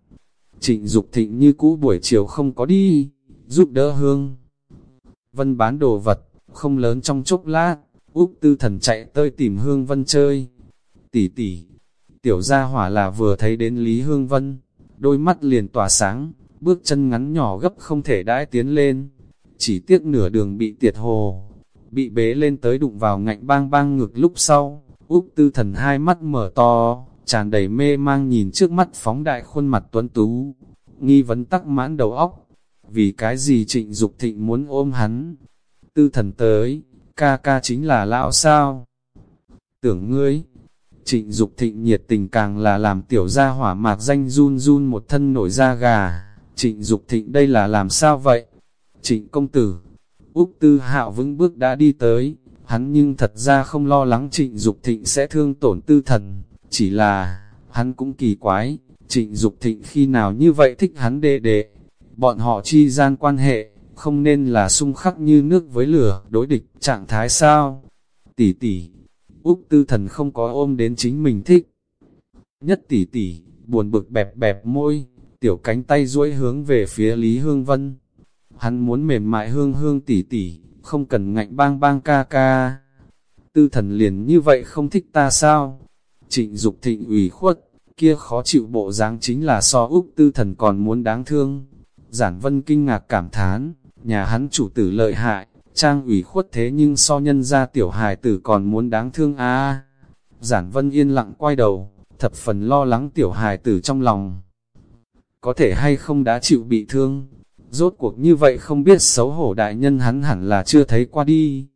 Trịnh Dục Thịnh như cũ buổi chiều không có đi, giúp đỡ hương. Vân bán đồ vật, không lớn trong chốc lát, Úc Tư Thần chạy tới tìm Hương Vân chơi. Tỷ tỷ, tiểu gia hỏa là vừa thấy đến Lý Hương Vân, đôi mắt liền tỏa sáng, bước chân ngắn nhỏ gấp không thể đãi tiến lên. Chỉ tiếc nửa đường bị tiệt hồ, bị bế lên tới đụng vào ngạnh bang bang ngực lúc sau, Úc Tư Thần hai mắt mở to, tràn đầy mê mang nhìn trước mắt phóng đại khuôn mặt tuấn tú, nghi vấn tắc mãn đầu óc, vì cái gì trịnh Dục thịnh muốn ôm hắn. Tư thần tới, ca ca chính là lão sao? Tưởng ngươi, trịnh Dục thịnh nhiệt tình càng là làm tiểu gia hỏa mạc danh run run một thân nổi da gà, trịnh Dục thịnh đây là làm sao vậy? Trịnh công tử, Úc Tư Hạo vững bước đã đi tới, hắn nhưng thật ra không lo lắng trịnh Dục thịnh sẽ thương tổn tư thần, chỉ là, hắn cũng kỳ quái, trịnh Dục thịnh khi nào như vậy thích hắn đệ đệ, bọn họ chi gian quan hệ, không nên là xung khắc như nước với lửa, đối địch, trạng thái sao? Tỷ tỷ, Úc tư thần không có ôm đến chính mình thích. Nhất tỷ tỷ, buồn bực bẹp bẹp môi, tiểu cánh tay duỗi hướng về phía Lý Hương Vân. Hắn muốn mềm mại hương hương tỷ tỷ, không cần ngạnh bang bang ca ca. Tư thần liền như vậy không thích ta sao? Trịnh Dục thịnh ủy khuất, kia khó chịu bộ dáng chính là so Úc tư thần còn muốn đáng thương. Giản Vân kinh ngạc cảm thán, nhà hắn chủ tử lợi hại, trang ủy khuất thế nhưng so nhân ra tiểu hài tử còn muốn đáng thương a Giản Vân yên lặng quay đầu, thập phần lo lắng tiểu hài tử trong lòng. Có thể hay không đã chịu bị thương, rốt cuộc như vậy không biết xấu hổ đại nhân hắn hẳn là chưa thấy qua đi.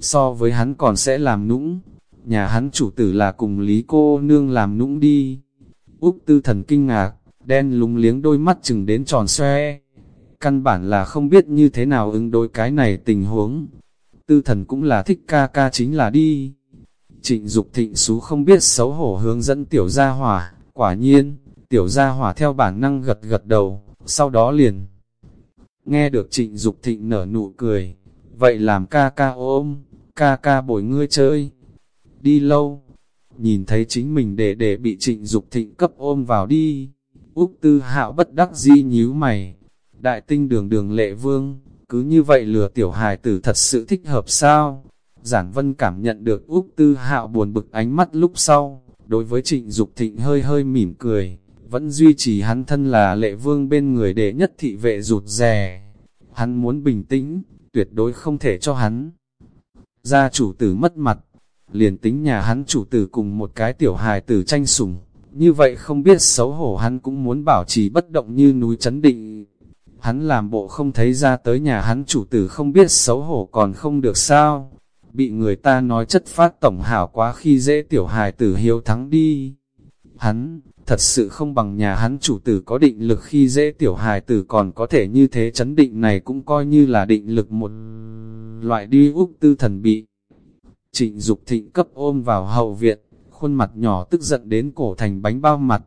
So với hắn còn sẽ làm nũng, nhà hắn chủ tử là cùng Lý cô nương làm nũng đi. Úc tư thần kinh ngạc, đen lúng liếng đôi mắt chừng đến tròn xoe. Căn bản là không biết như thế nào ứng đối cái này tình huống. Tư thần cũng là thích ca ca chính là đi. Trịnh Dục thịnh xú không biết xấu hổ hướng dẫn tiểu gia hỏa, quả nhiên, tiểu gia hỏa theo bản năng gật gật đầu, sau đó liền. Nghe được trịnh Dục thịnh nở nụ cười, vậy làm ca ca ôm, ca ca bồi ngươi chơi. Đi lâu, nhìn thấy chính mình để để bị trịnh Dục thịnh cấp ôm vào đi. Úc tư hạo bất đắc di nhíu mày. Đại tinh đường đường lệ vương, cứ như vậy lừa tiểu hài tử thật sự thích hợp sao? Giản vân cảm nhận được Úc tư hạo buồn bực ánh mắt lúc sau, đối với trịnh Dục thịnh hơi hơi mỉm cười, vẫn duy trì hắn thân là lệ vương bên người để nhất thị vệ rụt rè. Hắn muốn bình tĩnh, tuyệt đối không thể cho hắn. Gia chủ tử mất mặt, liền tính nhà hắn chủ tử cùng một cái tiểu hài tử tranh sủng, như vậy không biết xấu hổ hắn cũng muốn bảo trì bất động như núi chấn định. Hắn làm bộ không thấy ra tới nhà hắn chủ tử không biết xấu hổ còn không được sao. Bị người ta nói chất phát tổng hảo quá khi dễ tiểu hài tử hiếu thắng đi. Hắn, thật sự không bằng nhà hắn chủ tử có định lực khi dễ tiểu hài tử còn có thể như thế chấn định này cũng coi như là định lực một loại đi úc tư thần bị. Trịnh Dục thịnh cấp ôm vào hậu viện, khuôn mặt nhỏ tức giận đến cổ thành bánh bao mặt.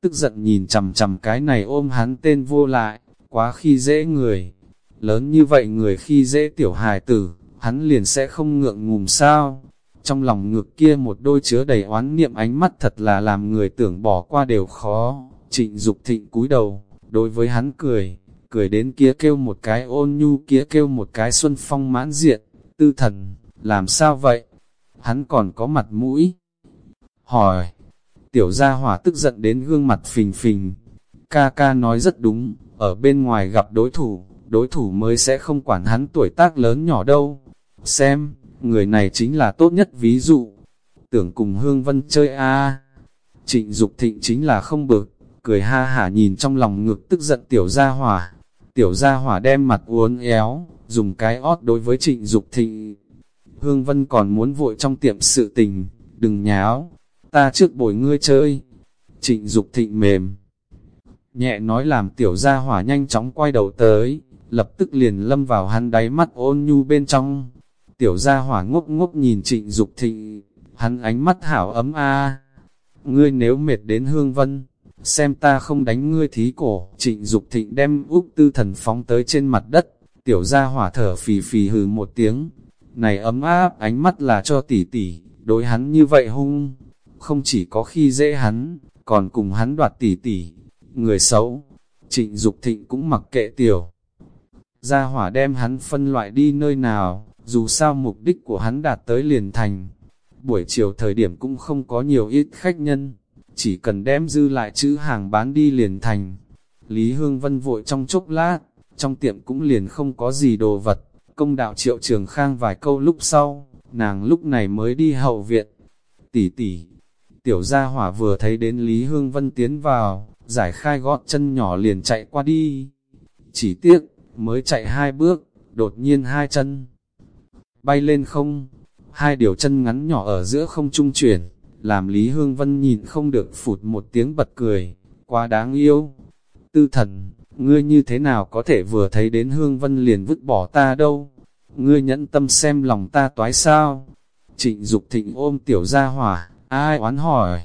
Tức giận nhìn chầm chầm cái này ôm hắn tên vô lại, quá khi dễ người. Lớn như vậy người khi dễ tiểu hài tử, hắn liền sẽ không ngượng ngùng sao. Trong lòng ngực kia một đôi chứa đầy oán niệm ánh mắt thật là làm người tưởng bỏ qua đều khó. Trịnh Dục thịnh cúi đầu, đối với hắn cười, cười đến kia kêu một cái ôn nhu kia kêu một cái xuân phong mãn diện, tư thần, làm sao vậy? Hắn còn có mặt mũi. Hỏi, tiểu gia hỏa tức giận đến gương mặt phình phình. Ca ca nói rất đúng, ở bên ngoài gặp đối thủ, đối thủ mới sẽ không quản hắn tuổi tác lớn nhỏ đâu. Xem, người này chính là tốt nhất ví dụ. Tưởng cùng Hương Vân chơi a Trịnh Dục thịnh chính là không bực, cười ha hả nhìn trong lòng ngực tức giận tiểu gia hỏa. Tiểu gia hỏa đem mặt uốn éo, dùng cái ót đối với trịnh Dục thịnh. Hương Vân còn muốn vội trong tiệm sự tình, đừng nháo, ta trước bồi ngươi chơi. Trịnh Dục thịnh mềm, nhẹ nói làm tiểu gia hỏa nhanh chóng quay đầu tới, lập tức liền lâm vào hắn đáy mắt ôn nhu bên trong. Tiểu gia hỏa ngốc ngốc nhìn trịnh Dục thịnh, hắn ánh mắt hảo ấm a Ngươi nếu mệt đến hương vân, xem ta không đánh ngươi thí cổ. Trịnh Dục thịnh đem Úc tư thần phóng tới trên mặt đất, tiểu gia hỏa thở phì phì hừ một tiếng. Này ấm áp ánh mắt là cho tỷ tỷ, đối hắn như vậy hung, không chỉ có khi dễ hắn, còn cùng hắn đoạt tỷ tỷ, người xấu. Trịnh Dục thịnh cũng mặc kệ tiểu. Gia hỏa đem hắn phân loại đi nơi nào, dù sao mục đích của hắn đạt tới liền thành. Buổi chiều thời điểm cũng không có nhiều ít khách nhân, chỉ cần đem dư lại chữ hàng bán đi liền thành. Lý Hương Vân vội trong chốc lát, trong tiệm cũng liền không có gì đồ vật, công đạo triệu trường khang vài câu lúc sau, nàng lúc này mới đi hậu viện. Tỷ tỷ, tiểu gia hỏa vừa thấy đến Lý Hương Vân tiến vào, giải khai gót chân nhỏ liền chạy qua đi. Chỉ tiếc, mới chạy hai bước, đột nhiên hai chân bay lên không, hai điều chân ngắn nhỏ ở giữa không trung chuyển, làm Lý Hương Vân nhìn không được phụt một tiếng bật cười, quá đáng yêu. Tư thần, ngươi như thế nào có thể vừa thấy đến Hương Vân liền vứt bỏ ta đâu? Ngươi nhẫn tâm xem lòng ta toái sao? Trịnh Dục thịnh ôm tiểu gia hỏa, ai oán hỏi?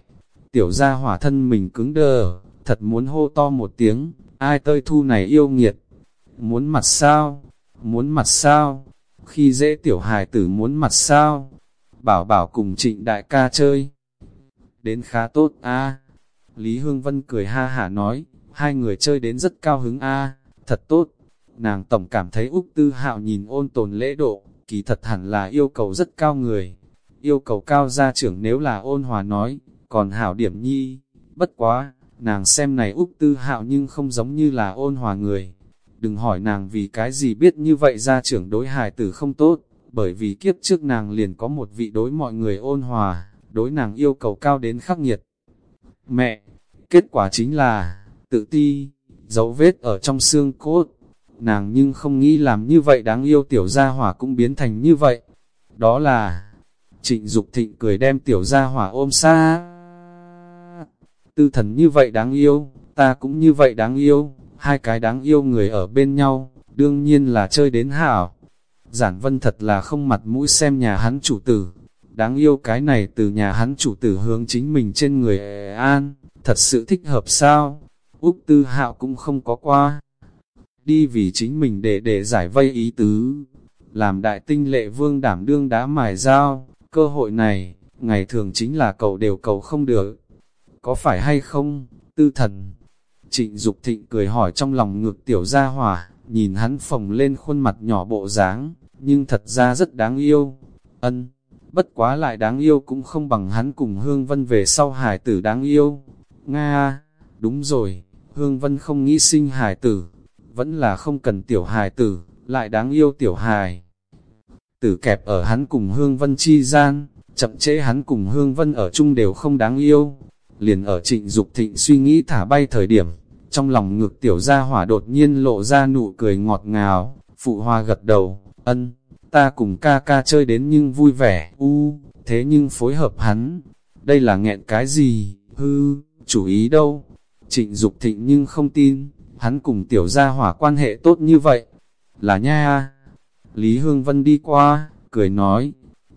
Tiểu gia hỏa thân mình cứng đờ, thật muốn hô to một tiếng, ai tơi thu này yêu nghiệt? Muốn mặt sao? Muốn mặt sao? Khi dễ tiểu hài tử muốn mặt sao? Bảo bảo cùng trịnh đại ca chơi. Đến khá tốt a Lý Hương Vân cười ha hả nói, hai người chơi đến rất cao hứng a thật tốt. Nàng tổng cảm thấy Úc Tư Hạo nhìn ôn tồn lễ độ, kỳ thật hẳn là yêu cầu rất cao người. Yêu cầu cao gia trưởng nếu là ôn hòa nói, còn hảo điểm nhi, bất quá, nàng xem này Úc Tư Hạo nhưng không giống như là ôn hòa người. Đừng hỏi nàng vì cái gì biết như vậy gia trưởng đối hài tử không tốt, bởi vì kiếp trước nàng liền có một vị đối mọi người ôn hòa, đối nàng yêu cầu cao đến khắc nghiệt. Mẹ, kết quả chính là, tự ti, dấu vết ở trong xương cốt. Nàng nhưng không nghĩ làm như vậy đáng yêu tiểu gia hỏa cũng biến thành như vậy. Đó là, trịnh Dục thịnh cười đem tiểu gia hỏa ôm xa. Tư thần như vậy đáng yêu, ta cũng như vậy đáng yêu, hai cái đáng yêu người ở bên nhau, đương nhiên là chơi đến hảo. Giản vân thật là không mặt mũi xem nhà hắn chủ tử, đáng yêu cái này từ nhà hắn chủ tử hướng chính mình trên người an, thật sự thích hợp sao? Úc Tư Hạo cũng không có qua. Đi vì chính mình để để giải vây ý tứ, làm đại tinh lệ vương đảm đương đá mài dao, cơ hội này, ngày thường chính là cầu đều cầu không được. Có phải hay không, tư thần? Trịnh Dục thịnh cười hỏi trong lòng ngược tiểu gia hỏa, nhìn hắn phồng lên khuôn mặt nhỏ bộ dáng, nhưng thật ra rất đáng yêu. Ân, bất quá lại đáng yêu cũng không bằng hắn cùng Hương Vân về sau hải tử đáng yêu. Nga, đúng rồi, Hương Vân không nghĩ sinh hải tử, vẫn là không cần tiểu hải tử, lại đáng yêu tiểu hài. Tử kẹp ở hắn cùng Hương Vân chi gian, chậm chế hắn cùng Hương Vân ở chung đều không đáng yêu. Liền ở trịnh Dục thịnh suy nghĩ thả bay thời điểm, trong lòng ngược tiểu gia hỏa đột nhiên lộ ra nụ cười ngọt ngào, phụ hoa gật đầu, ân, ta cùng ca ca chơi đến nhưng vui vẻ, u, thế nhưng phối hợp hắn, đây là nghẹn cái gì, hư, chủ ý đâu, trịnh Dục thịnh nhưng không tin, hắn cùng tiểu gia hỏa quan hệ tốt như vậy, là nha Lý Hương Vân đi qua, cười nói,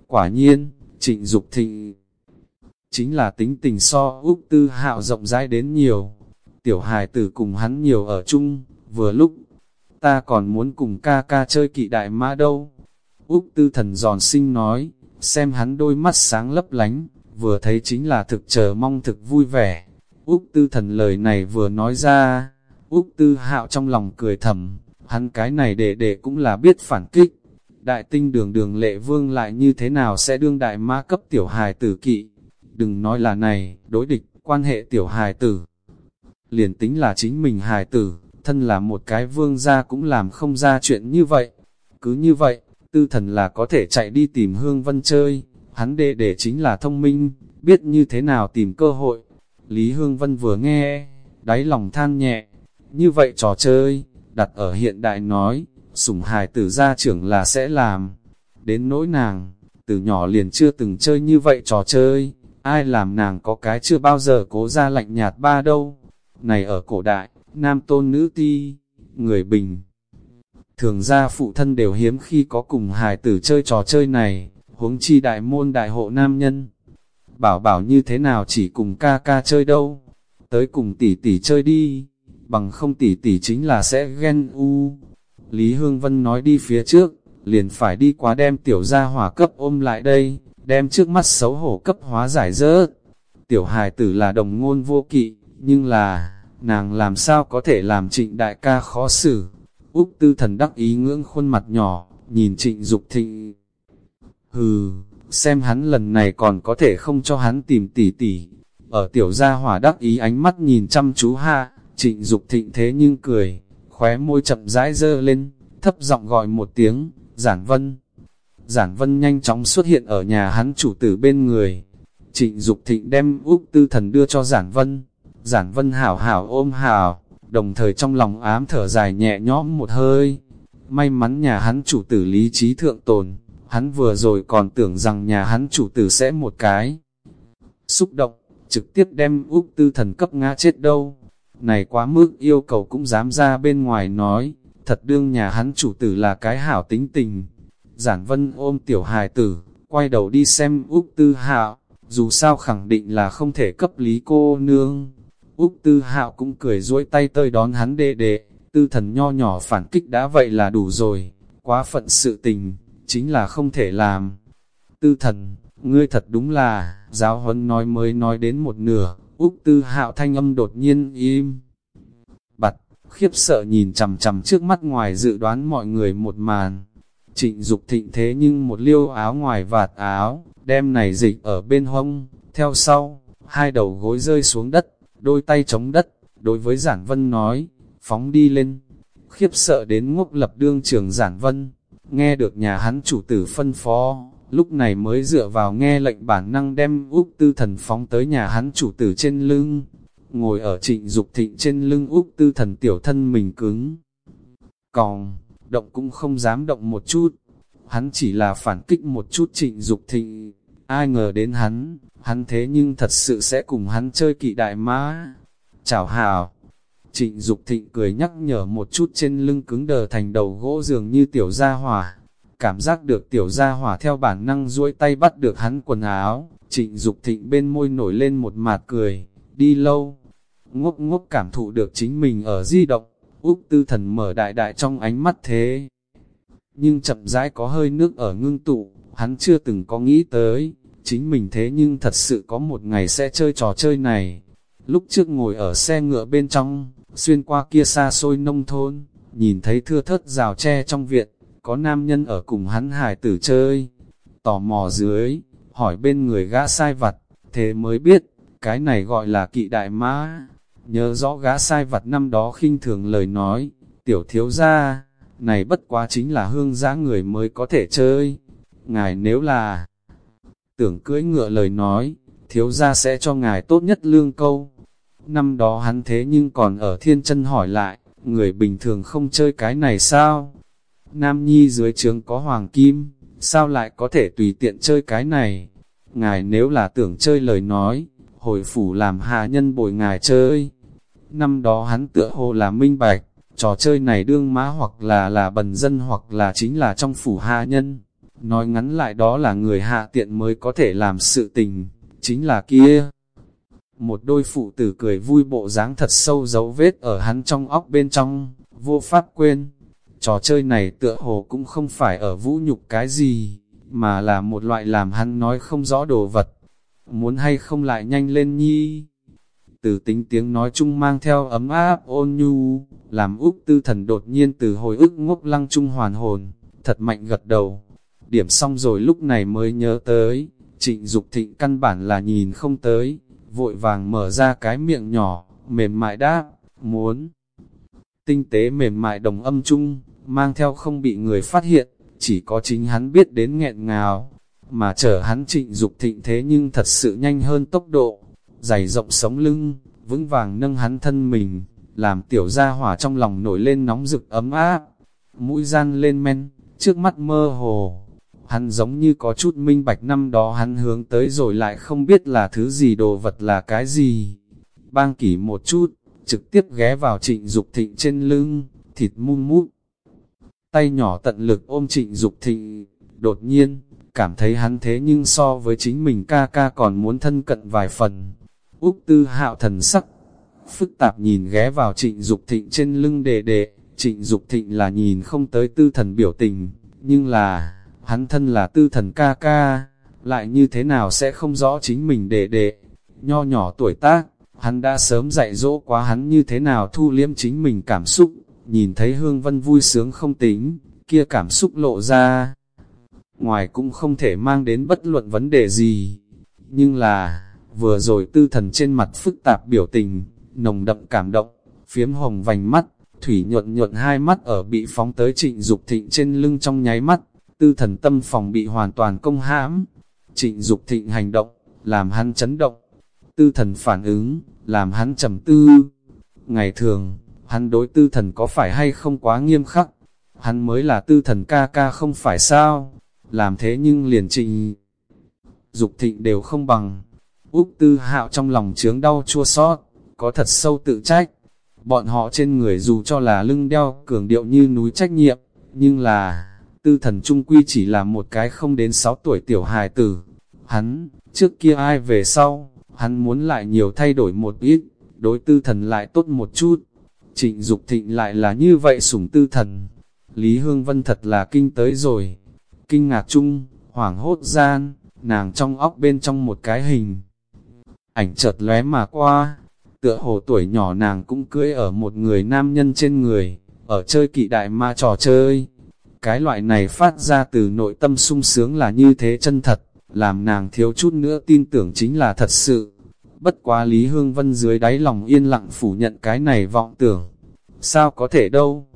quả nhiên, trịnh Dục thịnh, chính là tính tình so Úc Tư Hạo rộng rãi đến nhiều, tiểu hài tử cùng hắn nhiều ở chung, vừa lúc, ta còn muốn cùng ca ca chơi kỵ đại mã đâu. Úc tư thần giòn sinh nói, xem hắn đôi mắt sáng lấp lánh, vừa thấy chính là thực chờ mong thực vui vẻ. Úc tư thần lời này vừa nói ra, Úc tư hạo trong lòng cười thầm, hắn cái này để để cũng là biết phản kích. Đại tinh đường đường lệ vương lại như thế nào sẽ đương đại ma cấp tiểu hài tử kỵ. Đừng nói là này, đối địch, quan hệ tiểu hài tử, liền tính là chính mình hài tử, thân là một cái vương gia cũng làm không ra chuyện như vậy. Cứ như vậy, tư thần là có thể chạy đi tìm Hương Vân chơi, hắn đệ để chính là thông minh, biết như thế nào tìm cơ hội. Lý Hương Vân vừa nghe, đáy lòng than nhẹ, như vậy trò chơi, đặt ở hiện đại nói, sủng hài tử gia trưởng là sẽ làm. Đến nỗi nàng, từ nhỏ liền chưa từng chơi như vậy trò chơi, ai làm nàng có cái chưa bao giờ cố ra lạnh nhạt ba đâu. Này ở cổ đại, nam tôn nữ ti, người bình. Thường ra phụ thân đều hiếm khi có cùng hài tử chơi trò chơi này, huống chi đại môn đại hộ nam nhân. Bảo bảo như thế nào chỉ cùng ca ca chơi đâu, tới cùng tỷ tỷ chơi đi, bằng không tỷ tỷ chính là sẽ ghen u. Lý Hương Vân nói đi phía trước, liền phải đi quá đem tiểu gia hỏa cấp ôm lại đây, đem trước mắt xấu hổ cấp hóa giải rớt. Tiểu hài tử là đồng ngôn vô kỵ, nhưng là, nàng làm sao có thể làm trịnh đại ca khó xử. Úc tư thần đắc ý ngưỡng khuôn mặt nhỏ, nhìn trịnh Dục thịnh. Hừ, xem hắn lần này còn có thể không cho hắn tìm tỉ tỉ. Ở tiểu gia hỏa đắc ý ánh mắt nhìn chăm chú ha, trịnh Dục thịnh thế nhưng cười, khóe môi chậm rãi dơ lên, thấp giọng gọi một tiếng, giản vân. Giản vân nhanh chóng xuất hiện ở nhà hắn chủ tử bên người. Trịnh Dục thịnh đem Úc tư thần đưa cho giản vân. Giản vân hảo hảo ôm hảo, đồng thời trong lòng ám thở dài nhẹ nhõm một hơi. May mắn nhà hắn chủ tử lý trí thượng tồn, hắn vừa rồi còn tưởng rằng nhà hắn chủ tử sẽ một cái. Xúc động, trực tiếp đem Úc tư thần cấp ngã chết đâu. Này quá mức yêu cầu cũng dám ra bên ngoài nói, thật đương nhà hắn chủ tử là cái hảo tính tình. Giản vân ôm tiểu hài tử, quay đầu đi xem Úc tư hạo, dù sao khẳng định là không thể cấp lý cô nương. Úc Tư Hạo cũng cười duỗi tay tơi đón hắn đệ đệ, tư thần nho nhỏ phản kích đã vậy là đủ rồi, quá phận sự tình, chính là không thể làm. Tư thần, ngươi thật đúng là, giáo huấn nói mới nói đến một nửa, Úc Tư Hạo thanh âm đột nhiên im. Bặt, khiếp sợ nhìn chằm chằm trước mắt ngoài dự đoán mọi người một màn. Trịnh Dục thịnh thế nhưng một liêu áo ngoài vạt áo, đem này dịch ở bên hông, theo sau, hai đầu gối rơi xuống đất, đôi tay chống đất, đối với giản vân nói, phóng đi lên, khiếp sợ đến ngốc lập đương trường giản vân, nghe được nhà hắn chủ tử phân phó, lúc này mới dựa vào nghe lệnh bản năng đem Úc Tư Thần phóng tới nhà hắn chủ tử trên lưng, ngồi ở trịnh Dục thịnh trên lưng Úc Tư Thần tiểu thân mình cứng. Còn, động cũng không dám động một chút, hắn chỉ là phản kích một chút trịnh Dục thịnh, ai ngờ đến hắn, hắn thế nhưng thật sự sẽ cùng hắn chơi kỵ đại mã. Chào hào! Trịnh Dục thịnh cười nhắc nhở một chút trên lưng cứng đờ thành đầu gỗ dường như tiểu gia hỏa. Cảm giác được tiểu gia hỏa theo bản năng duỗi tay bắt được hắn quần áo, trịnh Dục thịnh bên môi nổi lên một mạt cười, đi lâu. Ngốc ngốc cảm thụ được chính mình ở di động, Úc tư thần mở đại đại trong ánh mắt thế. Nhưng chậm rãi có hơi nước ở ngưng tụ, hắn chưa từng có nghĩ tới, chính mình thế nhưng thật sự có một ngày sẽ chơi trò chơi này. Lúc trước ngồi ở xe ngựa bên trong, xuyên qua kia xa xôi nông thôn, nhìn thấy thưa thớt rào tre trong viện, có nam nhân ở cùng hắn hải tử chơi. Tò mò dưới, hỏi bên người gã sai vặt, thế mới biết, cái này gọi là kỵ đại mã. Nhớ rõ gã sai vặt năm đó khinh thường lời nói, tiểu thiếu gia, này bất quá chính là hương giã người mới có thể chơi. Ngài nếu là tưởng cưỡi ngựa lời nói, thiếu gia sẽ cho ngài tốt nhất lương câu. Năm đó hắn thế nhưng còn ở thiên chân hỏi lại, người bình thường không chơi cái này sao? Nam Nhi dưới trướng có hoàng kim, sao lại có thể tùy tiện chơi cái này? Ngài nếu là tưởng chơi lời nói, hồi phủ làm hạ nhân bồi ngài chơi. Năm đó hắn tựa hồ là minh bạch, trò chơi này đương mã hoặc là là bần dân hoặc là chính là trong phủ hạ nhân. Nói ngắn lại đó là người hạ tiện mới có thể làm sự tình, chính là kia. Một đôi phụ tử cười vui bộ dáng thật sâu dấu vết ở hắn trong óc bên trong, vô pháp quên. Trò chơi này tựa hồ cũng không phải ở vũ nhục cái gì, mà là một loại làm hắn nói không rõ đồ vật. Muốn hay không lại nhanh lên nhi. Từ tính tiếng nói chung mang theo ấm áp ôn nhu, làm Úc tư thần đột nhiên từ hồi ức ngốc lăng trung hoàn hồn, thật mạnh gật đầu điểm xong rồi lúc này mới nhớ tới, trịnh Dục thịnh căn bản là nhìn không tới, vội vàng mở ra cái miệng nhỏ, mềm mại đáp, muốn. Tinh tế mềm mại đồng âm chung, mang theo không bị người phát hiện, chỉ có chính hắn biết đến nghẹn ngào, mà chở hắn trịnh Dục thịnh thế nhưng thật sự nhanh hơn tốc độ, dày rộng sống lưng, vững vàng nâng hắn thân mình, làm tiểu gia hỏa trong lòng nổi lên nóng rực ấm áp, mũi gian lên men, trước mắt mơ hồ, Hắn giống như có chút minh bạch năm đó hắn hướng tới rồi lại không biết là thứ gì đồ vật là cái gì. Bang kỷ một chút, trực tiếp ghé vào trịnh Dục thịnh trên lưng, thịt mum mút. Tay nhỏ tận lực ôm trịnh Dục thịnh, đột nhiên, cảm thấy hắn thế nhưng so với chính mình ca ca còn muốn thân cận vài phần. Úc tư hạo thần sắc, phức tạp nhìn ghé vào trịnh Dục thịnh trên lưng đệ đệ, trịnh Dục thịnh là nhìn không tới tư thần biểu tình, nhưng là, hắn thân là tư thần ca ca, lại như thế nào sẽ không rõ chính mình đệ đệ, nho nhỏ tuổi tác, hắn đã sớm dạy dỗ quá hắn như thế nào thu liêm chính mình cảm xúc, nhìn thấy hương vân vui sướng không tính, kia cảm xúc lộ ra. Ngoài cũng không thể mang đến bất luận vấn đề gì, nhưng là, vừa rồi tư thần trên mặt phức tạp biểu tình, nồng đậm cảm động, phiếm hồng vành mắt, thủy nhuận nhuận hai mắt ở bị phóng tới trịnh Dục thịnh trên lưng trong nháy mắt, tư thần tâm phòng bị hoàn toàn công hãm. Trịnh Dục thịnh hành động, làm hắn chấn động, tư thần phản ứng, làm hắn trầm tư. Ngày thường, hắn đối tư thần có phải hay không quá nghiêm khắc, hắn mới là tư thần ca ca không phải sao, làm thế nhưng liền trình Dục thịnh đều không bằng, Úc tư hạo trong lòng chướng đau chua xót có thật sâu tự trách. Bọn họ trên người dù cho là lưng đeo cường điệu như núi trách nhiệm, nhưng là, tư thần trung quy chỉ là một cái không đến 6 tuổi tiểu hài tử. Hắn, trước kia ai về sau, hắn muốn lại nhiều thay đổi một ít, đối tư thần lại tốt một chút. Trịnh Dục thịnh lại là như vậy sủng tư thần. Lý Hương Vân thật là kinh tới rồi. Kinh ngạc chung, hoảng hốt gian, nàng trong óc bên trong một cái hình. Ảnh chợt lóe mà qua, tựa hồ tuổi nhỏ nàng cũng cưỡi ở một người nam nhân trên người, ở chơi kỵ đại ma trò chơi. Cái loại này phát ra từ nội tâm sung sướng là như thế chân thật làm nàng thiếu chút nữa tin tưởng chính là thật sự. Bất quá Lý Hương Vân dưới đáy lòng yên lặng phủ nhận cái này vọng tưởng. Sao có thể đâu?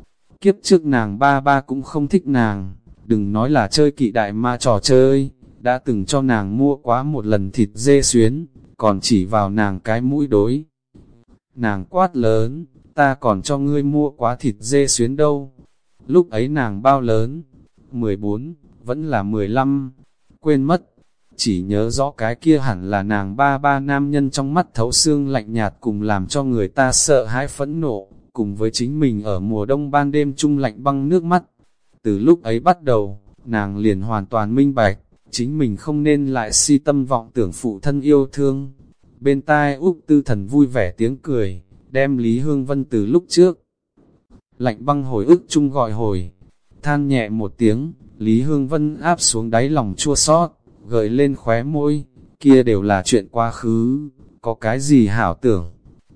Kiếp trước nàng ba ba cũng không thích nàng, đừng nói là chơi kỵ đại ma trò chơi, đã từng cho nàng mua quá một lần thịt dê xuyến, còn chỉ vào nàng cái mũi đối. Nàng quát lớn, ta còn cho ngươi mua quá thịt dê xuyến đâu. Lúc ấy nàng bao lớn? 14, vẫn là 15, quên mất, chỉ nhớ rõ cái kia hẳn là nàng ba ba nam nhân trong mắt thấu xương lạnh nhạt cùng làm cho người ta sợ hãi phẫn nộ, cùng với chính mình ở mùa đông ban đêm chung lạnh băng nước mắt. Từ lúc ấy bắt đầu, nàng liền hoàn toàn minh bạch, chính mình không nên lại si tâm vọng tưởng phụ thân yêu thương. Bên tai Úc Tư Thần vui vẻ tiếng cười, đem Lý Hương Vân từ lúc trước. Lạnh băng hồi ức chung gọi hồi, than nhẹ một tiếng, Lý Hương Vân áp xuống đáy lòng chua xót gợi lên khóe môi, kia đều là chuyện quá khứ, có cái gì hảo tưởng.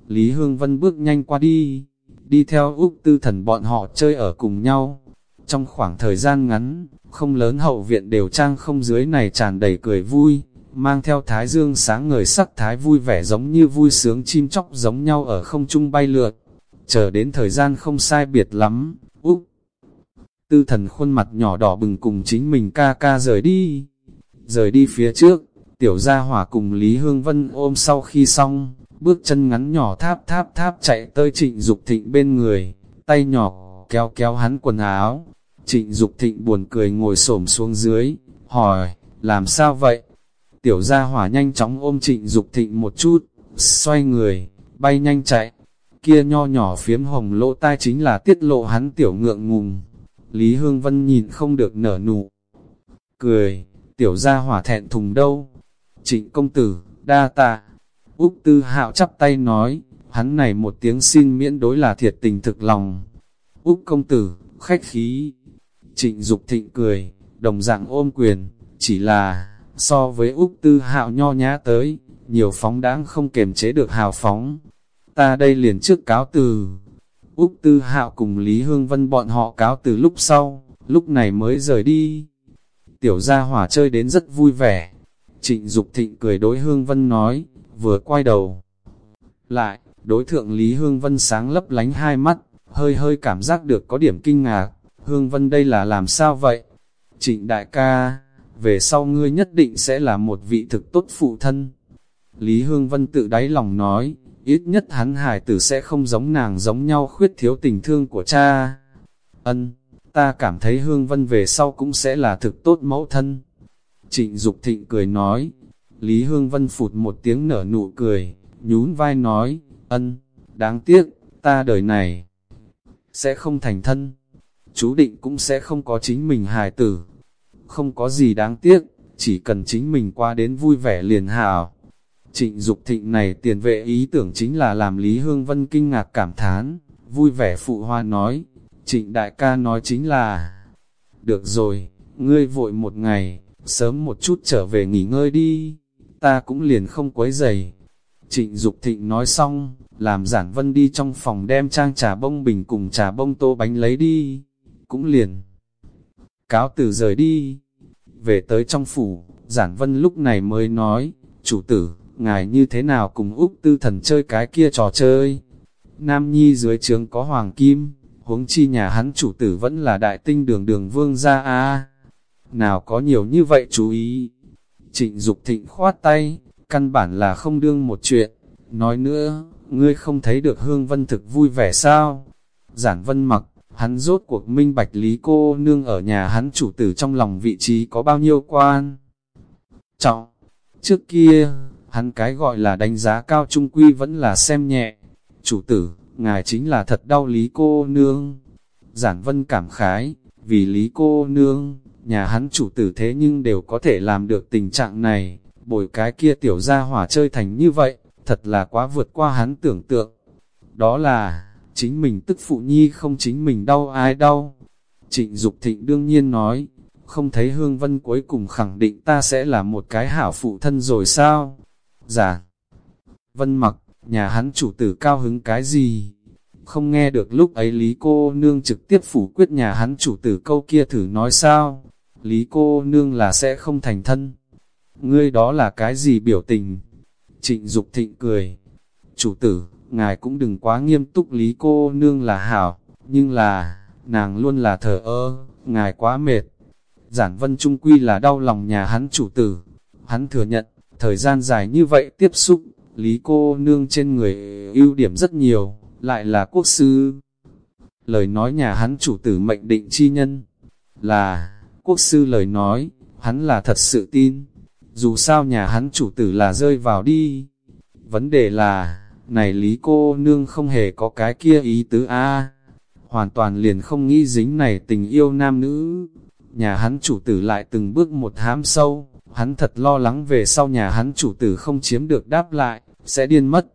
Lý Hương Vân bước nhanh qua đi, đi theo Úc Tư Thần bọn họ chơi ở cùng nhau. Trong khoảng thời gian ngắn, không lớn hậu viện đều trang không dưới này tràn đầy cười vui, mang theo thái dương sáng ngời sắc thái vui vẻ giống như vui sướng chim chóc giống nhau ở không trung bay lượt. Chờ đến thời gian không sai biệt lắm, Úc. Tư thần khuôn mặt nhỏ đỏ bừng cùng chính mình ca ca rời đi rời đi phía trước, tiểu gia hỏa cùng Lý Hương Vân ôm sau khi xong, bước chân ngắn nhỏ tháp tháp tháp chạy tới trịnh Dục thịnh bên người, tay nhỏ kéo kéo hắn quần áo. Trịnh Dục thịnh buồn cười ngồi xổm xuống dưới, hỏi, làm sao vậy? Tiểu gia hỏa nhanh chóng ôm trịnh Dục thịnh một chút, xoay người, bay nhanh chạy. Kia nho nhỏ phiếm hồng lỗ tai chính là tiết lộ hắn tiểu ngượng ngùng. Lý Hương Vân nhìn không được nở nụ. Cười, tiểu gia hỏa thẹn thùng đâu. Trịnh công tử, đa tạ. Úc tư hạo chắp tay nói, hắn này một tiếng xin miễn đối là thiệt tình thực lòng. Úc công tử, khách khí. Trịnh Dục thịnh cười, đồng dạng ôm quyền, chỉ là, so với Úc tư hạo nho nhã tới, nhiều phóng đáng không kềm chế được hào phóng. Ta đây liền trước cáo từ. Úc tư hạo cùng Lý Hương Vân bọn họ cáo từ lúc sau, lúc này mới rời đi tiểu gia hỏa chơi đến rất vui vẻ. Trịnh Dục Thịnh cười đối Hương Vân nói, vừa quay đầu. Lại, đối thượng Lý Hương Vân sáng lấp lánh hai mắt, hơi hơi cảm giác được có điểm kinh ngạc. Hương Vân đây là làm sao vậy? Trịnh đại ca, về sau ngươi nhất định sẽ là một vị thực tốt phụ thân. Lý Hương Vân tự đáy lòng nói, ít nhất hắn hải tử sẽ không giống nàng giống nhau khuyết thiếu tình thương của cha. Ân ta cảm thấy Hương Vân về sau cũng sẽ là thực tốt mẫu thân. Trịnh Dục Thịnh cười nói, Lý Hương Vân phụt một tiếng nở nụ cười, nhún vai nói, ân, Đáng tiếc, ta đời này sẽ không thành thân, chú định cũng sẽ không có chính mình hài tử. Không có gì đáng tiếc, chỉ cần chính mình qua đến vui vẻ liền hào. Trịnh Dục thịnh này tiền vệ ý tưởng chính là làm Lý Hương Vân kinh ngạc cảm thán, vui vẻ phụ hoa nói, trịnh đại ca nói chính là, được rồi, ngươi vội một ngày, sớm một chút trở về nghỉ ngơi đi, ta cũng liền không quấy giày. Trịnh Dục thịnh nói xong, làm giản vân đi trong phòng đem trang trà bông bình cùng trà bông tô bánh lấy đi, cũng liền. Cáo từ rời đi, về tới trong phủ, giản vân lúc này mới nói, chủ tử, ngài như thế nào cùng Úc tư thần chơi cái kia trò chơi. Nam Nhi dưới trướng có hoàng kim, huống chi nhà hắn chủ tử vẫn là đại tinh đường đường vương gia a Nào có nhiều như vậy chú ý. Trịnh Dục thịnh khoát tay, căn bản là không đương một chuyện. Nói nữa, ngươi không thấy được hương vân thực vui vẻ sao? Giản vân mặc, hắn rốt cuộc minh bạch lý cô nương ở nhà hắn chủ tử trong lòng vị trí có bao nhiêu quan. Trọng, trước kia, hắn cái gọi là đánh giá cao trung quy vẫn là xem nhẹ. Chủ tử, ngài chính là thật đau lý cô nương. Giản vân cảm khái, vì lý cô nương, nhà hắn chủ tử thế nhưng đều có thể làm được tình trạng này, bồi cái kia tiểu ra hỏa chơi thành như vậy, thật là quá vượt qua hắn tưởng tượng. Đó là, chính mình tức phụ nhi không chính mình đau ai đau. Trịnh Dục Thịnh đương nhiên nói, không thấy Hương Vân cuối cùng khẳng định ta sẽ là một cái hảo phụ thân rồi sao? Giả. Vân mặc, nhà hắn chủ tử cao hứng cái gì? Không nghe được lúc ấy Lý cô nương trực tiếp phủ quyết nhà hắn chủ tử câu kia thử nói sao? Lý cô nương là sẽ không thành thân. Ngươi đó là cái gì biểu tình? Trịnh Dục Thịnh cười. Chủ tử, ngài cũng đừng quá nghiêm túc Lý cô nương là hảo, nhưng là, nàng luôn là thờ ơ, ngài quá mệt. Giản Vân Trung Quy là đau lòng nhà hắn chủ tử. Hắn thừa nhận, thời gian dài như vậy tiếp xúc, Lý cô nương trên người ưu điểm rất nhiều, lại là quốc sư. Lời nói nhà hắn chủ tử mệnh định chi nhân, là, quốc sư lời nói, hắn là thật sự tin. Dù sao nhà hắn chủ tử là rơi vào đi. Vấn đề là, này lý cô nương không hề có cái kia ý tứ a Hoàn toàn liền không nghĩ dính này tình yêu nam nữ. Nhà hắn chủ tử lại từng bước một hám sâu, hắn thật lo lắng về sau nhà hắn chủ tử không chiếm được đáp lại, sẽ điên mất.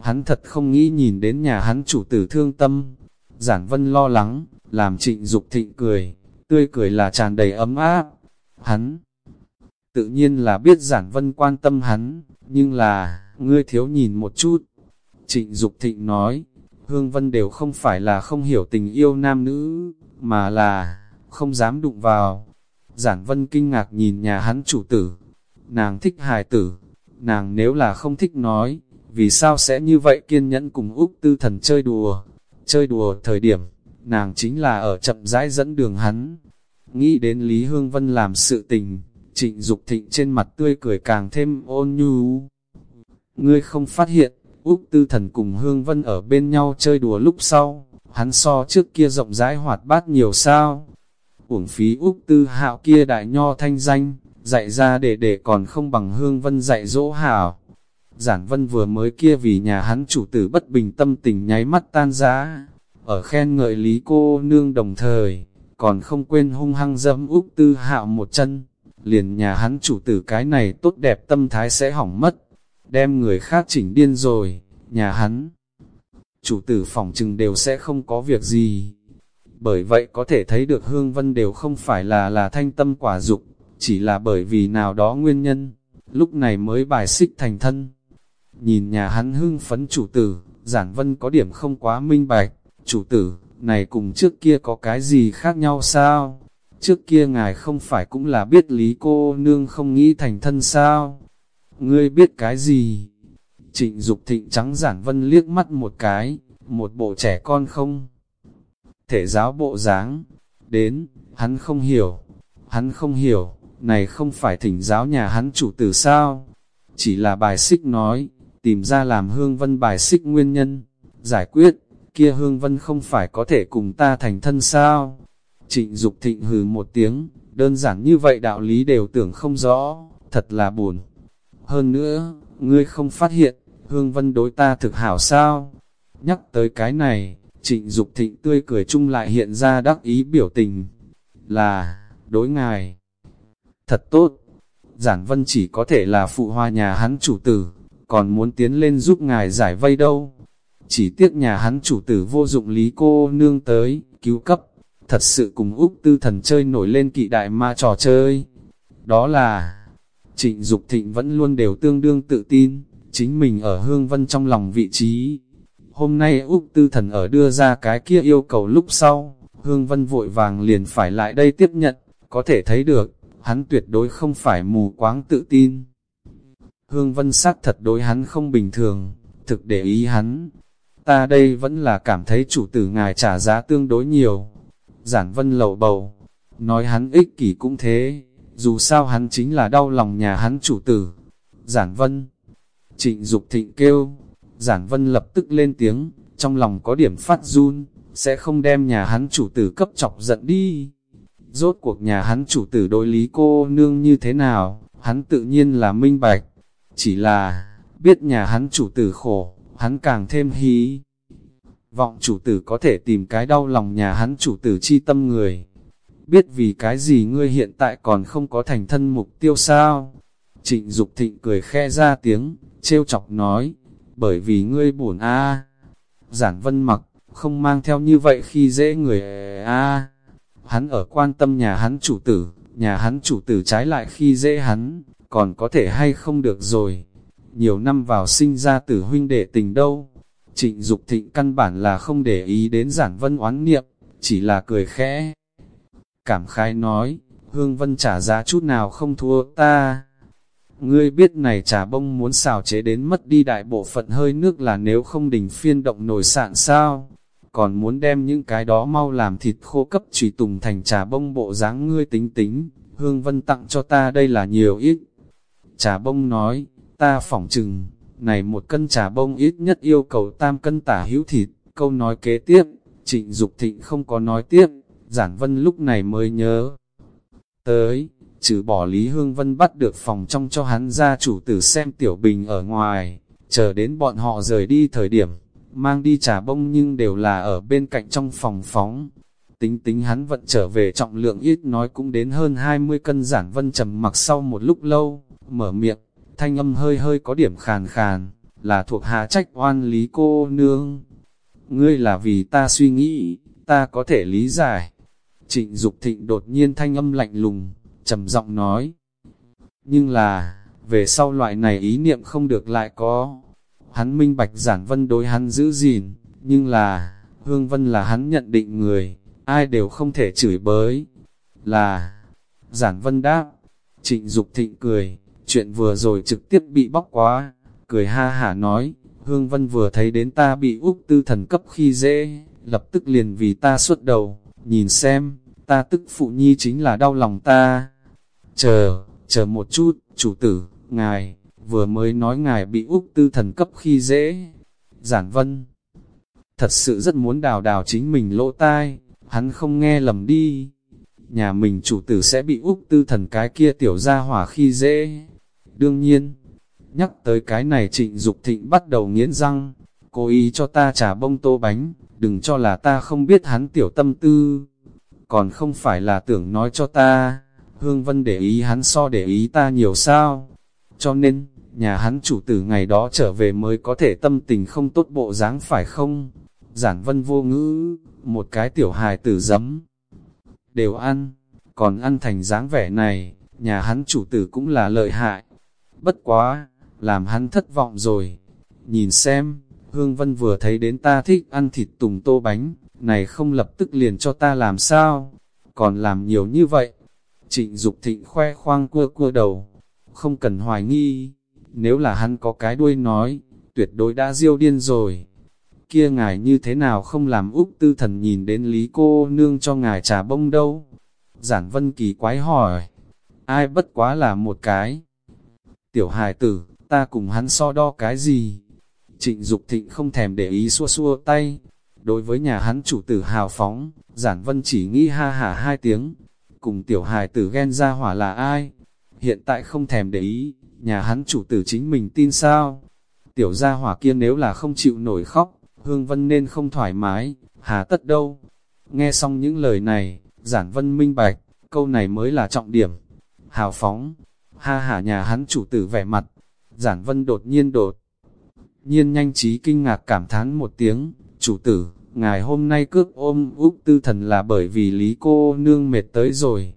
Hắn thật không nghĩ nhìn đến nhà hắn chủ tử thương tâm. Giản vân lo lắng, làm trịnh Dục thịnh cười, tươi cười là tràn đầy ấm áp. Hắn tự nhiên là biết giản vân quan tâm hắn, nhưng là, ngươi thiếu nhìn một chút. Trịnh Dục thịnh nói, Hương Vân đều không phải là không hiểu tình yêu nam nữ, mà là, không dám đụng vào. Giản Vân kinh ngạc nhìn nhà hắn chủ tử, nàng thích hài tử, nàng nếu là không thích nói, vì sao sẽ như vậy kiên nhẫn cùng Úc Tư Thần chơi đùa, chơi đùa thời điểm, nàng chính là ở chậm rãi dẫn đường hắn. Nghĩ đến Lý Hương Vân làm sự tình, trịnh Dục thịnh trên mặt tươi cười càng thêm ôn nhu. Ngươi không phát hiện, Úc Tư Thần cùng Hương Vân ở bên nhau chơi đùa lúc sau, hắn so trước kia rộng rãi hoạt bát nhiều sao. Uổng phí Úc Tư Hạo kia đại nho thanh danh, dạy ra để để còn không bằng Hương Vân dạy dỗ hảo. Giản Vân vừa mới kia vì nhà hắn chủ tử bất bình tâm tình nháy mắt tan giá, ở khen ngợi lý cô nương đồng thời, còn không quên hung hăng dẫm Úc Tư Hạo một chân, liền nhà hắn chủ tử cái này tốt đẹp tâm thái sẽ hỏng mất đem người khác chỉnh điên rồi, nhà hắn. Chủ tử phòng trừng đều sẽ không có việc gì. Bởi vậy có thể thấy được Hương Vân đều không phải là là thanh tâm quả dục, chỉ là bởi vì nào đó nguyên nhân, lúc này mới bài xích thành thân. Nhìn nhà hắn hưng phấn chủ tử, giản vân có điểm không quá minh bạch, chủ tử, này cùng trước kia có cái gì khác nhau sao? Trước kia ngài không phải cũng là biết lý cô nương không nghĩ thành thân sao? ngươi biết cái gì? Trịnh Dục thịnh trắng giản vân liếc mắt một cái, một bộ trẻ con không? Thể giáo bộ dáng đến, hắn không hiểu, hắn không hiểu, này không phải thỉnh giáo nhà hắn chủ tử sao? Chỉ là bài xích nói, tìm ra làm hương vân bài xích nguyên nhân, giải quyết, kia hương vân không phải có thể cùng ta thành thân sao? Trịnh Dục thịnh hừ một tiếng, đơn giản như vậy đạo lý đều tưởng không rõ, thật là buồn. Hơn nữa, ngươi không phát hiện, Hương Vân đối ta thực hảo sao? Nhắc tới cái này, trịnh Dục thịnh tươi cười chung lại hiện ra đắc ý biểu tình, là, đối ngài. Thật tốt, giản vân chỉ có thể là phụ hoa nhà hắn chủ tử, còn muốn tiến lên giúp ngài giải vây đâu. Chỉ tiếc nhà hắn chủ tử vô dụng lý cô nương tới, cứu cấp, thật sự cùng Úc tư thần chơi nổi lên kỵ đại ma trò chơi. Đó là, trịnh Dục thịnh vẫn luôn đều tương đương tự tin, chính mình ở hương vân trong lòng vị trí. Hôm nay Úc tư thần ở đưa ra cái kia yêu cầu lúc sau, hương vân vội vàng liền phải lại đây tiếp nhận, có thể thấy được, hắn tuyệt đối không phải mù quáng tự tin. Hương vân sắc thật đối hắn không bình thường, thực để ý hắn. Ta đây vẫn là cảm thấy chủ tử ngài trả giá tương đối nhiều. Giản vân lầu bầu, nói hắn ích kỷ cũng thế, dù sao hắn chính là đau lòng nhà hắn chủ tử. Giản vân, trịnh Dục thịnh kêu, giản vân lập tức lên tiếng, trong lòng có điểm phát run, sẽ không đem nhà hắn chủ tử cấp chọc giận đi. Rốt cuộc nhà hắn chủ tử đối lý cô nương như thế nào, hắn tự nhiên là minh bạch. Chỉ là, biết nhà hắn chủ tử khổ, hắn càng thêm hí. Vọng chủ tử có thể tìm cái đau lòng nhà hắn chủ tử chi tâm người. Biết vì cái gì ngươi hiện tại còn không có thành thân mục tiêu sao? Trịnh Dục thịnh cười khe ra tiếng, trêu chọc nói, bởi vì ngươi buồn a Giản vân mặc, không mang theo như vậy khi dễ người a Hắn ở quan tâm nhà hắn chủ tử, nhà hắn chủ tử trái lại khi dễ hắn, còn có thể hay không được rồi. Nhiều năm vào sinh ra tử huynh đệ tình đâu. Trịnh Dục thịnh căn bản là không để ý đến giản vân oán niệm, chỉ là cười khẽ. Cảm khái nói, Hương Vân trả giá chút nào không thua ta. Ngươi biết này trà bông muốn xào chế đến mất đi đại bộ phận hơi nước là nếu không đình phiên động nổi sạn sao? Còn muốn đem những cái đó mau làm thịt khô cấp trùy tùng thành trà bông bộ dáng ngươi tính tính, Hương Vân tặng cho ta đây là nhiều ít. Trà bông nói, ta phỏng chừng, này một cân trà bông ít nhất yêu cầu tam cân tả hữu thịt, câu nói kế tiếp, trịnh Dục thịnh không có nói tiếp, giản vân lúc này mới nhớ. Tới, trừ bỏ Lý Hương Vân bắt được phòng trong cho hắn ra chủ tử xem tiểu bình ở ngoài, chờ đến bọn họ rời đi thời điểm, mang đi trà bông nhưng đều là ở bên cạnh trong phòng phóng. Tính tính hắn vận trở về trọng lượng ít nói cũng đến hơn 20 cân giản vân trầm mặc sau một lúc lâu, mở miệng, thanh âm hơi hơi có điểm khàn khàn, là thuộc hạ trách oan lý cô nương. Ngươi là vì ta suy nghĩ, ta có thể lý giải. Trịnh Dục thịnh đột nhiên thanh âm lạnh lùng, trầm giọng nói. Nhưng là, về sau loại này ý niệm không được lại có. Hắn minh bạch giản vân đối hắn giữ gìn, nhưng là, hương vân là hắn nhận định người, ai đều không thể chửi bới. Là, giản vân đáp, trịnh Dục thịnh cười, chuyện vừa rồi trực tiếp bị bóc quá, cười ha hả nói, hương vân vừa thấy đến ta bị Úc tư thần cấp khi dễ, lập tức liền vì ta xuất đầu, nhìn xem, ta tức phụ nhi chính là đau lòng ta. Chờ, chờ một chút, chủ tử, ngài, vừa mới nói ngài bị Úc tư thần cấp khi dễ. Giản vân, thật sự rất muốn đào đào chính mình lỗ tai, hắn không nghe lầm đi. Nhà mình chủ tử sẽ bị Úc tư thần cái kia tiểu ra hỏa khi dễ. Đương nhiên, nhắc tới cái này trịnh Dục thịnh bắt đầu nghiến răng, cố ý cho ta trả bông tô bánh, đừng cho là ta không biết hắn tiểu tâm tư. Còn không phải là tưởng nói cho ta, Hương Vân để ý hắn so để ý ta nhiều sao. Cho nên, nhà hắn chủ tử ngày đó trở về mới có thể tâm tình không tốt bộ dáng phải không? Giản Vân vô ngữ, một cái tiểu hài tử giấm. Đều ăn, còn ăn thành dáng vẻ này, nhà hắn chủ tử cũng là lợi hại. Bất quá, làm hắn thất vọng rồi. Nhìn xem, Hương Vân vừa thấy đến ta thích ăn thịt tùng tô bánh, này không lập tức liền cho ta làm sao, còn làm nhiều như vậy. Trịnh Dục thịnh khoe khoang cua cua đầu, không cần hoài nghi, nếu là hắn có cái đuôi nói, tuyệt đối đã diêu điên rồi. Kia ngài như thế nào không làm Úc tư thần nhìn đến lý cô nương cho ngài trà bông đâu? Giản Vân Kỳ quái hỏi, ai bất quá là một cái. Tiểu hài tử, ta cùng hắn so đo cái gì? Trịnh Dục thịnh không thèm để ý xua xua tay. Đối với nhà hắn chủ tử hào phóng, giản vân chỉ nghĩ ha hả hai tiếng. Cùng tiểu hài tử ghen ra hỏa là ai? Hiện tại không thèm để ý, nhà hắn chủ tử chính mình tin sao? Tiểu gia hỏa kia nếu là không chịu nổi khóc, Hương Vân nên không thoải mái, hà tất đâu. Nghe xong những lời này, giản vân minh bạch, câu này mới là trọng điểm. Hào phóng, ha hả nhà hắn chủ tử vẻ mặt, giản vân đột nhiên đột. Nhiên nhanh trí kinh ngạc cảm thán một tiếng, chủ tử, ngài hôm nay cước ôm úp tư thần là bởi vì lý cô nương mệt tới rồi.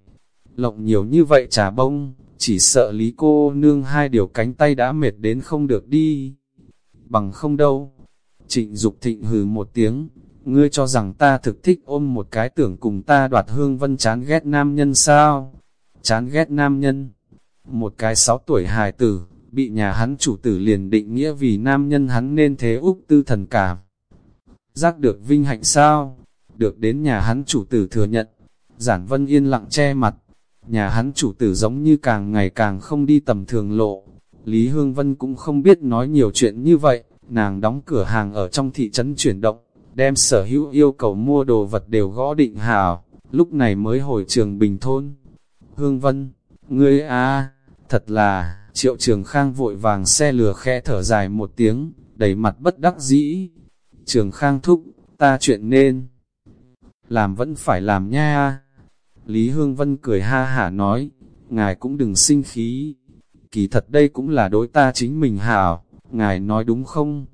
Lộng nhiều như vậy trà bông, chỉ sợ lý cô nương hai điều cánh tay đã mệt đến không được đi. Bằng không đâu. Trịnh Dục thịnh hừ một tiếng, ngươi cho rằng ta thực thích ôm một cái tưởng cùng ta đoạt hương vân chán ghét nam nhân sao? Chán ghét nam nhân. Một cái sáu tuổi hài tử, bị nhà hắn chủ tử liền định nghĩa vì nam nhân hắn nên thế Úc tư thần cảm. Giác được vinh hạnh sao? Được đến nhà hắn chủ tử thừa nhận. Giản vân yên lặng che mặt. Nhà hắn chủ tử giống như càng ngày càng không đi tầm thường lộ. Lý Hương Vân cũng không biết nói nhiều chuyện như vậy. Nàng đóng cửa hàng ở trong thị trấn chuyển động, đem sở hữu yêu cầu mua đồ vật đều gõ định hào, lúc này mới hồi trường bình thôn. Hương Vân, ngươi a thật là, triệu trường khang vội vàng xe lừa khe thở dài một tiếng, đầy mặt bất đắc dĩ. Trường khang thúc, ta chuyện nên, làm vẫn phải làm nha. Lý Hương Vân cười ha hả nói, ngài cũng đừng sinh khí, kỳ thật đây cũng là đối ta chính mình hảo, ngài nói đúng không?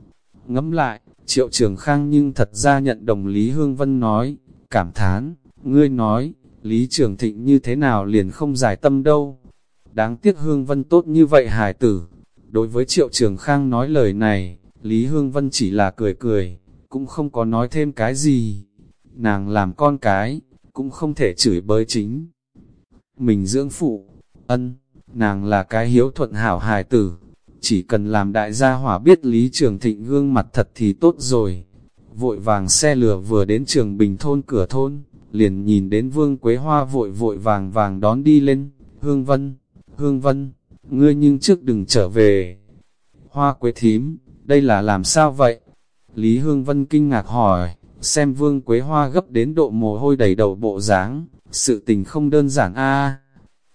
Ngẫm lại, triệu trường khang nhưng thật ra nhận đồng Lý Hương Vân nói, cảm thán, ngươi nói, Lý Trường Thịnh như thế nào liền không giải tâm đâu. Đáng tiếc Hương Vân tốt như vậy hài tử. Đối với Triệu Trường Khang nói lời này, Lý Hương Vân chỉ là cười cười, cũng không có nói thêm cái gì. Nàng làm con cái, cũng không thể chửi bới chính. Mình dưỡng phụ, ân, nàng là cái hiếu thuận hảo hài tử. Chỉ cần làm đại gia hỏa biết Lý Trường Thịnh gương mặt thật thì tốt rồi. Vội vàng xe lửa vừa đến trường bình thôn cửa thôn, liền nhìn đến Vương Quế Hoa vội vội vàng vàng đón đi lên, Hương Vân, Hương Vân, ngươi nhưng trước đừng trở về. Hoa Quế Thím, đây là làm sao vậy? Lý Hương Vân kinh ngạc hỏi, xem Vương Quế Hoa gấp đến độ mồ hôi đầy đầu bộ dáng, sự tình không đơn giản a.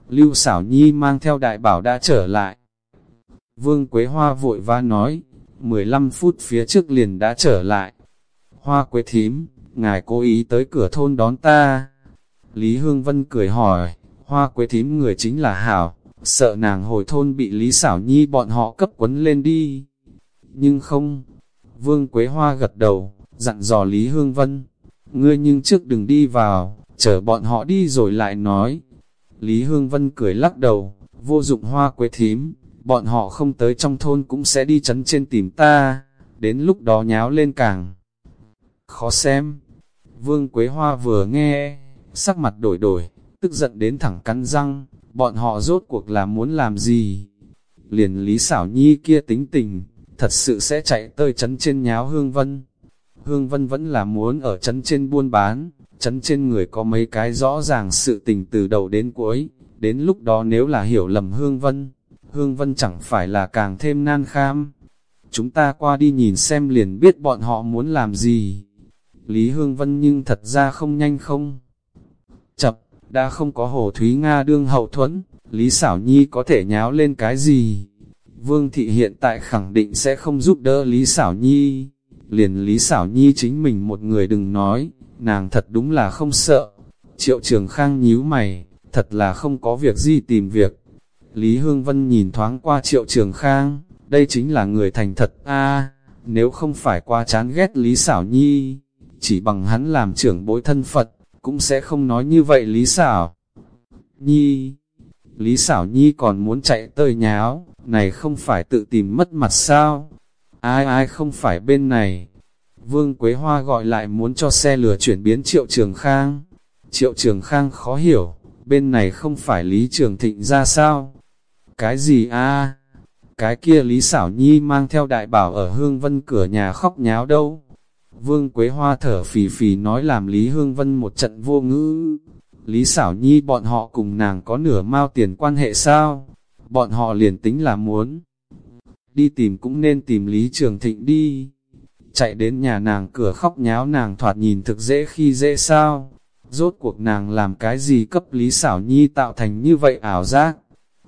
Lưu xảo nhi mang theo đại bảo đã trở lại. Vương Quế Hoa vội va nói, 15 phút phía trước liền đã trở lại. Hoa Quế Thím, ngài cố ý tới cửa thôn đón ta. Lý Hương Vân cười hỏi, hoa quế thím người chính là Hảo, sợ nàng hồi thôn bị Lý Xảo Nhi bọn họ cấp quấn lên đi. Nhưng không, Vương Quế Hoa gật đầu, dặn dò Lý Hương Vân, ngươi nhưng trước đừng đi vào, chờ bọn họ đi rồi lại nói. Lý Hương Vân cười lắc đầu, vô dụng hoa quế thím, bọn họ không tới trong thôn cũng sẽ đi chấn trên tìm ta, đến lúc đó nháo lên càng khó xem. Vương Quế Hoa vừa nghe, sắc mặt đổi đổi, tức giận đến thẳng cắn răng, bọn họ rốt cuộc là muốn làm gì? Liền Lý Xảo Nhi kia tính tình, thật sự sẽ chạy tới chấn trên nháo Hương Vân. Hương Vân vẫn là muốn ở chấn trên buôn bán, chấn trên người có mấy cái rõ ràng sự tình từ đầu đến cuối, đến lúc đó nếu là hiểu lầm Hương Vân, Hương Vân chẳng phải là càng thêm nan kham. Chúng ta qua đi nhìn xem liền biết bọn họ muốn làm gì. Lý Hương Vân nhưng thật ra không nhanh không. Chập, đã không có Hồ Thúy Nga đương hậu thuẫn, Lý Sảo Nhi có thể nháo lên cái gì? Vương Thị hiện tại khẳng định sẽ không giúp đỡ Lý Sảo Nhi. Liền Lý Xảo Nhi chính mình một người đừng nói, nàng thật đúng là không sợ. Triệu Trường Khang nhíu mày, thật là không có việc gì tìm việc. Lý Hương Vân nhìn thoáng qua Triệu Trường Khang, đây chính là người thành thật a nếu không phải qua chán ghét Lý Xảo Nhi, chỉ bằng hắn làm trưởng bối thân Phật, cũng sẽ không nói như vậy Lý Xảo. Nhi, Lý Xảo Nhi còn muốn chạy tơi nháo, này không phải tự tìm mất mặt sao? Ai ai không phải bên này? Vương Quế Hoa gọi lại muốn cho xe lửa chuyển biến Triệu Trường Khang. Triệu Trường Khang khó hiểu, bên này không phải Lý Trường Thịnh ra sao? Cái gì a? Cái kia Lý Sảo Nhi mang theo đại bảo ở hương vân cửa nhà khóc nháo đâu? Vương Quế Hoa thở phì phì nói làm Lý Hương Vân một trận vô ngữ. Lý Sảo Nhi bọn họ cùng nàng có nửa mao tiền quan hệ sao? Bọn họ liền tính là muốn. Đi tìm cũng nên tìm Lý Trường Thịnh đi. Chạy đến nhà nàng cửa khóc nháo nàng thoạt nhìn thực dễ khi dễ sao? Rốt cuộc nàng làm cái gì cấp Lý Xảo Nhi tạo thành như vậy ảo giác?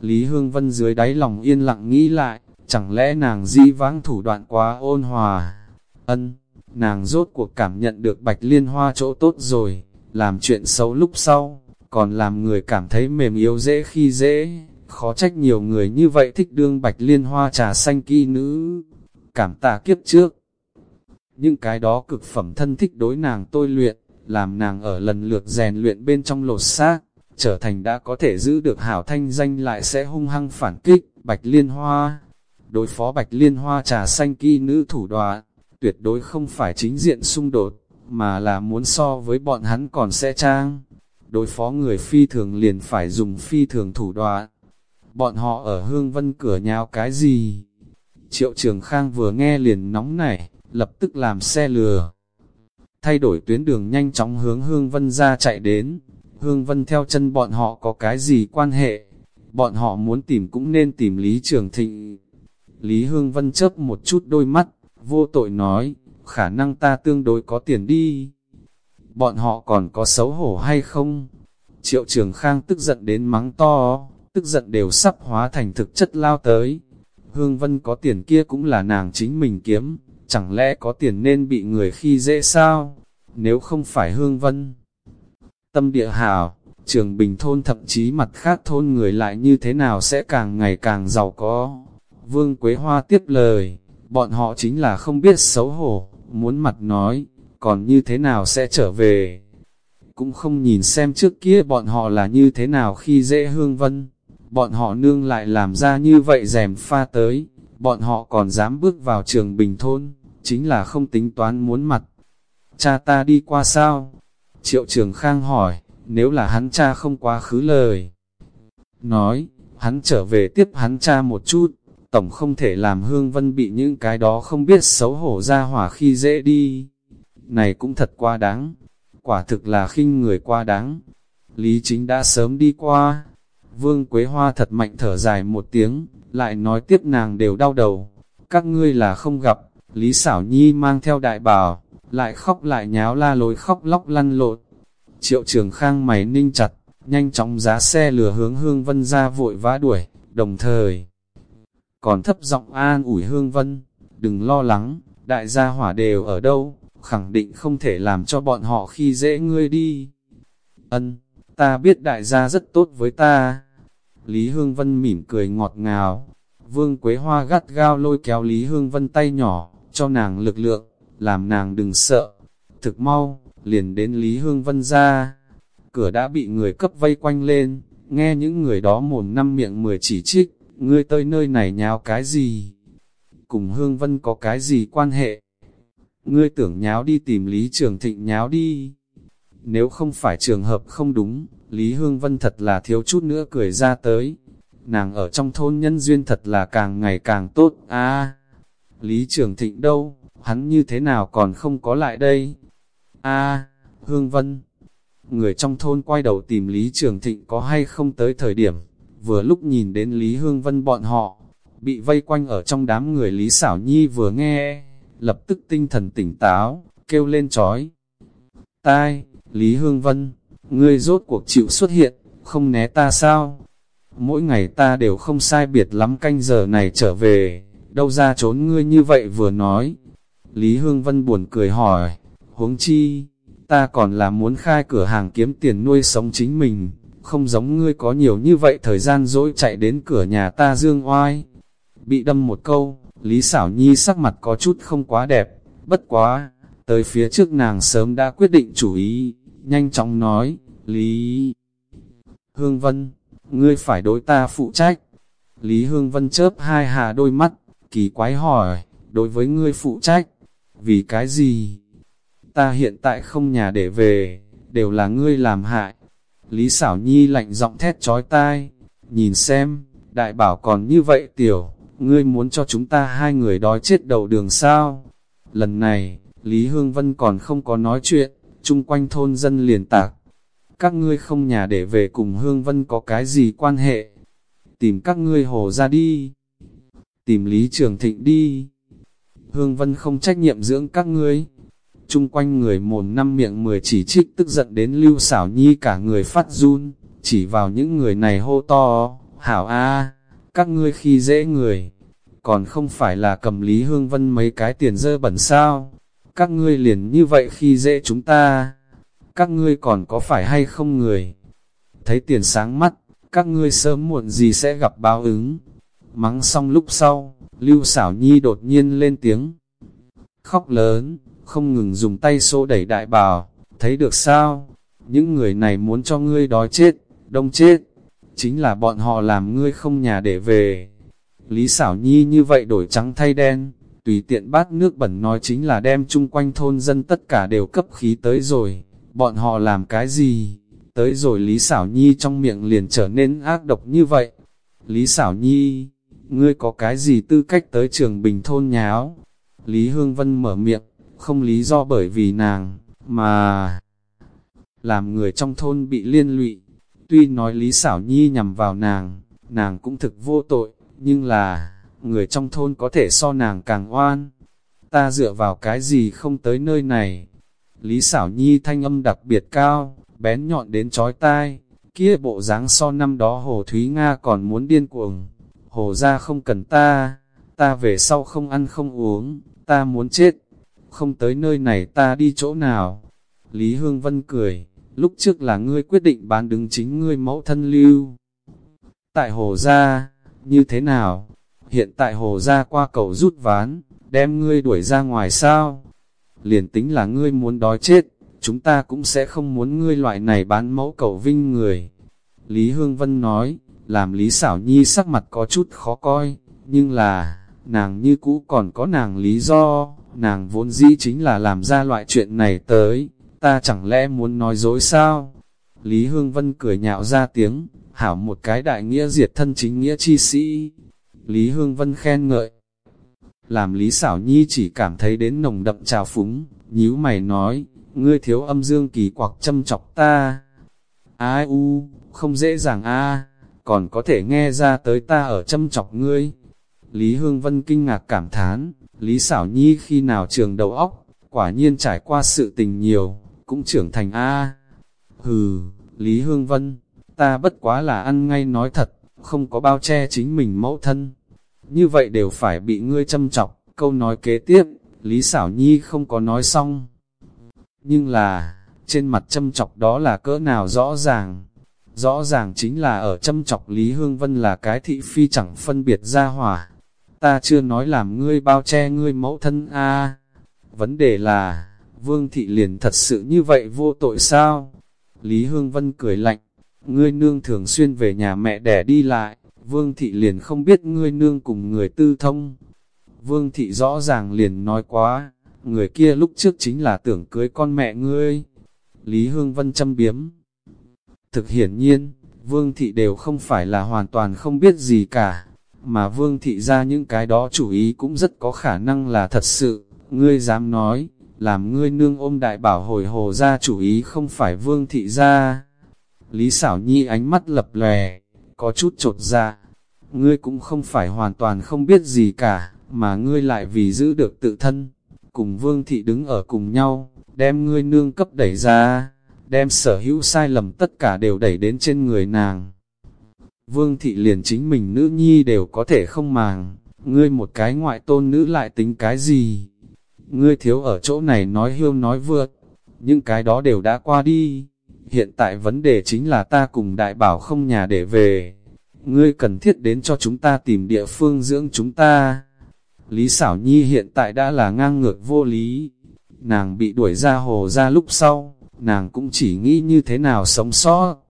Lý Hương Vân dưới đáy lòng yên lặng nghĩ lại, chẳng lẽ nàng di vãng thủ đoạn quá ôn hòa? Ân nàng rốt cuộc cảm nhận được bạch liên hoa chỗ tốt rồi, làm chuyện xấu lúc sau, còn làm người cảm thấy mềm yếu dễ khi dễ, khó trách nhiều người như vậy thích đương bạch liên hoa trà xanh kỳ nữ, cảm tạ kiếp trước. Những cái đó cực phẩm thân thích đối nàng tôi luyện, làm nàng ở lần lượt rèn luyện bên trong lột xác, trở thành đã có thể giữ được hảo thanh danh lại sẽ hung hăng phản kích, bạch liên hoa. Đối phó bạch liên hoa trà xanh kỳ nữ thủ đoạn, tuyệt đối không phải chính diện xung đột, mà là muốn so với bọn hắn còn sẽ trang. Đối phó người phi thường liền phải dùng phi thường thủ đoạn. Bọn họ ở hương vân cửa nhào cái gì? Triệu trường khang vừa nghe liền nóng nảy, lập tức làm xe lừa. Thay đổi tuyến đường nhanh chóng hướng hương vân ra chạy đến. Hương vân theo chân bọn họ có cái gì quan hệ? Bọn họ muốn tìm cũng nên tìm Lý Trường Thịnh. Lý Hương Vân chớp một chút đôi mắt, vô tội nói, khả năng ta tương đối có tiền đi. Bọn họ còn có xấu hổ hay không? Triệu trường khang tức giận đến mắng to, tức giận đều sắp hóa thành thực chất lao tới. Hương Vân có tiền kia cũng là nàng chính mình kiếm, chẳng lẽ có tiền nên bị người khi dễ sao? Nếu không phải Hương Vân. Tâm địa hào, trường bình thôn thậm chí mặt khác thôn người lại như thế nào sẽ càng ngày càng giàu có. Vương Quế Hoa tiếp lời, bọn họ chính là không biết xấu hổ, muốn mặt nói, còn như thế nào sẽ trở về. Cũng không nhìn xem trước kia bọn họ là như thế nào khi dễ hương vân, bọn họ nương lại làm ra như vậy rèm pha tới, bọn họ còn dám bước vào trường bình thôn, chính là không tính toán muốn mặt. Cha ta đi qua sao? Triệu trường khang hỏi, nếu là hắn cha không quá khứ lời. Nói, hắn trở về tiếp hắn cha một chút, tổng không thể làm Hương Vân bị những cái đó không biết xấu hổ ra hỏa khi dễ đi. Này cũng thật quá đáng, quả thực là khinh người quá đáng. Lý chính đã sớm đi qua, Vương Quế Hoa thật mạnh thở dài một tiếng, lại nói tiếp nàng đều đau đầu. Các ngươi là không gặp, Lý Xảo Nhi mang theo đại bảo lại khóc lại nháo la lối khóc lóc lăn lộn. Triệu trường khang mày ninh chặt, nhanh chóng giá xe lừa hướng Hương Vân ra vội vã đuổi, đồng thời còn thấp giọng an ủi Hương Vân, đừng lo lắng, đại gia hỏa đều ở đâu, khẳng định không thể làm cho bọn họ khi dễ ngươi đi. Ân, ta biết đại gia rất tốt với ta. Lý Hương Vân mỉm cười ngọt ngào, Vương Quế Hoa gắt gao lôi kéo Lý Hương Vân tay nhỏ, cho nàng lực lượng, làm nàng đừng sợ. Thực mau, liền đến Lý Hương Vân ra. Cửa đã bị người cấp vây quanh lên, nghe những người đó mồm năm miệng mười chỉ trích, ngươi tới nơi này nháo cái gì? Cùng Hương Vân có cái gì quan hệ? Ngươi tưởng nháo đi tìm Lý Trường Thịnh nháo đi. Nếu không phải trường hợp không đúng, Lý Hương Vân thật là thiếu chút nữa cười ra tới. Nàng ở trong thôn nhân duyên thật là càng ngày càng tốt. a Lý Trường Thịnh đâu? Hắn như thế nào còn không có lại đây? a Hương Vân. Người trong thôn quay đầu tìm Lý Trường Thịnh có hay không tới thời điểm, vừa lúc nhìn đến Lý Hương Vân bọn họ, bị vây quanh ở trong đám người Lý Xảo Nhi vừa nghe, lập tức tinh thần tỉnh táo, kêu lên chói. Tai, Lý Hương Vân, ngươi rốt cuộc chịu xuất hiện, không né ta sao? Mỗi ngày ta đều không sai biệt lắm canh giờ này trở về, đâu ra trốn ngươi như vậy vừa nói. Lý Hương Vân buồn cười hỏi, huống chi, ta còn là muốn khai cửa hàng kiếm tiền nuôi sống chính mình, không giống ngươi có nhiều như vậy thời gian dỗi chạy đến cửa nhà ta dương oai. Bị đâm một câu, Lý Sảo Nhi sắc mặt có chút không quá đẹp, bất quá, tới phía trước nàng sớm đã quyết định chủ ý, nhanh chóng nói, Lý Hương Vân, ngươi phải đối ta phụ trách. Lý Hương Vân chớp hai hà đôi mắt, kỳ quái hỏi, đối với ngươi phụ trách, vì cái gì? Ta hiện tại không nhà để về, đều là ngươi làm hại. Lý Sảo nhi lạnh giọng thét trói tai, nhìn xem, đại bảo còn như vậy tiểu, ngươi muốn cho chúng ta hai người đói chết đầu đường sao? Lần này, Lý Hương Vân còn không có nói chuyện, chung quanh thôn dân liền tạc. Các ngươi không nhà để về cùng Hương Vân có cái gì quan hệ? Tìm các ngươi hồ ra đi. Tìm Lý Trường Thịnh đi. Hương Vân không trách nhiệm dưỡng các ngươi, chung quanh người mồm năm miệng mười chỉ trích tức giận đến lưu xảo nhi cả người phát run, chỉ vào những người này hô to, hảo a các ngươi khi dễ người, còn không phải là cầm Lý Hương Vân mấy cái tiền dơ bẩn sao, các ngươi liền như vậy khi dễ chúng ta, các ngươi còn có phải hay không người? Thấy tiền sáng mắt, các ngươi sớm muộn gì sẽ gặp báo ứng. Mắng xong lúc sau, Lưu xảo nhi đột nhiên lên tiếng. Khóc lớn, không ngừng dùng tay xô đẩy đại bào, thấy được sao? Những người này muốn cho ngươi đói chết, đông chết. Chính là bọn họ làm ngươi không nhà để về. Lý xảo nhi như vậy đổi trắng thay đen, tùy tiện bát nước bẩn nói chính là đem chung quanh thôn dân tất cả đều cấp khí tới rồi. Bọn họ làm cái gì? Tới rồi Lý xảo nhi trong miệng liền trở nên ác độc như vậy. Lý xảo nhi, ngươi có cái gì tư cách tới trường bình thôn nháo? Lý Hương Vân mở miệng, không lý do bởi vì nàng, mà làm người trong thôn bị liên lụy. Tuy nói Lý Xảo Nhi nhằm vào nàng, nàng cũng thực vô tội, nhưng là, người trong thôn có thể so nàng càng oan. Ta dựa vào cái gì không tới nơi này? Lý Xảo Nhi thanh âm đặc biệt cao, bén nhọn đến chói tai, kia bộ dáng so năm đó Hồ Thúy Nga còn muốn điên cuồng. Hồ ra không cần ta, ta về sau không ăn không uống, ta muốn chết, không tới nơi này ta đi chỗ nào. Lý Hương Vân cười, lúc trước là ngươi quyết định bán đứng chính ngươi mẫu thân lưu. Tại hồ gia, như thế nào? Hiện tại hồ ra qua cầu rút ván, đem ngươi đuổi ra ngoài sao? Liền tính là ngươi muốn đói chết, chúng ta cũng sẽ không muốn ngươi loại này bán mẫu cầu vinh người. Lý Hương Vân nói, làm Lý Xảo Nhi sắc mặt có chút khó coi, nhưng là, nàng như cũ còn có nàng lý do, nàng vốn dĩ chính là làm ra loại chuyện này tới, ta chẳng lẽ muốn nói dối sao? Lý Hương Vân cười nhạo ra tiếng, hảo một cái đại nghĩa diệt thân chính nghĩa chi sĩ. Lý Hương Vân khen ngợi. Làm Lý Sảo Nhi chỉ cảm thấy đến nồng đậm trào phúng, nhíu mày nói, ngươi thiếu âm dương kỳ quặc châm chọc ta. Ai u, không dễ dàng a còn có thể nghe ra tới ta ở châm chọc ngươi. Lý Hương Vân kinh ngạc cảm thán, Lý Sảo Nhi khi nào trường đầu óc, quả nhiên trải qua sự tình nhiều, cũng trưởng thành A. Hừ, Lý Hương Vân, ta bất quá là ăn ngay nói thật, không có bao che chính mình mẫu thân. Như vậy đều phải bị ngươi châm chọc, câu nói kế tiếp, Lý Xảo Nhi không có nói xong. Nhưng là, trên mặt châm chọc đó là cỡ nào rõ ràng. Rõ ràng chính là ở châm chọc Lý Hương Vân là cái thị phi chẳng phân biệt ra hỏa ta chưa nói làm ngươi bao che ngươi mẫu thân a Vấn đề là, Vương Thị liền thật sự như vậy vô tội sao? Lý Hương Vân cười lạnh, ngươi nương thường xuyên về nhà mẹ đẻ đi lại, Vương Thị liền không biết ngươi nương cùng người tư thông. Vương Thị rõ ràng liền nói quá, người kia lúc trước chính là tưởng cưới con mẹ ngươi. Lý Hương Vân châm biếm. Thực hiển nhiên, Vương Thị đều không phải là hoàn toàn không biết gì cả, mà vương thị ra những cái đó chủ ý cũng rất có khả năng là thật sự, ngươi dám nói, làm ngươi nương ôm đại bảo hồi hồ ra chủ ý không phải vương thị ra. Lý xảo nhi ánh mắt lập lè có chút trột ra, ngươi cũng không phải hoàn toàn không biết gì cả, mà ngươi lại vì giữ được tự thân, cùng vương thị đứng ở cùng nhau, đem ngươi nương cấp đẩy ra, đem sở hữu sai lầm tất cả đều đẩy đến trên người nàng. Vương thị liền chính mình nữ nhi đều có thể không màng, ngươi một cái ngoại tôn nữ lại tính cái gì? Ngươi thiếu ở chỗ này nói hiêu nói vượt, những cái đó đều đã qua đi. Hiện tại vấn đề chính là ta cùng đại bảo không nhà để về. Ngươi cần thiết đến cho chúng ta tìm địa phương dưỡng chúng ta. Lý Sảo nhi hiện tại đã là ngang ngược vô lý. Nàng bị đuổi ra hồ ra lúc sau, nàng cũng chỉ nghĩ như thế nào sống sót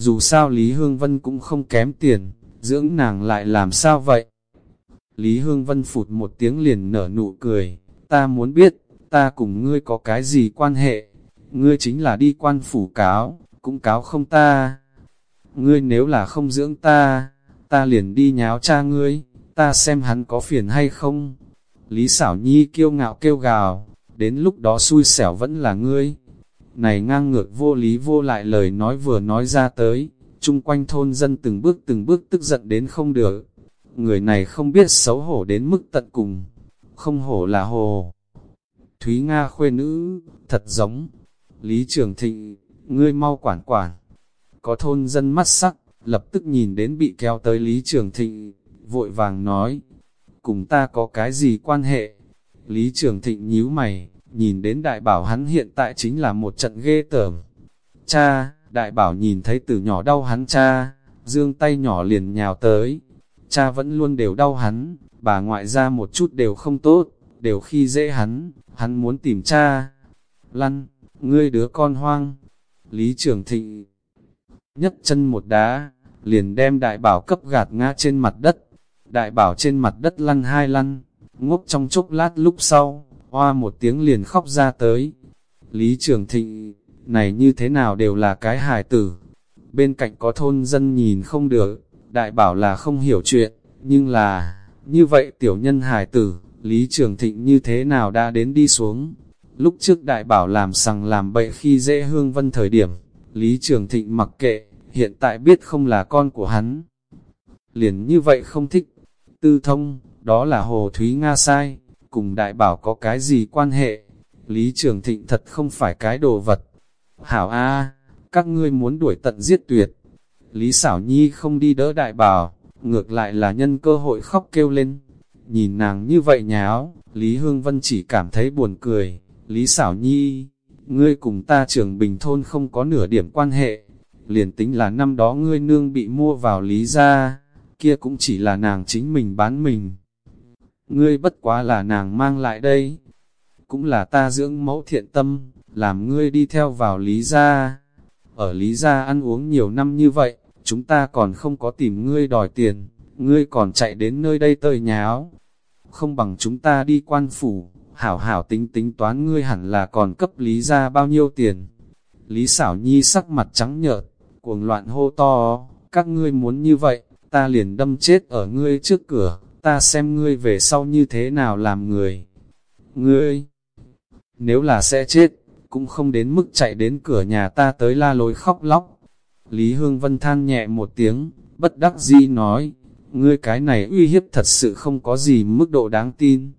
dù sao Lý Hương Vân cũng không kém tiền, dưỡng nàng lại làm sao vậy? Lý Hương Vân phụt một tiếng liền nở nụ cười, ta muốn biết, ta cùng ngươi có cái gì quan hệ? Ngươi chính là đi quan phủ cáo, cũng cáo không ta. Ngươi nếu là không dưỡng ta, ta liền đi nháo cha ngươi, ta xem hắn có phiền hay không? Lý xảo nhi kiêu ngạo kêu gào, đến lúc đó xui xẻo vẫn là ngươi. Này ngang ngược vô lý vô lại lời nói vừa nói ra tới, chung quanh thôn dân từng bước từng bước tức giận đến không được. Người này không biết xấu hổ đến mức tận cùng, không hổ là hồ. Thúy Nga khuê nữ, thật giống. Lý Trường Thịnh, ngươi mau quản quản. Có thôn dân mắt sắc, lập tức nhìn đến bị kéo tới Lý Trường Thịnh, vội vàng nói, cùng ta có cái gì quan hệ? Lý Trường Thịnh nhíu mày, nhìn đến đại bảo hắn hiện tại chính là một trận ghê tởm. Cha, đại bảo nhìn thấy từ nhỏ đau hắn cha, dương tay nhỏ liền nhào tới. Cha vẫn luôn đều đau hắn, bà ngoại ra một chút đều không tốt, đều khi dễ hắn, hắn muốn tìm cha. Lăn, ngươi đứa con hoang. Lý Trường Thịnh nhất chân một đá, liền đem đại bảo cấp gạt ngã trên mặt đất. Đại bảo trên mặt đất lăn hai lăn, ngốc trong chốc lát lúc sau, hoa một tiếng liền khóc ra tới. Lý Trường Thịnh, này như thế nào đều là cái hài tử. Bên cạnh có thôn dân nhìn không được, đại bảo là không hiểu chuyện, nhưng là, như vậy tiểu nhân hài tử, Lý Trường Thịnh như thế nào đã đến đi xuống. Lúc trước đại bảo làm sằng làm bậy khi dễ hương vân thời điểm, Lý Trường Thịnh mặc kệ, hiện tại biết không là con của hắn. Liền như vậy không thích. Tư thông, đó là Hồ Thúy Nga sai, cùng đại bảo có cái gì quan hệ? Lý Trường Thịnh thật không phải cái đồ vật. Hảo A, các ngươi muốn đuổi tận giết tuyệt. Lý Xảo Nhi không đi đỡ đại bảo, ngược lại là nhân cơ hội khóc kêu lên. Nhìn nàng như vậy nháo, Lý Hương Vân chỉ cảm thấy buồn cười. Lý Sảo Nhi, ngươi cùng ta trường bình thôn không có nửa điểm quan hệ. Liền tính là năm đó ngươi nương bị mua vào Lý gia, kia cũng chỉ là nàng chính mình bán mình. Ngươi bất quá là nàng mang lại đây. Cũng là ta dưỡng mẫu thiện tâm, làm ngươi đi theo vào Lý gia. Ở Lý gia ăn uống nhiều năm như vậy, chúng ta còn không có tìm ngươi đòi tiền, ngươi còn chạy đến nơi đây tơi nháo. Không bằng chúng ta đi quan phủ, hảo hảo tính tính toán ngươi hẳn là còn cấp Lý ra bao nhiêu tiền. Lý xảo nhi sắc mặt trắng nhợt, cuồng loạn hô to, các ngươi muốn như vậy, ta liền đâm chết ở ngươi trước cửa, ta xem ngươi về sau như thế nào làm người. Ngươi, nếu là sẽ chết, cũng không đến mức chạy đến cửa nhà ta tới la lối khóc lóc. Lý Hương Vân than nhẹ một tiếng, bất đắc dĩ nói, ngươi cái này uy hiếp thật sự không có gì mức độ đáng tin.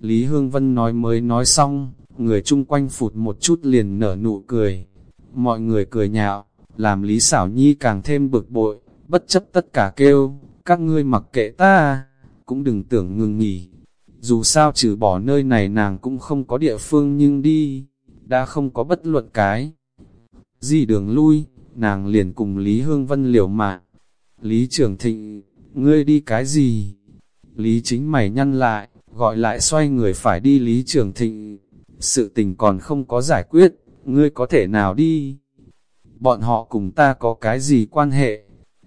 Lý Hương Vân nói mới nói xong, người chung quanh phụt một chút liền nở nụ cười. Mọi người cười nhạo, làm Lý Sảo Nhi càng thêm bực bội, bất chấp tất cả kêu, các ngươi mặc kệ ta, cũng đừng tưởng ngừng nghỉ. Dù sao trừ bỏ nơi này nàng cũng không có địa phương nhưng đi, đã không có bất luận cái. Gì đường lui, nàng liền cùng Lý Hương Vân liều mạng. Lý Trường Thịnh, ngươi đi cái gì? Lý chính mày nhăn lại, gọi lại xoay người phải đi Lý Trường Thịnh. Sự tình còn không có giải quyết, ngươi có thể nào đi? Bọn họ cùng ta có cái gì quan hệ?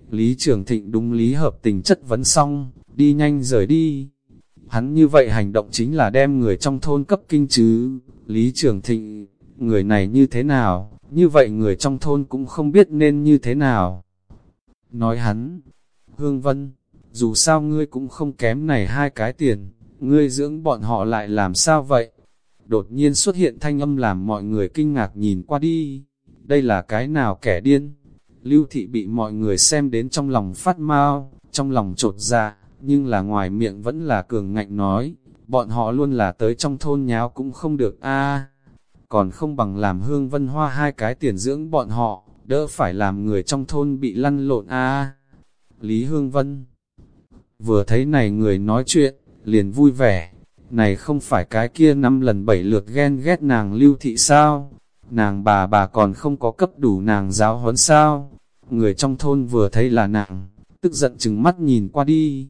Lý Trường Thịnh đúng lý hợp tình chất vấn xong, đi nhanh rời đi. Hắn như vậy hành động chính là đem người trong thôn cấp kinh chứ. Lý Trường Thịnh, người này như thế nào, như vậy người trong thôn cũng không biết nên như thế nào. Nói hắn, Hương Vân, dù sao ngươi cũng không kém này hai cái tiền, ngươi dưỡng bọn họ lại làm sao vậy? Đột nhiên xuất hiện thanh âm làm mọi người kinh ngạc nhìn qua đi. Đây là cái nào kẻ điên? Lưu thị bị mọi người xem đến trong lòng phát mau, trong lòng trột dạ, nhưng là ngoài miệng vẫn là cường ngạnh nói, bọn họ luôn là tới trong thôn nháo cũng không được a còn không bằng làm hương vân hoa hai cái tiền dưỡng bọn họ, đỡ phải làm người trong thôn bị lăn lộn a Lý Hương Vân vừa thấy này người nói chuyện, liền vui vẻ, này không phải cái kia năm lần bảy lượt ghen ghét nàng lưu thị sao, nàng bà bà còn không có cấp đủ nàng giáo huấn sao, người trong thôn vừa thấy là nàng, tức giận chừng mắt nhìn qua đi.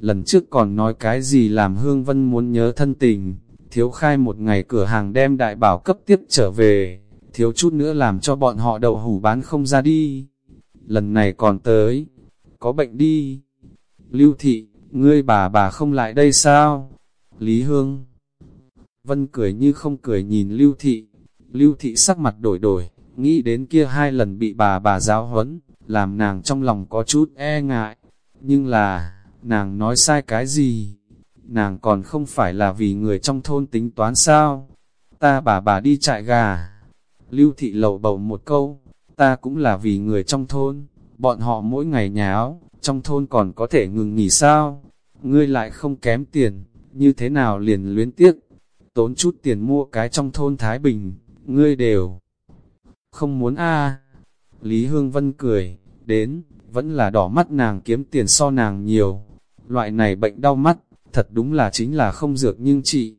Lần trước còn nói cái gì làm Hương Vân muốn nhớ thân tình, thiếu khai một ngày cửa hàng đem đại bảo cấp tiếp trở về, thiếu chút nữa làm cho bọn họ đậu hủ bán không ra đi. Lần này còn tới, có bệnh đi. Lưu thị, ngươi bà bà không lại đây sao? Lý Hương Vân cười như không cười nhìn Lưu thị, Lưu thị sắc mặt đổi đổi, nghĩ đến kia hai lần bị bà bà giáo huấn, làm nàng trong lòng có chút e ngại. Nhưng là, nàng nói sai cái gì? Nàng còn không phải là vì người trong thôn tính toán sao? Ta bà bà đi chạy gà. Lưu thị lầu bầu một câu, ta cũng là vì người trong thôn, bọn họ mỗi ngày nháo, trong thôn còn có thể ngừng nghỉ sao? Ngươi lại không kém tiền, như thế nào liền luyến tiếc? Tốn chút tiền mua cái trong thôn Thái Bình, ngươi đều không muốn a Lý Hương Vân cười, đến, vẫn là đỏ mắt nàng kiếm tiền so nàng nhiều. Loại này bệnh đau mắt, thật đúng là chính là không dược nhưng chị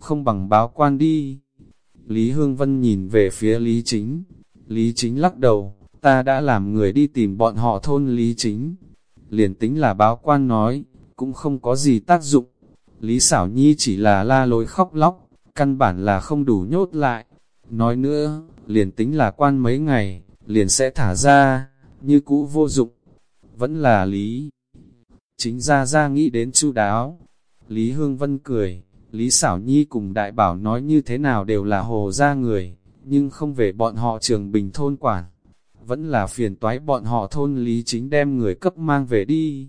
không bằng báo quan đi. Lý Hương Vân nhìn về phía Lý Chính. Lý Chính lắc đầu, ta đã làm người đi tìm bọn họ thôn Lý Chính. Liền tính là báo quan nói, cũng không có gì tác dụng. Lý Xảo Nhi chỉ là la lối khóc lóc, căn bản là không đủ nhốt lại. Nói nữa, liền tính là quan mấy ngày, liền sẽ thả ra, như cũ vô dụng. Vẫn là Lý. Chính ra ra nghĩ đến chu đáo. Lý Hương Vân cười, Lý Xảo Nhi cùng đại bảo nói như thế nào đều là hồ ra người, nhưng không về bọn họ trường bình thôn quản. Vẫn là phiền toái bọn họ thôn Lý chính đem người cấp mang về đi.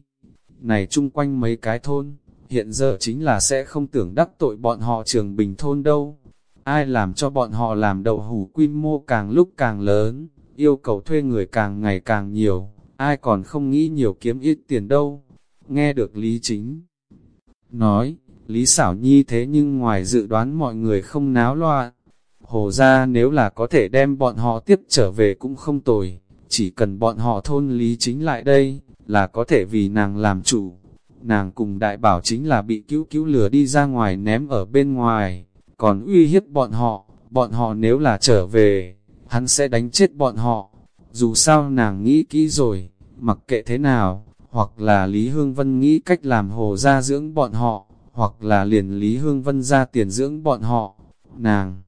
Này chung quanh mấy cái thôn, hiện giờ chính là sẽ không tưởng đắc tội bọn họ trường bình thôn đâu. Ai làm cho bọn họ làm đậu hủ quy mô càng lúc càng lớn, yêu cầu thuê người càng ngày càng nhiều, ai còn không nghĩ nhiều kiếm ít tiền đâu. Nghe được Lý Chính nói, Lý xảo nhi thế nhưng ngoài dự đoán mọi người không náo loạn. Hồ ra nếu là có thể đem bọn họ tiếp trở về cũng không tồi, chỉ cần bọn họ thôn Lý chính lại đây, là có thể vì nàng làm chủ. Nàng cùng đại bảo chính là bị cứu cứu lừa đi ra ngoài ném ở bên ngoài, còn uy hiếp bọn họ, bọn họ nếu là trở về, hắn sẽ đánh chết bọn họ. Dù sao nàng nghĩ kỹ rồi, mặc kệ thế nào, hoặc là Lý Hương Vân nghĩ cách làm hồ ra dưỡng bọn họ, hoặc là liền Lý Hương Vân ra tiền dưỡng bọn họ, nàng.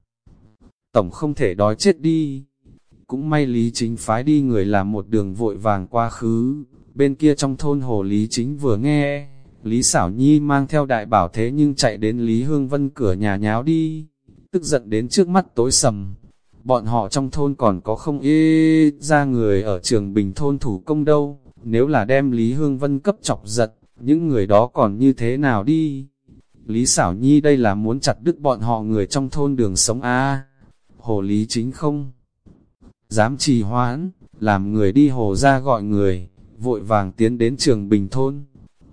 Tổng không thể đói chết đi. Cũng may Lý Chính phái đi người làm một đường vội vàng qua khứ, bên kia trong thôn hồ Lý Chính vừa nghe, Lý Xảo Nhi mang theo đại bảo thế nhưng chạy đến Lý Hương Vân cửa nhà nháo đi, tức giận đến trước mắt tối sầm. Bọn họ trong thôn còn có không ê ra người ở trường Bình thôn thủ công đâu, nếu là đem Lý Hương Vân cấp chọc giật, những người đó còn như thế nào đi? Lý xảo nhi đây là muốn chặt đứt bọn họ người trong thôn đường sống A. Hồ Lý chính không? Dám trì hoãn, làm người đi hồ ra gọi người, vội vàng tiến đến trường Bình Thôn.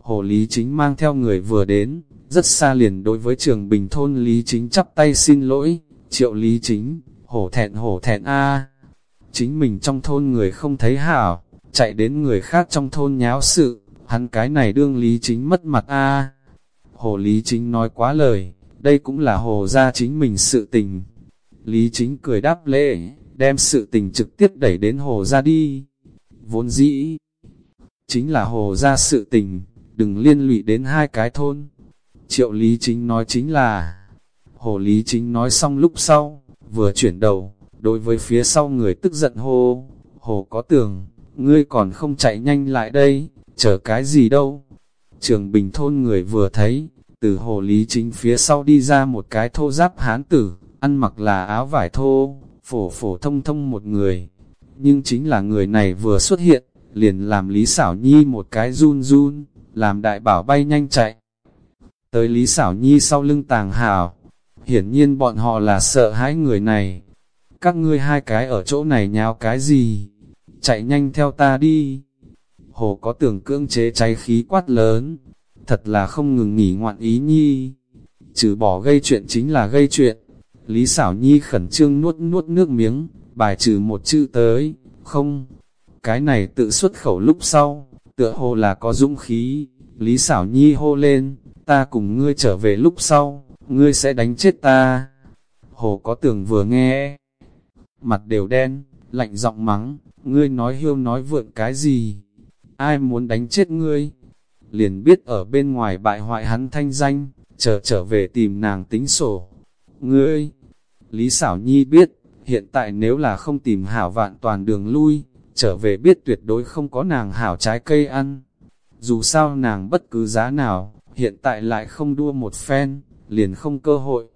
Hồ Lý chính mang theo người vừa đến, rất xa liền đối với trường Bình Thôn Lý chính chắp tay xin lỗi, triệu Lý chính, hổ thẹn hổ thẹn A. Chính mình trong thôn người không thấy hảo, chạy đến người khác trong thôn nháo sự, hắn cái này đương Lý chính mất mặt A. Hồ Lý Chính nói quá lời, đây cũng là hồ ra chính mình sự tình. Lý Chính cười đáp lễ, đem sự tình trực tiếp đẩy đến hồ ra đi. Vốn dĩ, chính là hồ ra sự tình, đừng liên lụy đến hai cái thôn. Triệu Lý Chính nói chính là, hồ Lý Chính nói xong lúc sau, vừa chuyển đầu, đối với phía sau người tức giận hô, hồ có tường, ngươi còn không chạy nhanh lại đây, chờ cái gì đâu. Trường Bình thôn người vừa thấy, từ hồ lý chính phía sau đi ra một cái thô giáp hán tử, ăn mặc là áo vải thô, phổ phổ thông thông một người. Nhưng chính là người này vừa xuất hiện, liền làm Lý Sảo Nhi một cái run run, làm đại bảo bay nhanh chạy. Tới Lý Sảo Nhi sau lưng tàng hào, hiển nhiên bọn họ là sợ hãi người này. Các ngươi hai cái ở chỗ này nháo cái gì? Chạy nhanh theo ta đi. Hồ có tưởng cưỡng chế cháy khí quát lớn, thật là không ngừng nghỉ ngoạn ý nhi. Trừ bỏ gây chuyện chính là gây chuyện. Lý Sảo nhi khẩn trương nuốt nuốt nước miếng, bài trừ một chữ tới, không. Cái này tự xuất khẩu lúc sau, tựa hồ là có dũng khí. Lý Sảo nhi hô lên, ta cùng ngươi trở về lúc sau, ngươi sẽ đánh chết ta. Hồ có tưởng vừa nghe, mặt đều đen, lạnh giọng mắng, ngươi nói hiêu nói vượn cái gì? Ai muốn đánh chết ngươi? liền biết ở bên ngoài bại hoại hắn thanh danh, chờ trở về tìm nàng tính sổ. Ngươi, Lý Sảo Nhi biết, hiện tại nếu là không tìm hảo vạn toàn đường lui, trở về biết tuyệt đối không có nàng hảo trái cây ăn. Dù sao nàng bất cứ giá nào, hiện tại lại không đua một phen, liền không cơ hội.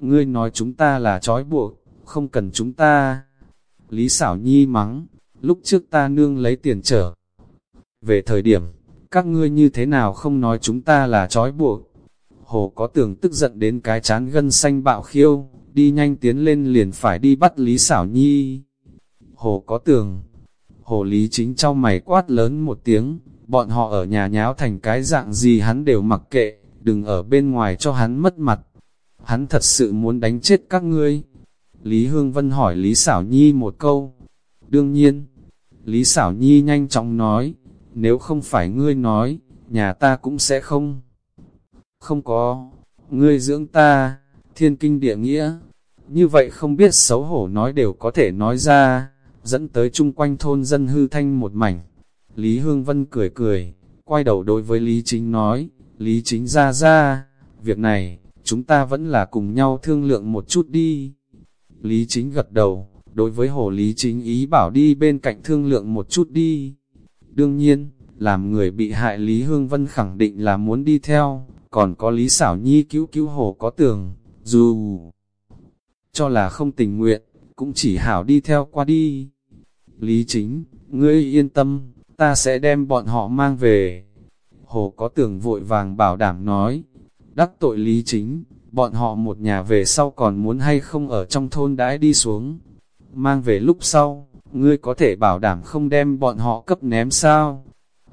Ngươi nói chúng ta là trói buộc, không cần chúng ta. Lý Sảo Nhi mắng, lúc trước ta nương lấy tiền trở. Về thời điểm, các ngươi như thế nào không nói chúng ta là trói buộc. Hồ có tưởng tức giận đến cái chán gân xanh bạo khiêu, đi nhanh tiến lên liền phải đi bắt Lý Xảo Nhi. Hồ có tưởng, Hồ Lý chính trong mày quát lớn một tiếng, bọn họ ở nhà nháo thành cái dạng gì hắn đều mặc kệ, đừng ở bên ngoài cho hắn mất mặt. Hắn thật sự muốn đánh chết các ngươi. Lý Hương Vân hỏi Lý Xảo Nhi một câu. Đương nhiên, Lý Xảo Nhi nhanh chóng nói, nếu không phải ngươi nói, nhà ta cũng sẽ không. Không có, ngươi dưỡng ta, thiên kinh địa nghĩa, như vậy không biết xấu hổ nói đều có thể nói ra, dẫn tới chung quanh thôn dân hư thanh một mảnh. Lý Hương Vân cười cười, quay đầu đối với Lý Chính nói, Lý Chính ra ra, việc này, chúng ta vẫn là cùng nhau thương lượng một chút đi. Lý Chính gật đầu, đối với Hồ Lý Chính ý bảo đi bên cạnh thương lượng một chút đi. Đương nhiên, làm người bị hại Lý Hương Vân khẳng định là muốn đi theo, còn có Lý Xảo Nhi cứu cứu Hồ có tường, dù cho là không tình nguyện, cũng chỉ hảo đi theo qua đi. Lý Chính, ngươi yên tâm, ta sẽ đem bọn họ mang về. Hồ có tường vội vàng bảo đảm nói, đắc tội Lý Chính, bọn họ một nhà về sau còn muốn hay không ở trong thôn đãi đi xuống. Mang về lúc sau, ngươi có thể bảo đảm không đem bọn họ cấp ném sao?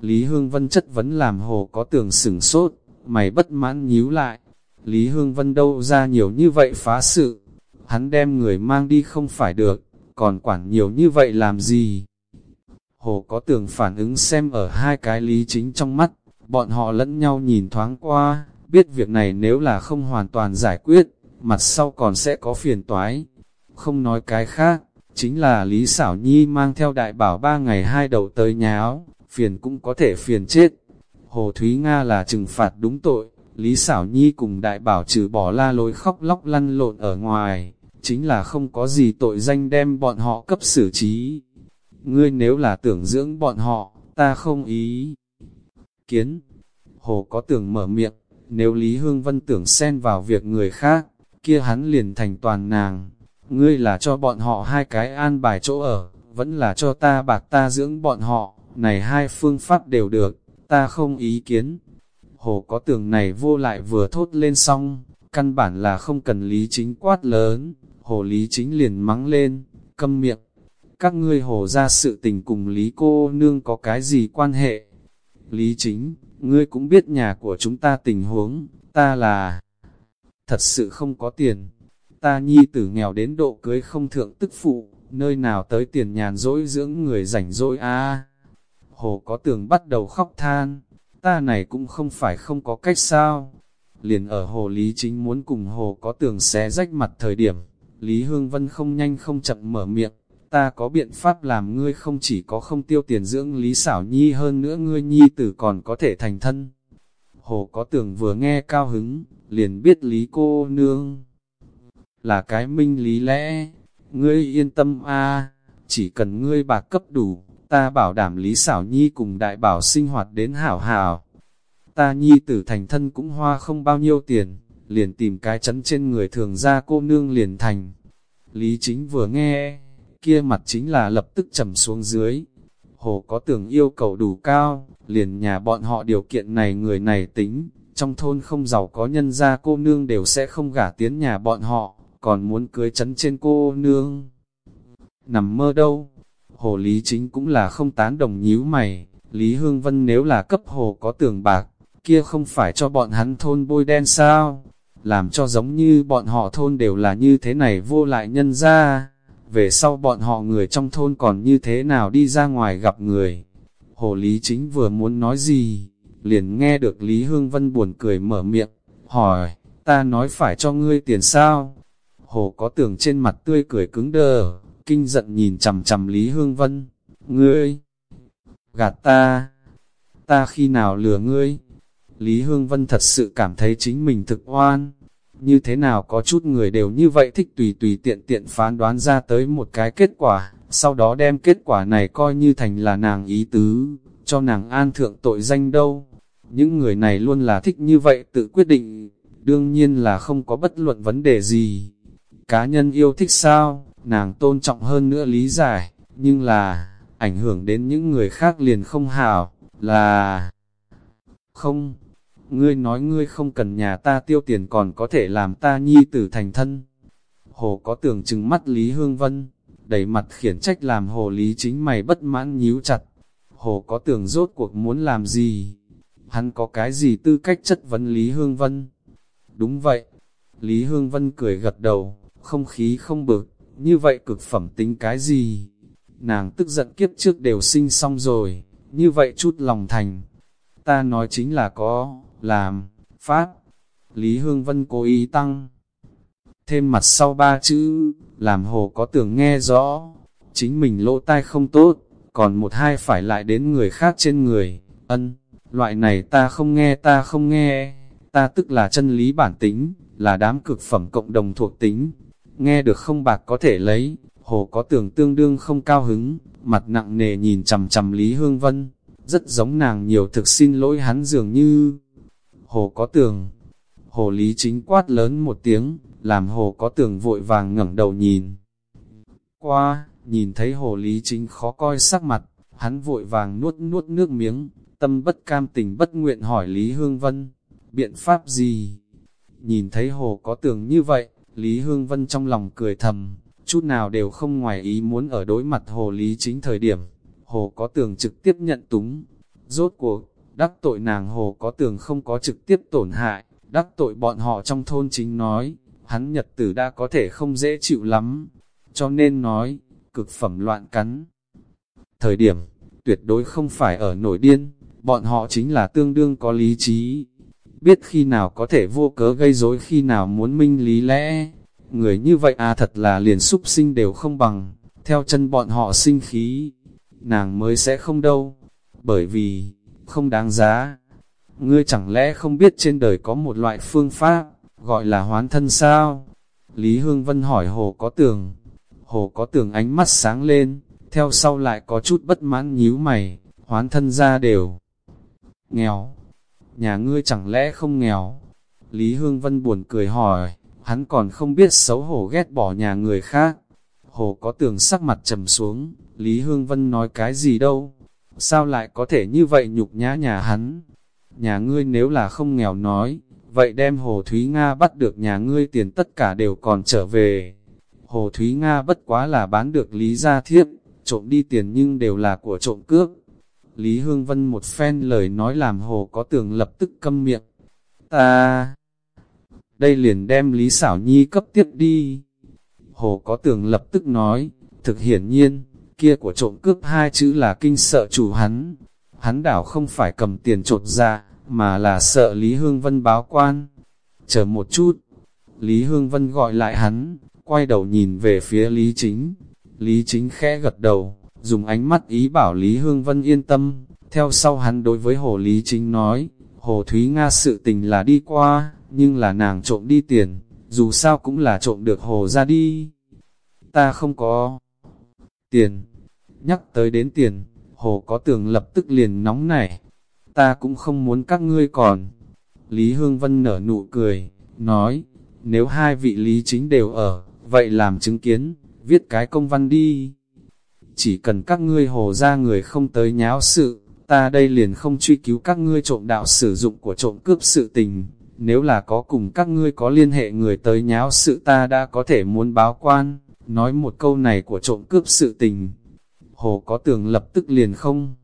Lý Hương Vân chất vấn làm hồ có tường sửng sốt, mày bất mãn nhíu lại. Lý Hương Vân đâu ra nhiều như vậy phá sự, hắn đem người mang đi không phải được, còn quản nhiều như vậy làm gì? Hồ có tưởng phản ứng xem ở hai cái lý chính trong mắt, bọn họ lẫn nhau nhìn thoáng qua, biết việc này nếu là không hoàn toàn giải quyết, mặt sau còn sẽ có phiền toái. Không nói cái khác, chính là Lý Xảo Nhi mang theo đại bảo ba ngày hai đầu tới nhà áo, phiền cũng có thể phiền chết. Hồ Thúy Nga là trừng phạt đúng tội, Lý Sảo Nhi cùng đại bảo trừ bỏ la lối khóc lóc lăn lộn ở ngoài, chính là không có gì tội danh đem bọn họ cấp xử trí. Ngươi nếu là tưởng dưỡng bọn họ, ta không ý. Kiến, Hồ có tưởng mở miệng, nếu Lý Hương Vân tưởng xen vào việc người khác, kia hắn liền thành toàn nàng. Ngươi là cho bọn họ hai cái an bài chỗ ở, vẫn là cho ta bạc ta dưỡng bọn họ, này hai phương pháp đều được, ta không ý kiến. Hồ có tường này vô lại vừa thốt lên xong, căn bản là không cần lý chính quát lớn, hồ lý chính liền mắng lên, câm miệng. Các ngươi hồ ra sự tình cùng lý cô nương có cái gì quan hệ? Lý chính, ngươi cũng biết nhà của chúng ta tình huống, ta là thật sự không có tiền. Ta nhi tử nghèo đến độ cưới không thượng tức phụ, nơi nào tới tiền nhàn dỗi dưỡng người rảnh rỗi a Hồ có tường bắt đầu khóc than, ta này cũng không phải không có cách sao. Liền ở hồ Lý Chính muốn cùng hồ có tường xé rách mặt thời điểm, Lý Hương Vân không nhanh không chậm mở miệng, ta có biện pháp làm ngươi không chỉ có không tiêu tiền dưỡng Lý Xảo Nhi hơn nữa ngươi Nhi tử còn có thể thành thân. Hồ có tường vừa nghe cao hứng, liền biết Lý cô nương là cái minh lý lẽ, ngươi yên tâm a chỉ cần ngươi bạc cấp đủ, ta bảo đảm Lý Xảo Nhi cùng đại bảo sinh hoạt đến hảo hảo. Ta Nhi tử thành thân cũng hoa không bao nhiêu tiền, liền tìm cái chấn trên người thường ra cô nương liền thành. Lý chính vừa nghe, kia mặt chính là lập tức trầm xuống dưới. Hồ có tưởng yêu cầu đủ cao, liền nhà bọn họ điều kiện này người này tính, trong thôn không giàu có nhân gia cô nương đều sẽ không gả tiến nhà bọn họ, còn muốn cưới chấn trên cô nương. Nằm mơ đâu? Hồ Lý Chính cũng là không tán đồng nhíu mày, Lý Hương Vân nếu là cấp hồ có tưởng bạc, kia không phải cho bọn hắn thôn bôi đen sao? Làm cho giống như bọn họ thôn đều là như thế này vô lại nhân ra về sau bọn họ người trong thôn còn như thế nào đi ra ngoài gặp người. Hồ Lý Chính vừa muốn nói gì, liền nghe được Lý Hương Vân buồn cười mở miệng, hỏi, ta nói phải cho ngươi tiền sao? Hồ có tưởng trên mặt tươi cười cứng đờ, kinh giận nhìn chằm chằm Lý Hương Vân, ngươi, gạt ta, ta khi nào lừa ngươi? Lý Hương Vân thật sự cảm thấy chính mình thực oan, như thế nào có chút người đều như vậy thích tùy tùy tiện tiện phán đoán ra tới một cái kết quả, sau đó đem kết quả này coi như thành là nàng ý tứ, cho nàng an thượng tội danh đâu. Những người này luôn là thích như vậy tự quyết định, đương nhiên là không có bất luận vấn đề gì. Cá nhân yêu thích sao, nàng tôn trọng hơn nữa lý giải, nhưng là, ảnh hưởng đến những người khác liền không hảo, là... Không, ngươi nói ngươi không cần nhà ta tiêu tiền còn có thể làm ta nhi tử thành thân. Hồ có tưởng chừng mắt Lý Hương Vân, đầy mặt khiển trách làm hồ lý chính mày bất mãn nhíu chặt. Hồ có tưởng rốt cuộc muốn làm gì? Hắn có cái gì tư cách chất vấn Lý Hương Vân? Đúng vậy. Lý Hương Vân cười gật đầu, không khí không bực, như vậy cực phẩm tính cái gì? Nàng tức giận kiếp trước đều sinh xong rồi, như vậy chút lòng thành. Ta nói chính là có, làm, phát. Lý Hương Vân cố ý tăng Thêm mặt sau ba chữ, làm hồ có tưởng nghe rõ, chính mình lỗ tai không tốt, còn một hai phải lại đến người khác trên người, ân, loại này ta không nghe ta không nghe, ta tức là chân lý bản tính, là đám cực phẩm cộng đồng thuộc tính, nghe được không bạc có thể lấy, hồ có tưởng tương đương không cao hứng, mặt nặng nề nhìn chầm chầm Lý Hương Vân, rất giống nàng nhiều thực xin lỗi hắn dường như, hồ có tường, hồ lý chính quát lớn một tiếng, làm hồ có tường vội vàng ngẩng đầu nhìn. Qua, nhìn thấy hồ lý chính khó coi sắc mặt, hắn vội vàng nuốt nuốt nước miếng, tâm bất cam tình bất nguyện hỏi Lý Hương Vân, biện pháp gì? Nhìn thấy hồ có tường như vậy, Lý Hương Vân trong lòng cười thầm, chút nào đều không ngoài ý muốn ở đối mặt hồ lý chính thời điểm. Hồ có tường trực tiếp nhận túng. Rốt cuộc, đắc tội nàng hồ có tường không có trực tiếp tổn hại, đắc tội bọn họ trong thôn chính nói, hắn nhật tử đã có thể không dễ chịu lắm. Cho nên nói, cực phẩm loạn cắn. Thời điểm, tuyệt đối không phải ở nổi điên, bọn họ chính là tương đương có lý trí. Biết khi nào có thể vô cớ gây rối khi nào muốn minh lý lẽ. Người như vậy à thật là liền súc sinh đều không bằng, theo chân bọn họ sinh khí. Nàng mới sẽ không đâu, bởi vì, không đáng giá. Ngươi chẳng lẽ không biết trên đời có một loại phương pháp, gọi là hoán thân sao? Lý Hương Vân hỏi Hồ có tường, Hồ có tường ánh mắt sáng lên, theo sau lại có chút bất mãn nhíu mày, hoán thân ra đều. Nghèo, nhà ngươi chẳng lẽ không nghèo? Lý Hương Vân buồn cười hỏi, hắn còn không biết xấu hổ ghét bỏ nhà người khác. Hồ có tường sắc mặt trầm xuống, Lý Hương Vân nói cái gì đâu? Sao lại có thể như vậy nhục nhã nhà hắn? Nhà ngươi nếu là không nghèo nói, vậy đem Hồ Thúy Nga bắt được nhà ngươi tiền tất cả đều còn trở về. Hồ Thúy Nga bất quá là bán được Lý Gia Thiếp, trộm đi tiền nhưng đều là của trộm cướp. Lý Hương Vân một phen lời nói làm Hồ có tường lập tức câm miệng. Ta... Đây liền đem Lý Sảo Nhi cấp tiếp đi. Hồ có tường lập tức nói, thực hiển nhiên, kia của trộm cướp hai chữ là kinh sợ chủ hắn. Hắn đảo không phải cầm tiền trột ra, mà là sợ Lý Hương Vân báo quan. Chờ một chút, Lý Hương Vân gọi lại hắn, quay đầu nhìn về phía Lý Chính. Lý Chính khẽ gật đầu, dùng ánh mắt ý bảo Lý Hương Vân yên tâm. Theo sau hắn đối với Hồ Lý Chính nói, Hồ Thúy Nga sự tình là đi qua, nhưng là nàng trộm đi tiền, dù sao cũng là trộm được Hồ ra đi. Ta không có tiền. Nhắc tới đến tiền, Hồ có tường lập tức liền nóng nảy. Ta cũng không muốn các ngươi còn. Lý Hương Vân nở nụ cười, nói, nếu hai vị lý chính đều ở, vậy làm chứng kiến, viết cái công văn đi. Chỉ cần các ngươi hồ ra người không tới nháo sự, ta đây liền không truy cứu các ngươi trộm đạo sử dụng của trộm cướp sự tình. Nếu là có cùng các ngươi có liên hệ người tới nháo sự ta đã có thể muốn báo quan, nói một câu này của trộm cướp sự tình. Hồ có tường lập tức liền không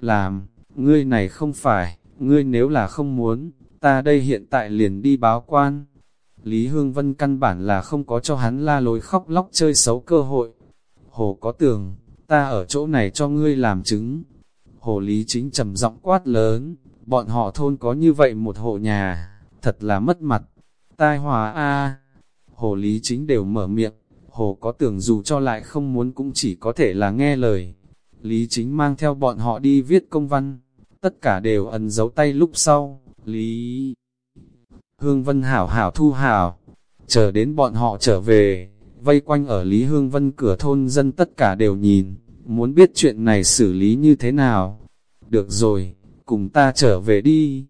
làm, ngươi này không phải, ngươi nếu là không muốn, ta đây hiện tại liền đi báo quan. Lý Hương Vân căn bản là không có cho hắn la lối khóc lóc chơi xấu cơ hội. Hồ có tường, ta ở chỗ này cho ngươi làm chứng. Hồ Lý chính trầm giọng quát lớn, bọn họ thôn có như vậy một hộ nhà, thật là mất mặt. Tai hòa a Hồ Lý chính đều mở miệng, Hồ có tưởng dù cho lại không muốn cũng chỉ có thể là nghe lời. Lý chính mang theo bọn họ đi viết công văn, tất cả đều ẩn giấu tay lúc sau, Lý... Hương Vân hảo hảo thu hảo, chờ đến bọn họ trở về, vây quanh ở Lý Hương Vân cửa thôn dân tất cả đều nhìn, muốn biết chuyện này xử lý như thế nào. Được rồi, cùng ta trở về đi.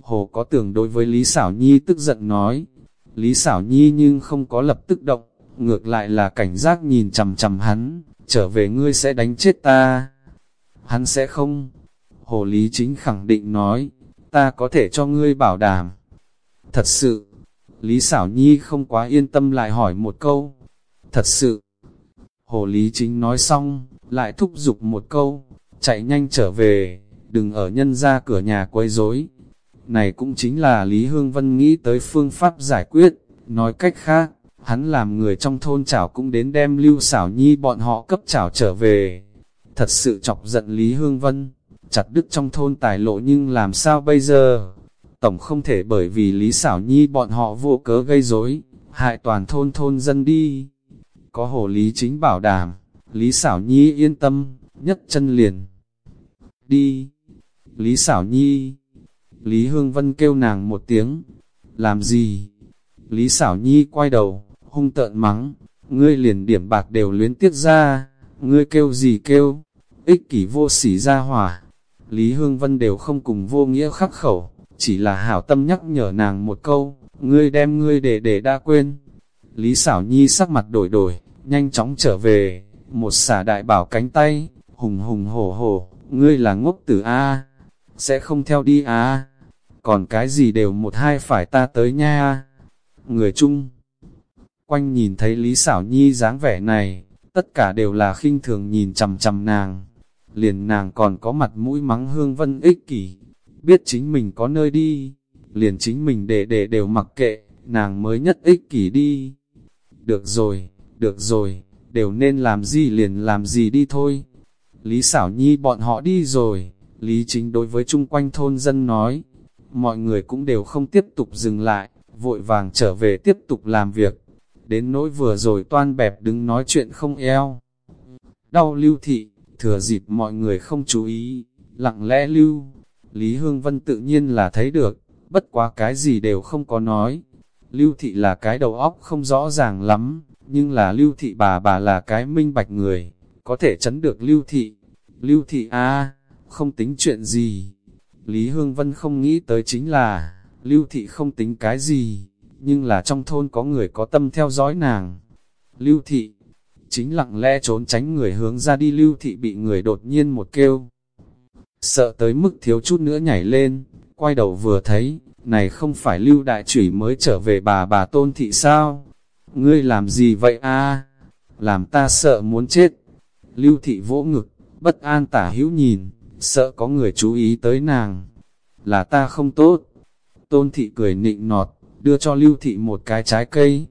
Hồ có tưởng đối với Lý Xảo Nhi tức giận nói, Lý Xảo Nhi nhưng không có lập tức động, ngược lại là cảnh giác nhìn chầm chầm hắn, trở về ngươi sẽ đánh chết ta. Hắn sẽ không. Hồ Lý Chính khẳng định nói, ta có thể cho ngươi bảo đảm. Thật sự, Lý Sảo Nhi không quá yên tâm lại hỏi một câu. Thật sự, Hồ Lý Chính nói xong, lại thúc giục một câu, chạy nhanh trở về, đừng ở nhân ra cửa nhà quấy rối. Này cũng chính là Lý Hương Vân nghĩ tới phương pháp giải quyết, nói cách khác, hắn làm người trong thôn chảo cũng đến đem lưu Sảo nhi bọn họ cấp chảo trở về. Thật sự chọc giận Lý Hương Vân, chặt đứt trong thôn tài lộ nhưng làm sao bây giờ? Tổng không thể bởi vì Lý xảo nhi bọn họ vô cớ gây rối hại toàn thôn thôn dân đi. Có hồ lý chính bảo đảm, Lý xảo nhi yên tâm, nhất chân liền. Đi. Lý xảo nhi. Lý Hương Vân kêu nàng một tiếng. Làm gì? Lý xảo nhi quay đầu, hung tợn mắng. Ngươi liền điểm bạc đều luyến tiếc ra. Ngươi kêu gì kêu? Ích kỷ vô sỉ ra hỏa. Lý Hương Vân đều không cùng vô nghĩa khắc khẩu, chỉ là hảo tâm nhắc nhở nàng một câu, ngươi đem ngươi để để đã quên. Lý xảo nhi sắc mặt đổi đổi, nhanh chóng trở về, một xả đại bảo cánh tay, hùng hùng hổ hổ, ngươi là ngốc tử A, sẽ không theo đi A, còn cái gì đều một hai phải ta tới nha. Người chung, quanh nhìn thấy Lý xảo nhi dáng vẻ này, tất cả đều là khinh thường nhìn chầm chầm nàng, liền nàng còn có mặt mũi mắng hương vân ích kỷ, biết chính mình có nơi đi, liền chính mình để để đều mặc kệ, nàng mới nhất ích kỷ đi. Được rồi, được rồi, đều nên làm gì liền làm gì đi thôi. Lý xảo nhi bọn họ đi rồi, Lý chính đối với chung quanh thôn dân nói, mọi người cũng đều không tiếp tục dừng lại, vội vàng trở về tiếp tục làm việc. Đến nỗi vừa rồi toan bẹp đứng nói chuyện không eo. Đau lưu thị, thừa dịp mọi người không chú ý, lặng lẽ lưu. Lý Hương Vân tự nhiên là thấy được, bất quá cái gì đều không có nói. Lưu thị là cái đầu óc không rõ ràng lắm, nhưng là lưu thị bà bà là cái minh bạch người, có thể chấn được lưu thị. Lưu thị a không tính chuyện gì. Lý Hương Vân không nghĩ tới chính là, lưu thị không tính cái gì, nhưng là trong thôn có người có tâm theo dõi nàng. Lưu thị, chính lặng lẽ trốn tránh người hướng ra đi lưu thị bị người đột nhiên một kêu. Sợ tới mức thiếu chút nữa nhảy lên, quay đầu vừa thấy, này không phải lưu đại chủy mới trở về bà bà tôn thị sao? Ngươi làm gì vậy a? Làm ta sợ muốn chết. Lưu thị vỗ ngực, bất an tả hữu nhìn, sợ có người chú ý tới nàng. Là ta không tốt. Tôn thị cười nịnh nọt, đưa cho lưu thị một cái trái cây.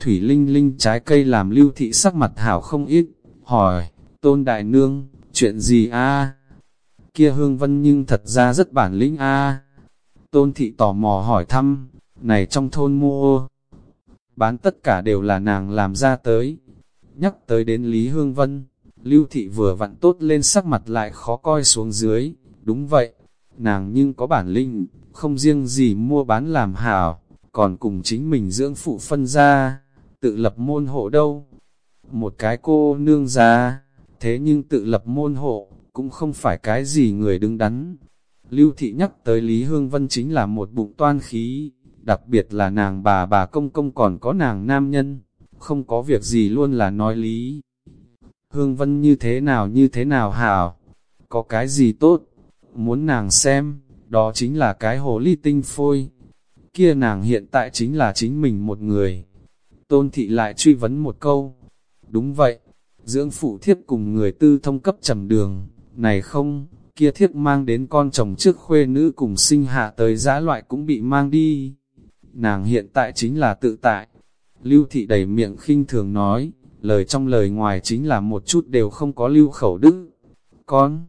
Thủy linh linh trái cây làm lưu thị sắc mặt hảo không ít. Hỏi, tôn đại nương, chuyện gì a? Kia hương vân nhưng thật ra rất bản lĩnh a. Tôn thị tò mò hỏi thăm, này trong thôn mua, bán tất cả đều là nàng làm ra tới. Nhắc tới đến Lý Hương Vân, Lưu Thị vừa vặn tốt lên sắc mặt lại khó coi xuống dưới, đúng vậy, nàng nhưng có bản lĩnh, không riêng gì mua bán làm hảo, còn cùng chính mình dưỡng phụ phân ra, tự lập môn hộ đâu. Một cái cô nương ra, thế nhưng tự lập môn hộ, cũng không phải cái gì người đứng đắn. Lưu Thị nhắc tới Lý Hương Vân chính là một bụng toan khí, đặc biệt là nàng bà bà công công còn có nàng nam nhân, không có việc gì luôn là nói lý. Hương Vân như thế nào như thế nào hảo, có cái gì tốt, muốn nàng xem, đó chính là cái hồ ly tinh phôi. Kia nàng hiện tại chính là chính mình một người. Tôn thị lại truy vấn một câu. Đúng vậy, dưỡng phụ thiếp cùng người tư thông cấp trầm đường, này không, kia thiếp mang đến con chồng trước khuê nữ cùng sinh hạ tới giã loại cũng bị mang đi nàng hiện tại chính là tự tại. Lưu thị đầy miệng khinh thường nói, lời trong lời ngoài chính là một chút đều không có lưu khẩu đức. Con,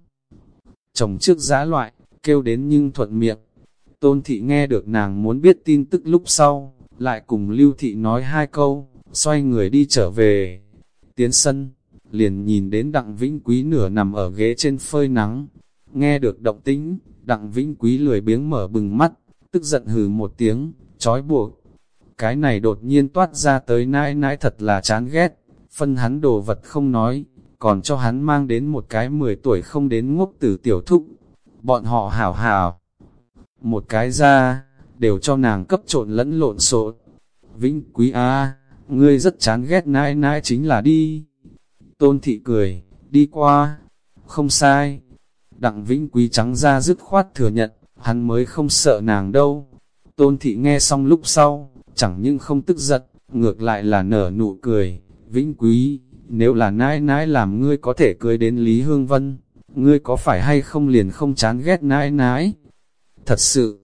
chồng trước giã loại, kêu đến nhưng thuận miệng. Tôn thị nghe được nàng muốn biết tin tức lúc sau, lại cùng lưu thị nói hai câu, xoay người đi trở về. Tiến sân, liền nhìn đến đặng vĩnh quý nửa nằm ở ghế trên phơi nắng. Nghe được động tĩnh, đặng vĩnh quý lười biếng mở bừng mắt, tức giận hừ một tiếng, trói buộc. Cái này đột nhiên toát ra tới nãi nãi thật là chán ghét, phân hắn đồ vật không nói, còn cho hắn mang đến một cái 10 tuổi không đến ngốc tử tiểu thúc. Bọn họ hảo hảo, một cái ra, đều cho nàng cấp trộn lẫn lộn xộn. Vĩnh quý A, ngươi rất chán ghét nãi nãi chính là đi. Tôn thị cười, đi qua, không sai. Đặng vĩnh quý trắng ra dứt khoát thừa nhận, hắn mới không sợ nàng đâu. Tôn thị nghe xong lúc sau, chẳng những không tức giận, ngược lại là nở nụ cười, vĩnh quý, nếu là nãi nãi làm ngươi có thể cười đến Lý Hương Vân, ngươi có phải hay không liền không chán ghét nãi nãi? Thật sự,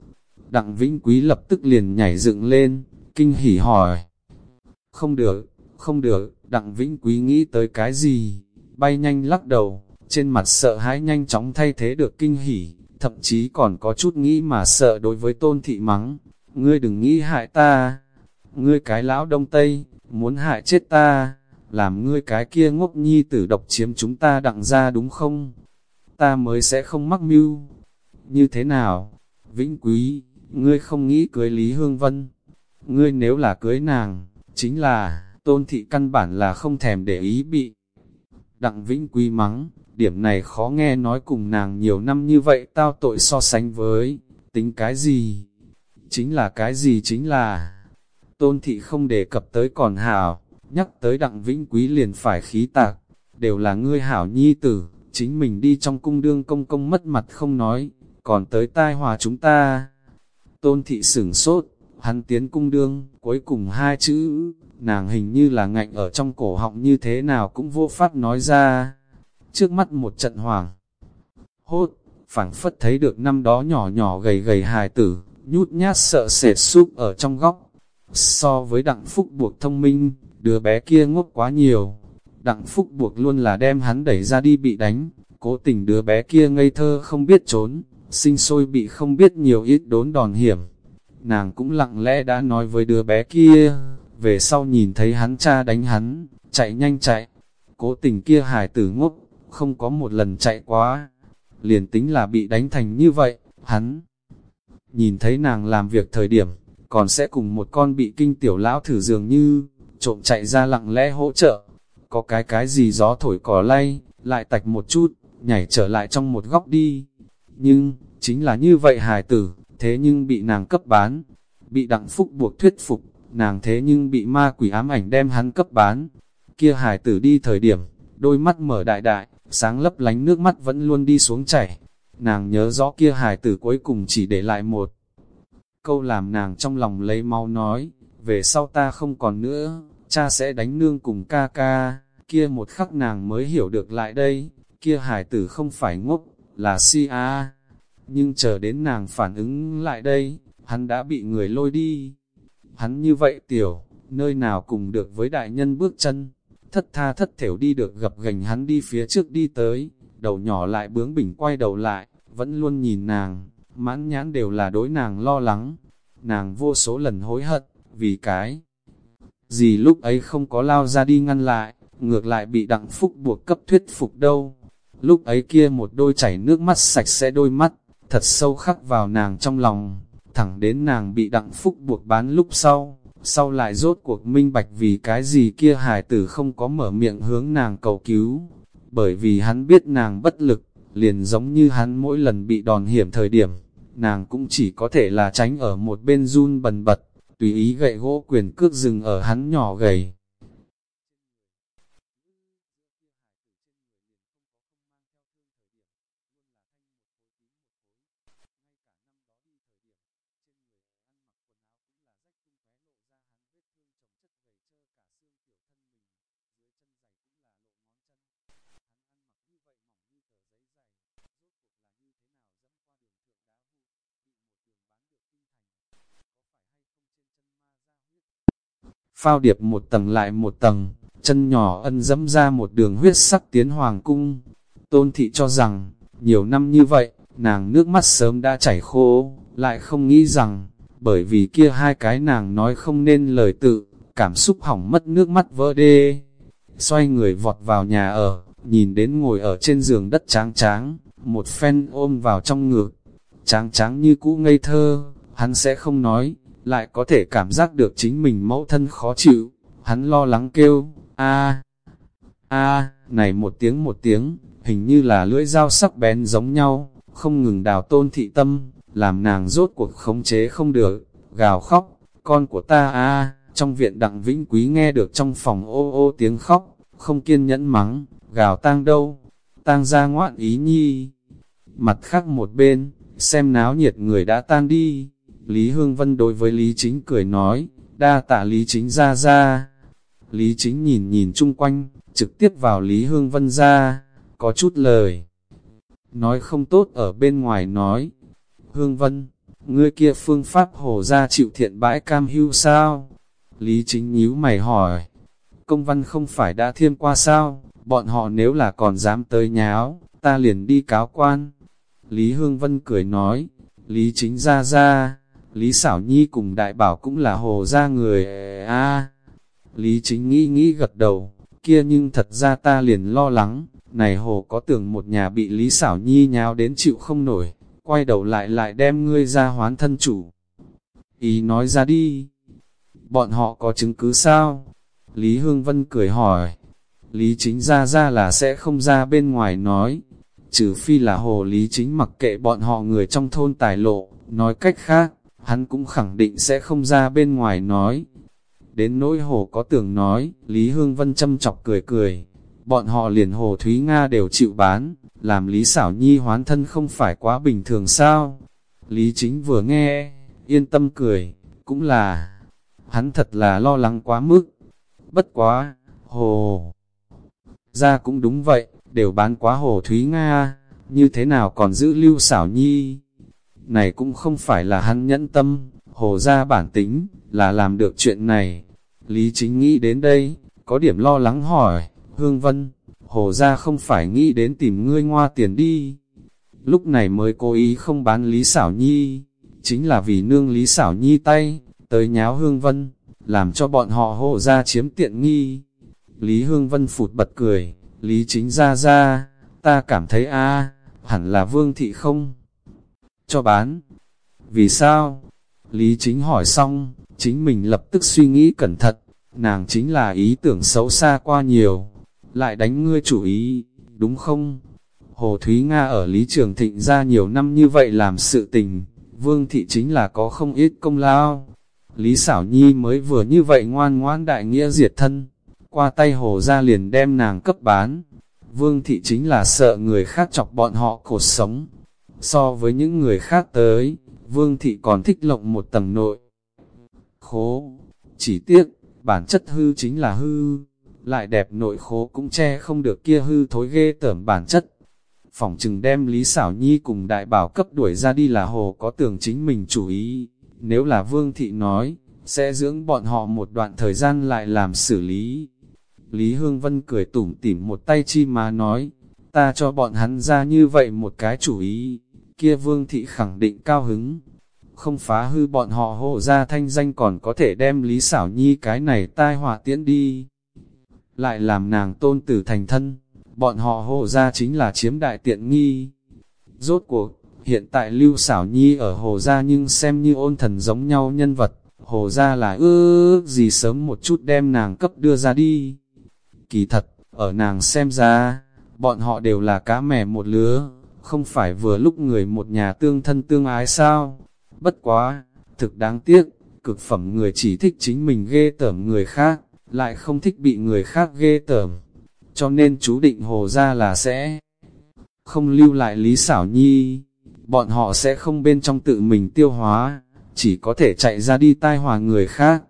đặng vĩnh quý lập tức liền nhảy dựng lên, kinh hỉ hỏi. Không được, không được, đặng vĩnh quý nghĩ tới cái gì, bay nhanh lắc đầu, trên mặt sợ hãi nhanh chóng thay thế được kinh hỉ, thậm chí còn có chút nghĩ mà sợ đối với tôn thị mắng, ngươi đừng nghĩ hại ta, ngươi cái lão đông tây, muốn hại chết ta, làm ngươi cái kia ngốc nhi tử độc chiếm chúng ta đặng ra đúng không? Ta mới sẽ không mắc mưu. Như thế nào? Vĩnh quý, ngươi không nghĩ cưới Lý Hương Vân. Ngươi nếu là cưới nàng, chính là, tôn thị căn bản là không thèm để ý bị. Đặng Vĩnh Quý mắng, điểm này khó nghe nói cùng nàng nhiều năm như vậy tao tội so sánh với, tính cái gì? Chính là cái gì chính là, tôn thị không đề cập tới còn hảo, nhắc tới đặng vĩnh quý liền phải khí tạc, đều là ngươi hảo nhi tử, chính mình đi trong cung đương công công mất mặt không nói, còn tới tai hòa chúng ta. Tôn thị sửng sốt, hắn tiến cung đương, cuối cùng hai chữ, nàng hình như là ngạnh ở trong cổ họng như thế nào cũng vô pháp nói ra. Trước mắt một trận hoàng, hốt, phảng phất thấy được năm đó nhỏ nhỏ gầy gầy hài tử, nhút nhát sợ sệt súp ở trong góc. So với đặng phúc buộc thông minh, đứa bé kia ngốc quá nhiều. Đặng phúc buộc luôn là đem hắn đẩy ra đi bị đánh, cố tình đứa bé kia ngây thơ không biết trốn, sinh sôi bị không biết nhiều ít đốn đòn hiểm. Nàng cũng lặng lẽ đã nói với đứa bé kia, về sau nhìn thấy hắn cha đánh hắn, chạy nhanh chạy. Cố tình kia hài tử ngốc, không có một lần chạy quá. Liền tính là bị đánh thành như vậy, hắn nhìn thấy nàng làm việc thời điểm, còn sẽ cùng một con bị kinh tiểu lão thử dường như, trộm chạy ra lặng lẽ hỗ trợ. Có cái cái gì gió thổi cỏ lay, lại tạch một chút, nhảy trở lại trong một góc đi. Nhưng, chính là như vậy hài tử, thế nhưng bị nàng cấp bán, bị đặng phúc buộc thuyết phục, nàng thế nhưng bị ma quỷ ám ảnh đem hắn cấp bán. Kia hải tử đi thời điểm, đôi mắt mở đại đại, sáng lấp lánh nước mắt vẫn luôn đi xuống chảy. Nàng nhớ rõ kia hải tử cuối cùng chỉ để lại một câu làm nàng trong lòng lấy mau nói, về sau ta không còn nữa, cha sẽ đánh nương cùng ca ca, kia một khắc nàng mới hiểu được lại đây, kia hải tử không phải ngốc, là si a nhưng chờ đến nàng phản ứng lại đây, hắn đã bị người lôi đi. Hắn như vậy tiểu, nơi nào cùng được với đại nhân bước chân, thất tha thất thểu đi được gặp gành hắn đi phía trước đi tới, đầu nhỏ lại bướng bỉnh quay đầu lại, vẫn luôn nhìn nàng, mãn nhãn đều là đối nàng lo lắng. Nàng vô số lần hối hận, vì cái gì lúc ấy không có lao ra đi ngăn lại, ngược lại bị đặng phúc buộc cấp thuyết phục đâu. Lúc ấy kia một đôi chảy nước mắt sạch sẽ đôi mắt, thật sâu khắc vào nàng trong lòng, thẳng đến nàng bị đặng phúc buộc bán lúc sau, sau lại rốt cuộc minh bạch vì cái gì kia hài tử không có mở miệng hướng nàng cầu cứu, bởi vì hắn biết nàng bất lực, liền giống như hắn mỗi lần bị đòn hiểm thời điểm, nàng cũng chỉ có thể là tránh ở một bên run bần bật, tùy ý gậy gỗ quyền cước rừng ở hắn nhỏ gầy. Phao điệp một tầng lại một tầng, chân nhỏ ân dẫm ra một đường huyết sắc tiến hoàng cung. Tôn thị cho rằng, nhiều năm như vậy, nàng nước mắt sớm đã chảy khô, lại không nghĩ rằng, bởi vì kia hai cái nàng nói không nên lời tự, cảm xúc hỏng mất nước mắt vỡ đê. Xoay người vọt vào nhà ở, nhìn đến ngồi ở trên giường đất tráng tráng, một phen ôm vào trong ngực, tráng tráng như cũ ngây thơ, hắn sẽ không nói, lại có thể cảm giác được chính mình mẫu thân khó chịu, hắn lo lắng kêu, a a này một tiếng một tiếng, hình như là lưỡi dao sắc bén giống nhau, không ngừng đào tôn thị tâm, làm nàng rốt cuộc khống chế không được, gào khóc, con của ta a trong viện đặng vĩnh quý nghe được trong phòng ô ô tiếng khóc, không kiên nhẫn mắng, gào tang đâu, tang ra ngoạn ý nhi. Mặt khác một bên, xem náo nhiệt người đã tan đi, Lý Hương Vân đối với Lý Chính cười nói, đa tạ Lý Chính ra ra. Lý Chính nhìn nhìn chung quanh, trực tiếp vào Lý Hương Vân ra, có chút lời. Nói không tốt ở bên ngoài nói, Hương Vân, ngươi kia phương pháp hổ ra chịu thiện bãi cam hưu sao? Lý Chính nhíu mày hỏi, công văn không phải đã thiêm qua sao, bọn họ nếu là còn dám tới nháo, ta liền đi cáo quan. Lý Hương Vân cười nói, Lý Chính ra ra, Lý Sảo nhi cùng đại bảo cũng là hồ ra người a Lý chính nghĩ nghĩ gật đầu, kia nhưng thật ra ta liền lo lắng, này hồ có tưởng một nhà bị Lý Sảo nhi nháo đến chịu không nổi, quay đầu lại lại đem ngươi ra hoán thân chủ. Ý nói ra đi, bọn họ có chứng cứ sao? Lý Hương Vân cười hỏi, Lý chính ra ra là sẽ không ra bên ngoài nói, trừ phi là hồ Lý chính mặc kệ bọn họ người trong thôn tài lộ, nói cách khác, hắn cũng khẳng định sẽ không ra bên ngoài nói. Đến nỗi hồ có tưởng nói, Lý Hương Vân châm chọc cười cười, bọn họ liền hồ Thúy Nga đều chịu bán, làm Lý Xảo Nhi hoán thân không phải quá bình thường sao. Lý Chính vừa nghe, yên tâm cười, cũng là, hắn thật là lo lắng quá mức. Bất quá, hồ, ra cũng đúng vậy, đều bán quá hồ Thúy Nga, như thế nào còn giữ lưu xảo nhi. Này cũng không phải là hắn nhẫn tâm, hồ ra bản tính, là làm được chuyện này. Lý chính nghĩ đến đây, có điểm lo lắng hỏi, Hương Vân, hồ ra không phải nghĩ đến tìm ngươi ngoa tiền đi. Lúc này mới cố ý không bán Lý Sảo nhi, chính là vì nương Lý Sảo nhi tay, tới nháo Hương Vân, làm cho bọn họ hồ ra chiếm tiện nghi. Lý Hương Vân phụt bật cười, Lý chính ra ra, ta cảm thấy a hẳn là vương thị không? Cho bán. Vì sao? Lý chính hỏi xong, chính mình lập tức suy nghĩ cẩn thận, nàng chính là ý tưởng xấu xa qua nhiều, lại đánh ngươi chủ ý, đúng không? Hồ Thúy Nga ở Lý Trường Thịnh ra nhiều năm như vậy làm sự tình, vương thị chính là có không ít công lao. Lý Sảo Nhi mới vừa như vậy ngoan ngoan đại nghĩa diệt thân, qua tay hồ ra liền đem nàng cấp bán. Vương thị chính là sợ người khác chọc bọn họ cột sống. So với những người khác tới, vương thị còn thích lộng một tầng nội. Khố, chỉ tiếc, bản chất hư chính là hư, lại đẹp nội khố cũng che không được kia hư thối ghê tởm bản chất. Phỏng chừng đem Lý Xảo Nhi cùng đại bảo cấp đuổi ra đi là hồ có tưởng chính mình chủ ý, nếu là vương thị nói, sẽ dưỡng bọn họ một đoạn thời gian lại làm xử lý. Lý Hương Vân cười tủm tỉm một tay chi mà nói, ta cho bọn hắn ra như vậy một cái chủ ý, kia vương thị khẳng định cao hứng. Không phá hư bọn họ hộ ra thanh danh còn có thể đem Lý Xảo Nhi cái này tai họa tiễn đi. Lại làm nàng tôn tử thành thân, bọn họ hộ ra chính là chiếm đại tiện nghi. Rốt cuộc, hiện tại Lưu Xảo Nhi ở Hồ Gia nhưng xem như ôn thần giống nhau nhân vật, Hồ Gia là ư gì sớm một chút đem nàng cấp đưa ra đi. Kỳ thật, ở nàng xem ra, bọn họ đều là cá mẻ một lứa, không phải vừa lúc người một nhà tương thân tương ái sao. Bất quá, thực đáng tiếc, cực phẩm người chỉ thích chính mình ghê tởm người khác, lại không thích bị người khác ghê tởm. Cho nên chú định hồ ra là sẽ không lưu lại lý xảo nhi, bọn họ sẽ không bên trong tự mình tiêu hóa, chỉ có thể chạy ra đi tai hòa người khác.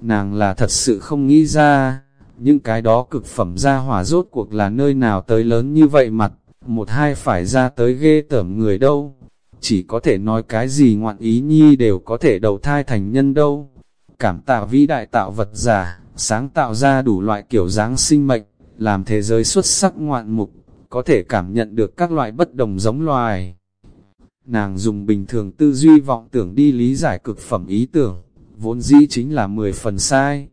Nàng là thật sự không nghĩ ra, những cái đó cực phẩm ra hỏa rốt cuộc là nơi nào tới lớn như vậy mặt, một hai phải ra tới ghê tởm người đâu. Chỉ có thể nói cái gì ngoạn ý nhi đều có thể đầu thai thành nhân đâu. Cảm tạ vĩ đại tạo vật giả, sáng tạo ra đủ loại kiểu dáng sinh mệnh, làm thế giới xuất sắc ngoạn mục, có thể cảm nhận được các loại bất đồng giống loài. Nàng dùng bình thường tư duy vọng tưởng đi lý giải cực phẩm ý tưởng, vốn dĩ chính là 10 phần sai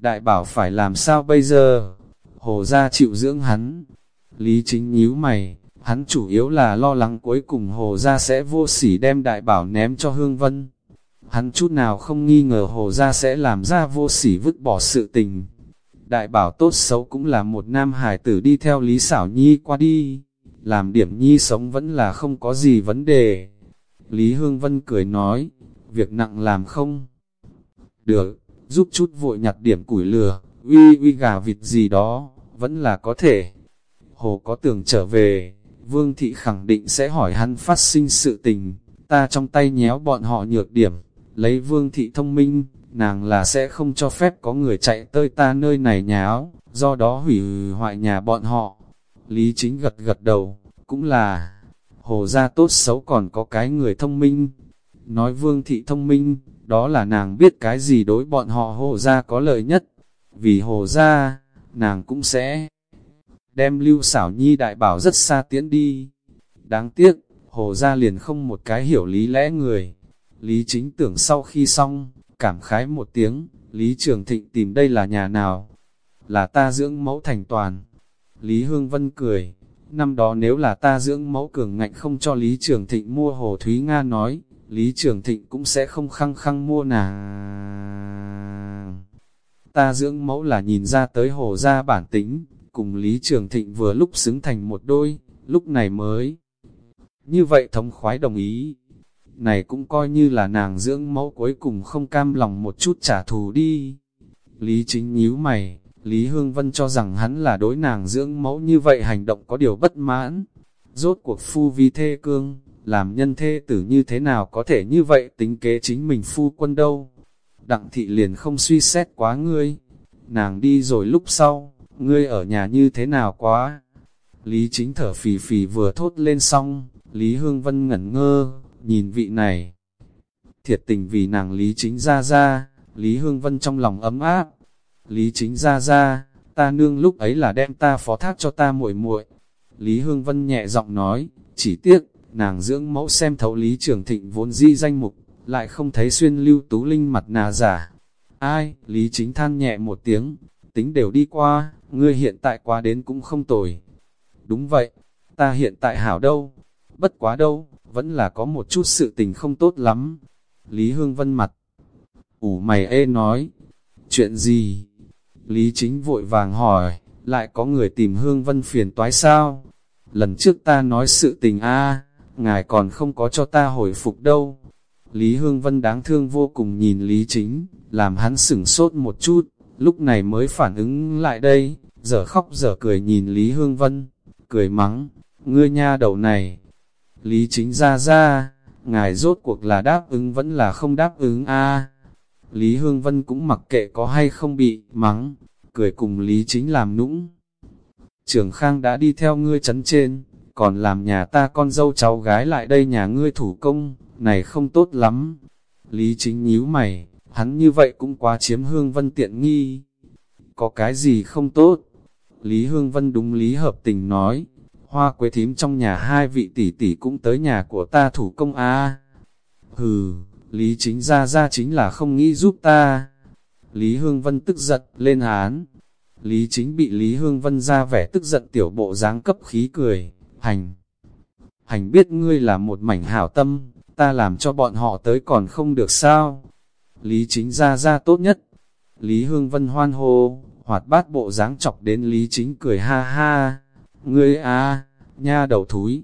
đại bảo phải làm sao bây giờ? Hồ gia chịu dưỡng hắn. Lý chính nhíu mày, hắn chủ yếu là lo lắng cuối cùng hồ gia sẽ vô sỉ đem đại bảo ném cho Hương Vân. Hắn chút nào không nghi ngờ hồ gia sẽ làm ra vô sỉ vứt bỏ sự tình. Đại bảo tốt xấu cũng là một nam hải tử đi theo Lý Xảo Nhi qua đi. Làm điểm Nhi sống vẫn là không có gì vấn đề. Lý Hương Vân cười nói, việc nặng làm không? Được, giúp chút vội nhặt điểm củi lửa, uy uy gà vịt gì đó, vẫn là có thể. Hồ có tưởng trở về, Vương Thị khẳng định sẽ hỏi hắn phát sinh sự tình, ta trong tay nhéo bọn họ nhược điểm, lấy Vương Thị thông minh, nàng là sẽ không cho phép có người chạy tới ta nơi này nháo, do đó hủy hoại nhà bọn họ. Lý chính gật gật đầu, cũng là, hồ gia tốt xấu còn có cái người thông minh. Nói Vương Thị thông minh, đó là nàng biết cái gì đối bọn họ hồ gia có lợi nhất, vì hồ gia, nàng cũng sẽ đem lưu xảo nhi đại bảo rất xa tiễn đi. Đáng tiếc, hồ gia liền không một cái hiểu lý lẽ người, Lý chính tưởng sau khi xong, cảm khái một tiếng, Lý Trường Thịnh tìm đây là nhà nào? Là ta dưỡng mẫu thành toàn. Lý Hương Vân cười, năm đó nếu là ta dưỡng mẫu cường ngạnh không cho Lý Trường Thịnh mua Hồ Thúy Nga nói, Lý Trường Thịnh cũng sẽ không khăng khăng mua nàng. Ta dưỡng mẫu là nhìn ra tới hồ ra bản tính, cùng Lý Trường Thịnh vừa lúc xứng thành một đôi, lúc này mới. Như vậy thống khoái đồng ý, này cũng coi như là nàng dưỡng mẫu cuối cùng không cam lòng một chút trả thù đi. Lý chính nhíu mày, Lý Hương Vân cho rằng hắn là đối nàng dưỡng mẫu như vậy hành động có điều bất mãn. Rốt cuộc phu vi thê cương, làm nhân thê tử như thế nào có thể như vậy tính kế chính mình phu quân đâu. Đặng thị liền không suy xét quá ngươi, nàng đi rồi lúc sau, ngươi ở nhà như thế nào quá. Lý chính thở phì phì vừa thốt lên xong, Lý Hương Vân ngẩn ngơ, nhìn vị này. Thiệt tình vì nàng Lý chính ra ra, Lý Hương Vân trong lòng ấm áp. Lý chính ra ra, ta nương lúc ấy là đem ta phó thác cho ta muội muội. Lý Hương Vân nhẹ giọng nói, chỉ tiếc, nàng dưỡng mẫu xem thấu Lý Trường Thịnh vốn di danh mục, lại không thấy xuyên lưu tú linh mặt nà giả. Ai, Lý chính than nhẹ một tiếng, tính đều đi qua, ngươi hiện tại qua đến cũng không tồi. Đúng vậy, ta hiện tại hảo đâu, bất quá đâu, vẫn là có một chút sự tình không tốt lắm. Lý Hương Vân mặt, ủ mày ê nói, chuyện gì? Lý Chính vội vàng hỏi, lại có người tìm Hương Vân phiền toái sao? Lần trước ta nói sự tình a ngài còn không có cho ta hồi phục đâu. Lý Hương Vân đáng thương vô cùng nhìn Lý Chính, làm hắn sửng sốt một chút, lúc này mới phản ứng lại đây, giờ khóc giờ cười nhìn Lý Hương Vân, cười mắng, ngươi nha đầu này, Lý chính ra ra, ngài rốt cuộc là đáp ứng vẫn là không đáp ứng a Lý Hương Vân cũng mặc kệ có hay không bị mắng, cười cùng Lý chính làm nũng. Trường Khang đã đi theo ngươi chấn trên, còn làm nhà ta con dâu cháu gái lại đây nhà ngươi thủ công, này không tốt lắm. Lý chính nhíu mày, hắn như vậy cũng quá chiếm Hương Vân tiện nghi. Có cái gì không tốt? Lý Hương Vân đúng lý hợp tình nói, hoa quế thím trong nhà hai vị tỷ tỷ cũng tới nhà của ta thủ công a Hừ, Lý chính ra ra chính là không nghĩ giúp ta. Lý Hương Vân tức giận, lên án. Lý chính bị Lý Hương Vân ra vẻ tức giận tiểu bộ dáng cấp khí cười, hành. Hành biết ngươi là một mảnh hảo tâm, ta làm cho bọn họ tới còn không được sao. Lý chính ra ra tốt nhất. Lý Hương Vân hoan hô, hoạt bát bộ dáng chọc đến Lý chính cười ha ha. Ngươi à, nha đầu thúi.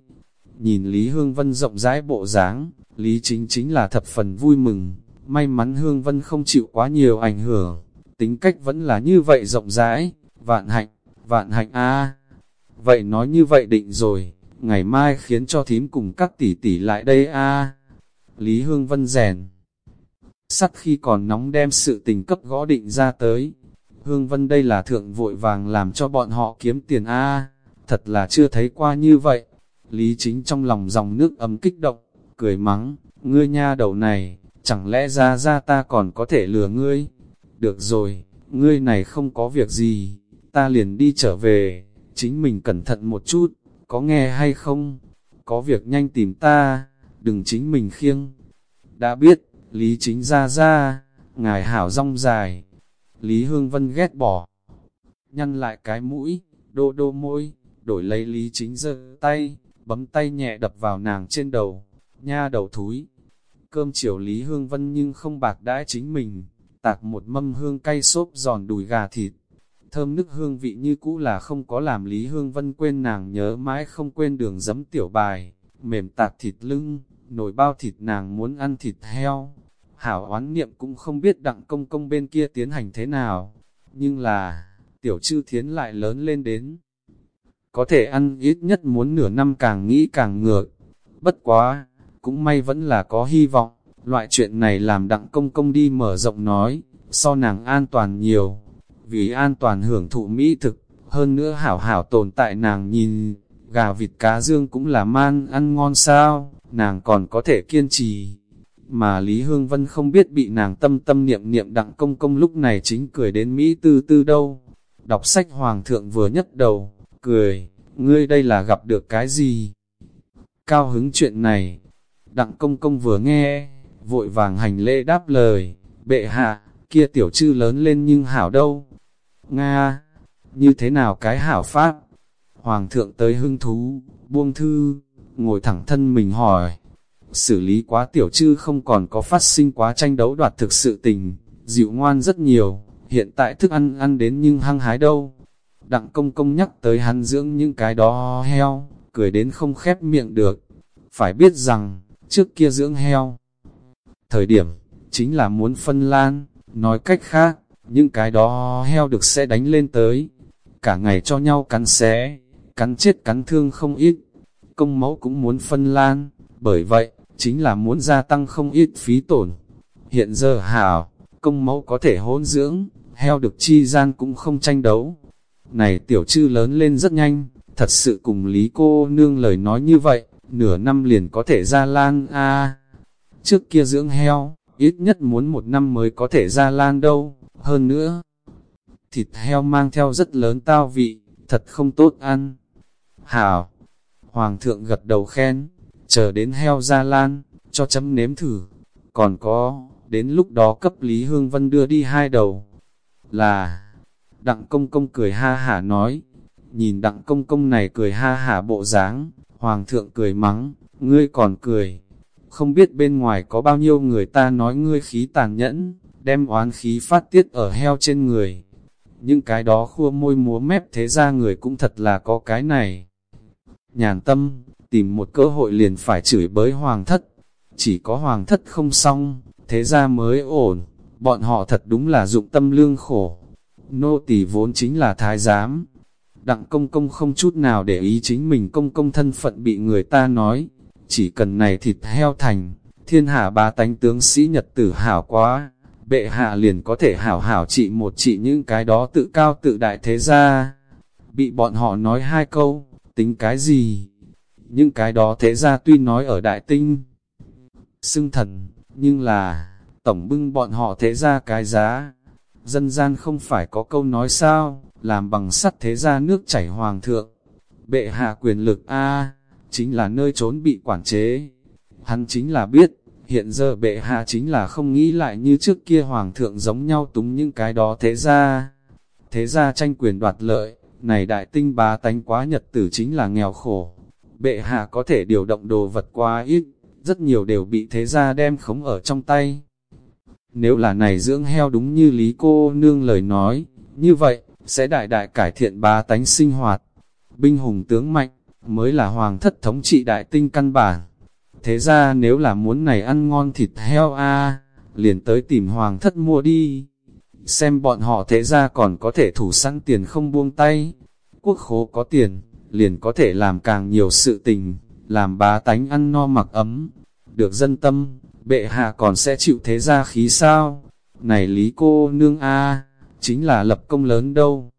Nhìn Lý Hương Vân rộng rãi bộ dáng, Lý Chính chính là thập phần vui mừng. May mắn Hương Vân không chịu quá nhiều ảnh hưởng. Tính cách vẫn là như vậy rộng rãi. Vạn hạnh, vạn hạnh a Vậy nói như vậy định rồi, ngày mai khiến cho thím cùng các tỷ tỷ lại đây a Lý Hương Vân rèn. Sắt khi còn nóng đem sự tình cấp gõ định ra tới. Hương Vân đây là thượng vội vàng làm cho bọn họ kiếm tiền a thật là chưa thấy qua như vậy. Lý chính trong lòng dòng nước ấm kích động, cười mắng, ngươi nha đầu này, chẳng lẽ ra ra ta còn có thể lừa ngươi? Được rồi, ngươi này không có việc gì, ta liền đi trở về, chính mình cẩn thận một chút, có nghe hay không? Có việc nhanh tìm ta, đừng chính mình khiêng. Đã biết, Lý chính ra ra, ngài hảo rong dài. Lý Hương Vân ghét bỏ, nhăn lại cái mũi, đô đô môi, đổi lấy lý chính giơ tay, bấm tay nhẹ đập vào nàng trên đầu, nha đầu thúi. Cơm chiều Lý Hương Vân nhưng không bạc đãi chính mình, tạc một mâm hương cay xốp giòn đùi gà thịt. Thơm nức hương vị như cũ là không có làm Lý Hương Vân quên nàng nhớ mãi không quên đường giấm tiểu bài, mềm tạc thịt lưng, nồi bao thịt nàng muốn ăn thịt heo. Hảo oán niệm cũng không biết đặng công công bên kia tiến hành thế nào, nhưng là, tiểu chư thiến lại lớn lên đến có thể ăn ít nhất muốn nửa năm càng nghĩ càng ngược. Bất quá, cũng may vẫn là có hy vọng, loại chuyện này làm đặng công công đi mở rộng nói, so nàng an toàn nhiều, vì an toàn hưởng thụ mỹ thực, hơn nữa hảo hảo tồn tại nàng nhìn, gà vịt cá dương cũng là man ăn ngon sao, nàng còn có thể kiên trì. Mà Lý Hương Vân không biết bị nàng tâm tâm niệm niệm đặng công công lúc này chính cười đến Mỹ tư tư đâu. Đọc sách Hoàng thượng vừa nhất đầu, cười, ngươi đây là gặp được cái gì? Cao hứng chuyện này, đặng công công vừa nghe, vội vàng hành lễ đáp lời, bệ hạ, kia tiểu chư lớn lên nhưng hảo đâu. Nga, như thế nào cái hảo pháp? Hoàng thượng tới hưng thú, buông thư, ngồi thẳng thân mình hỏi. Xử lý quá tiểu chư không còn có phát sinh quá tranh đấu đoạt thực sự tình, dịu ngoan rất nhiều, hiện tại thức ăn ăn đến nhưng hăng hái đâu. Đặng công công nhắc tới hắn dưỡng những cái đó heo, cười đến không khép miệng được. Phải biết rằng, trước kia dưỡng heo, thời điểm, chính là muốn phân lan, nói cách khác, những cái đó heo được sẽ đánh lên tới, cả ngày cho nhau cắn xé, cắn chết cắn thương không ít, công mẫu cũng muốn phân lan, bởi vậy, chính là muốn gia tăng không ít phí tổn. Hiện giờ hảo, công mẫu có thể hôn dưỡng, heo được chi gian cũng không tranh đấu. Này tiểu chư lớn lên rất nhanh, thật sự cùng lý cô nương lời nói như vậy, nửa năm liền có thể ra lan a Trước kia dưỡng heo, ít nhất muốn một năm mới có thể ra lan đâu, hơn nữa. Thịt heo mang theo rất lớn tao vị, thật không tốt ăn. Hảo, Hoàng thượng gật đầu khen, chờ đến heo ra lan, cho chấm nếm thử. Còn có, đến lúc đó cấp Lý Hương Vân đưa đi hai đầu. Là, đặng công công cười ha hả nói, nhìn đặng công công này cười ha hả bộ dáng, Hoàng thượng cười mắng, ngươi còn cười. Không biết bên ngoài có bao nhiêu người ta nói ngươi khí tàn nhẫn, đem oán khí phát tiết ở heo trên người. Những cái đó khua môi múa mép thế ra người cũng thật là có cái này. Nhàn tâm, tìm một cơ hội liền phải chửi bới hoàng thất. Chỉ có hoàng thất không xong, thế ra mới ổn. Bọn họ thật đúng là dụng tâm lương khổ. Nô tỳ vốn chính là thái giám. Đặng công công không chút nào để ý chính mình công công thân phận bị người ta nói. Chỉ cần này thịt heo thành, thiên hạ ba tánh tướng sĩ nhật tử hảo quá. Bệ hạ liền có thể hảo hảo trị một trị những cái đó tự cao tự đại thế ra. Bị bọn họ nói hai câu, tính cái gì? Những cái đó thế ra tuy nói ở đại tinh, xưng thần, nhưng là, tổng bưng bọn họ thế ra cái giá. Dân gian không phải có câu nói sao, làm bằng sắt thế ra nước chảy hoàng thượng. Bệ hạ quyền lực A, chính là nơi trốn bị quản chế. Hắn chính là biết, hiện giờ bệ hạ chính là không nghĩ lại như trước kia hoàng thượng giống nhau túng những cái đó thế ra. Thế ra tranh quyền đoạt lợi, này đại tinh bá tánh quá nhật tử chính là nghèo khổ. Bệ hạ có thể điều động đồ vật quá ít, rất nhiều đều bị thế gia đem khống ở trong tay. Nếu là này dưỡng heo đúng như lý cô nương lời nói, như vậy, sẽ đại đại cải thiện ba tánh sinh hoạt. Binh hùng tướng mạnh, mới là hoàng thất thống trị đại tinh căn bản. Thế ra nếu là muốn này ăn ngon thịt heo a liền tới tìm hoàng thất mua đi xem bọn họ thế ra còn có thể thủ sẵn tiền không buông tay. Quốc khố có tiền, liền có thể làm càng nhiều sự tình, làm bá tánh ăn no mặc ấm. Được dân tâm, bệ hạ còn sẽ chịu thế ra khí sao? Này lý cô nương a chính là lập công lớn đâu.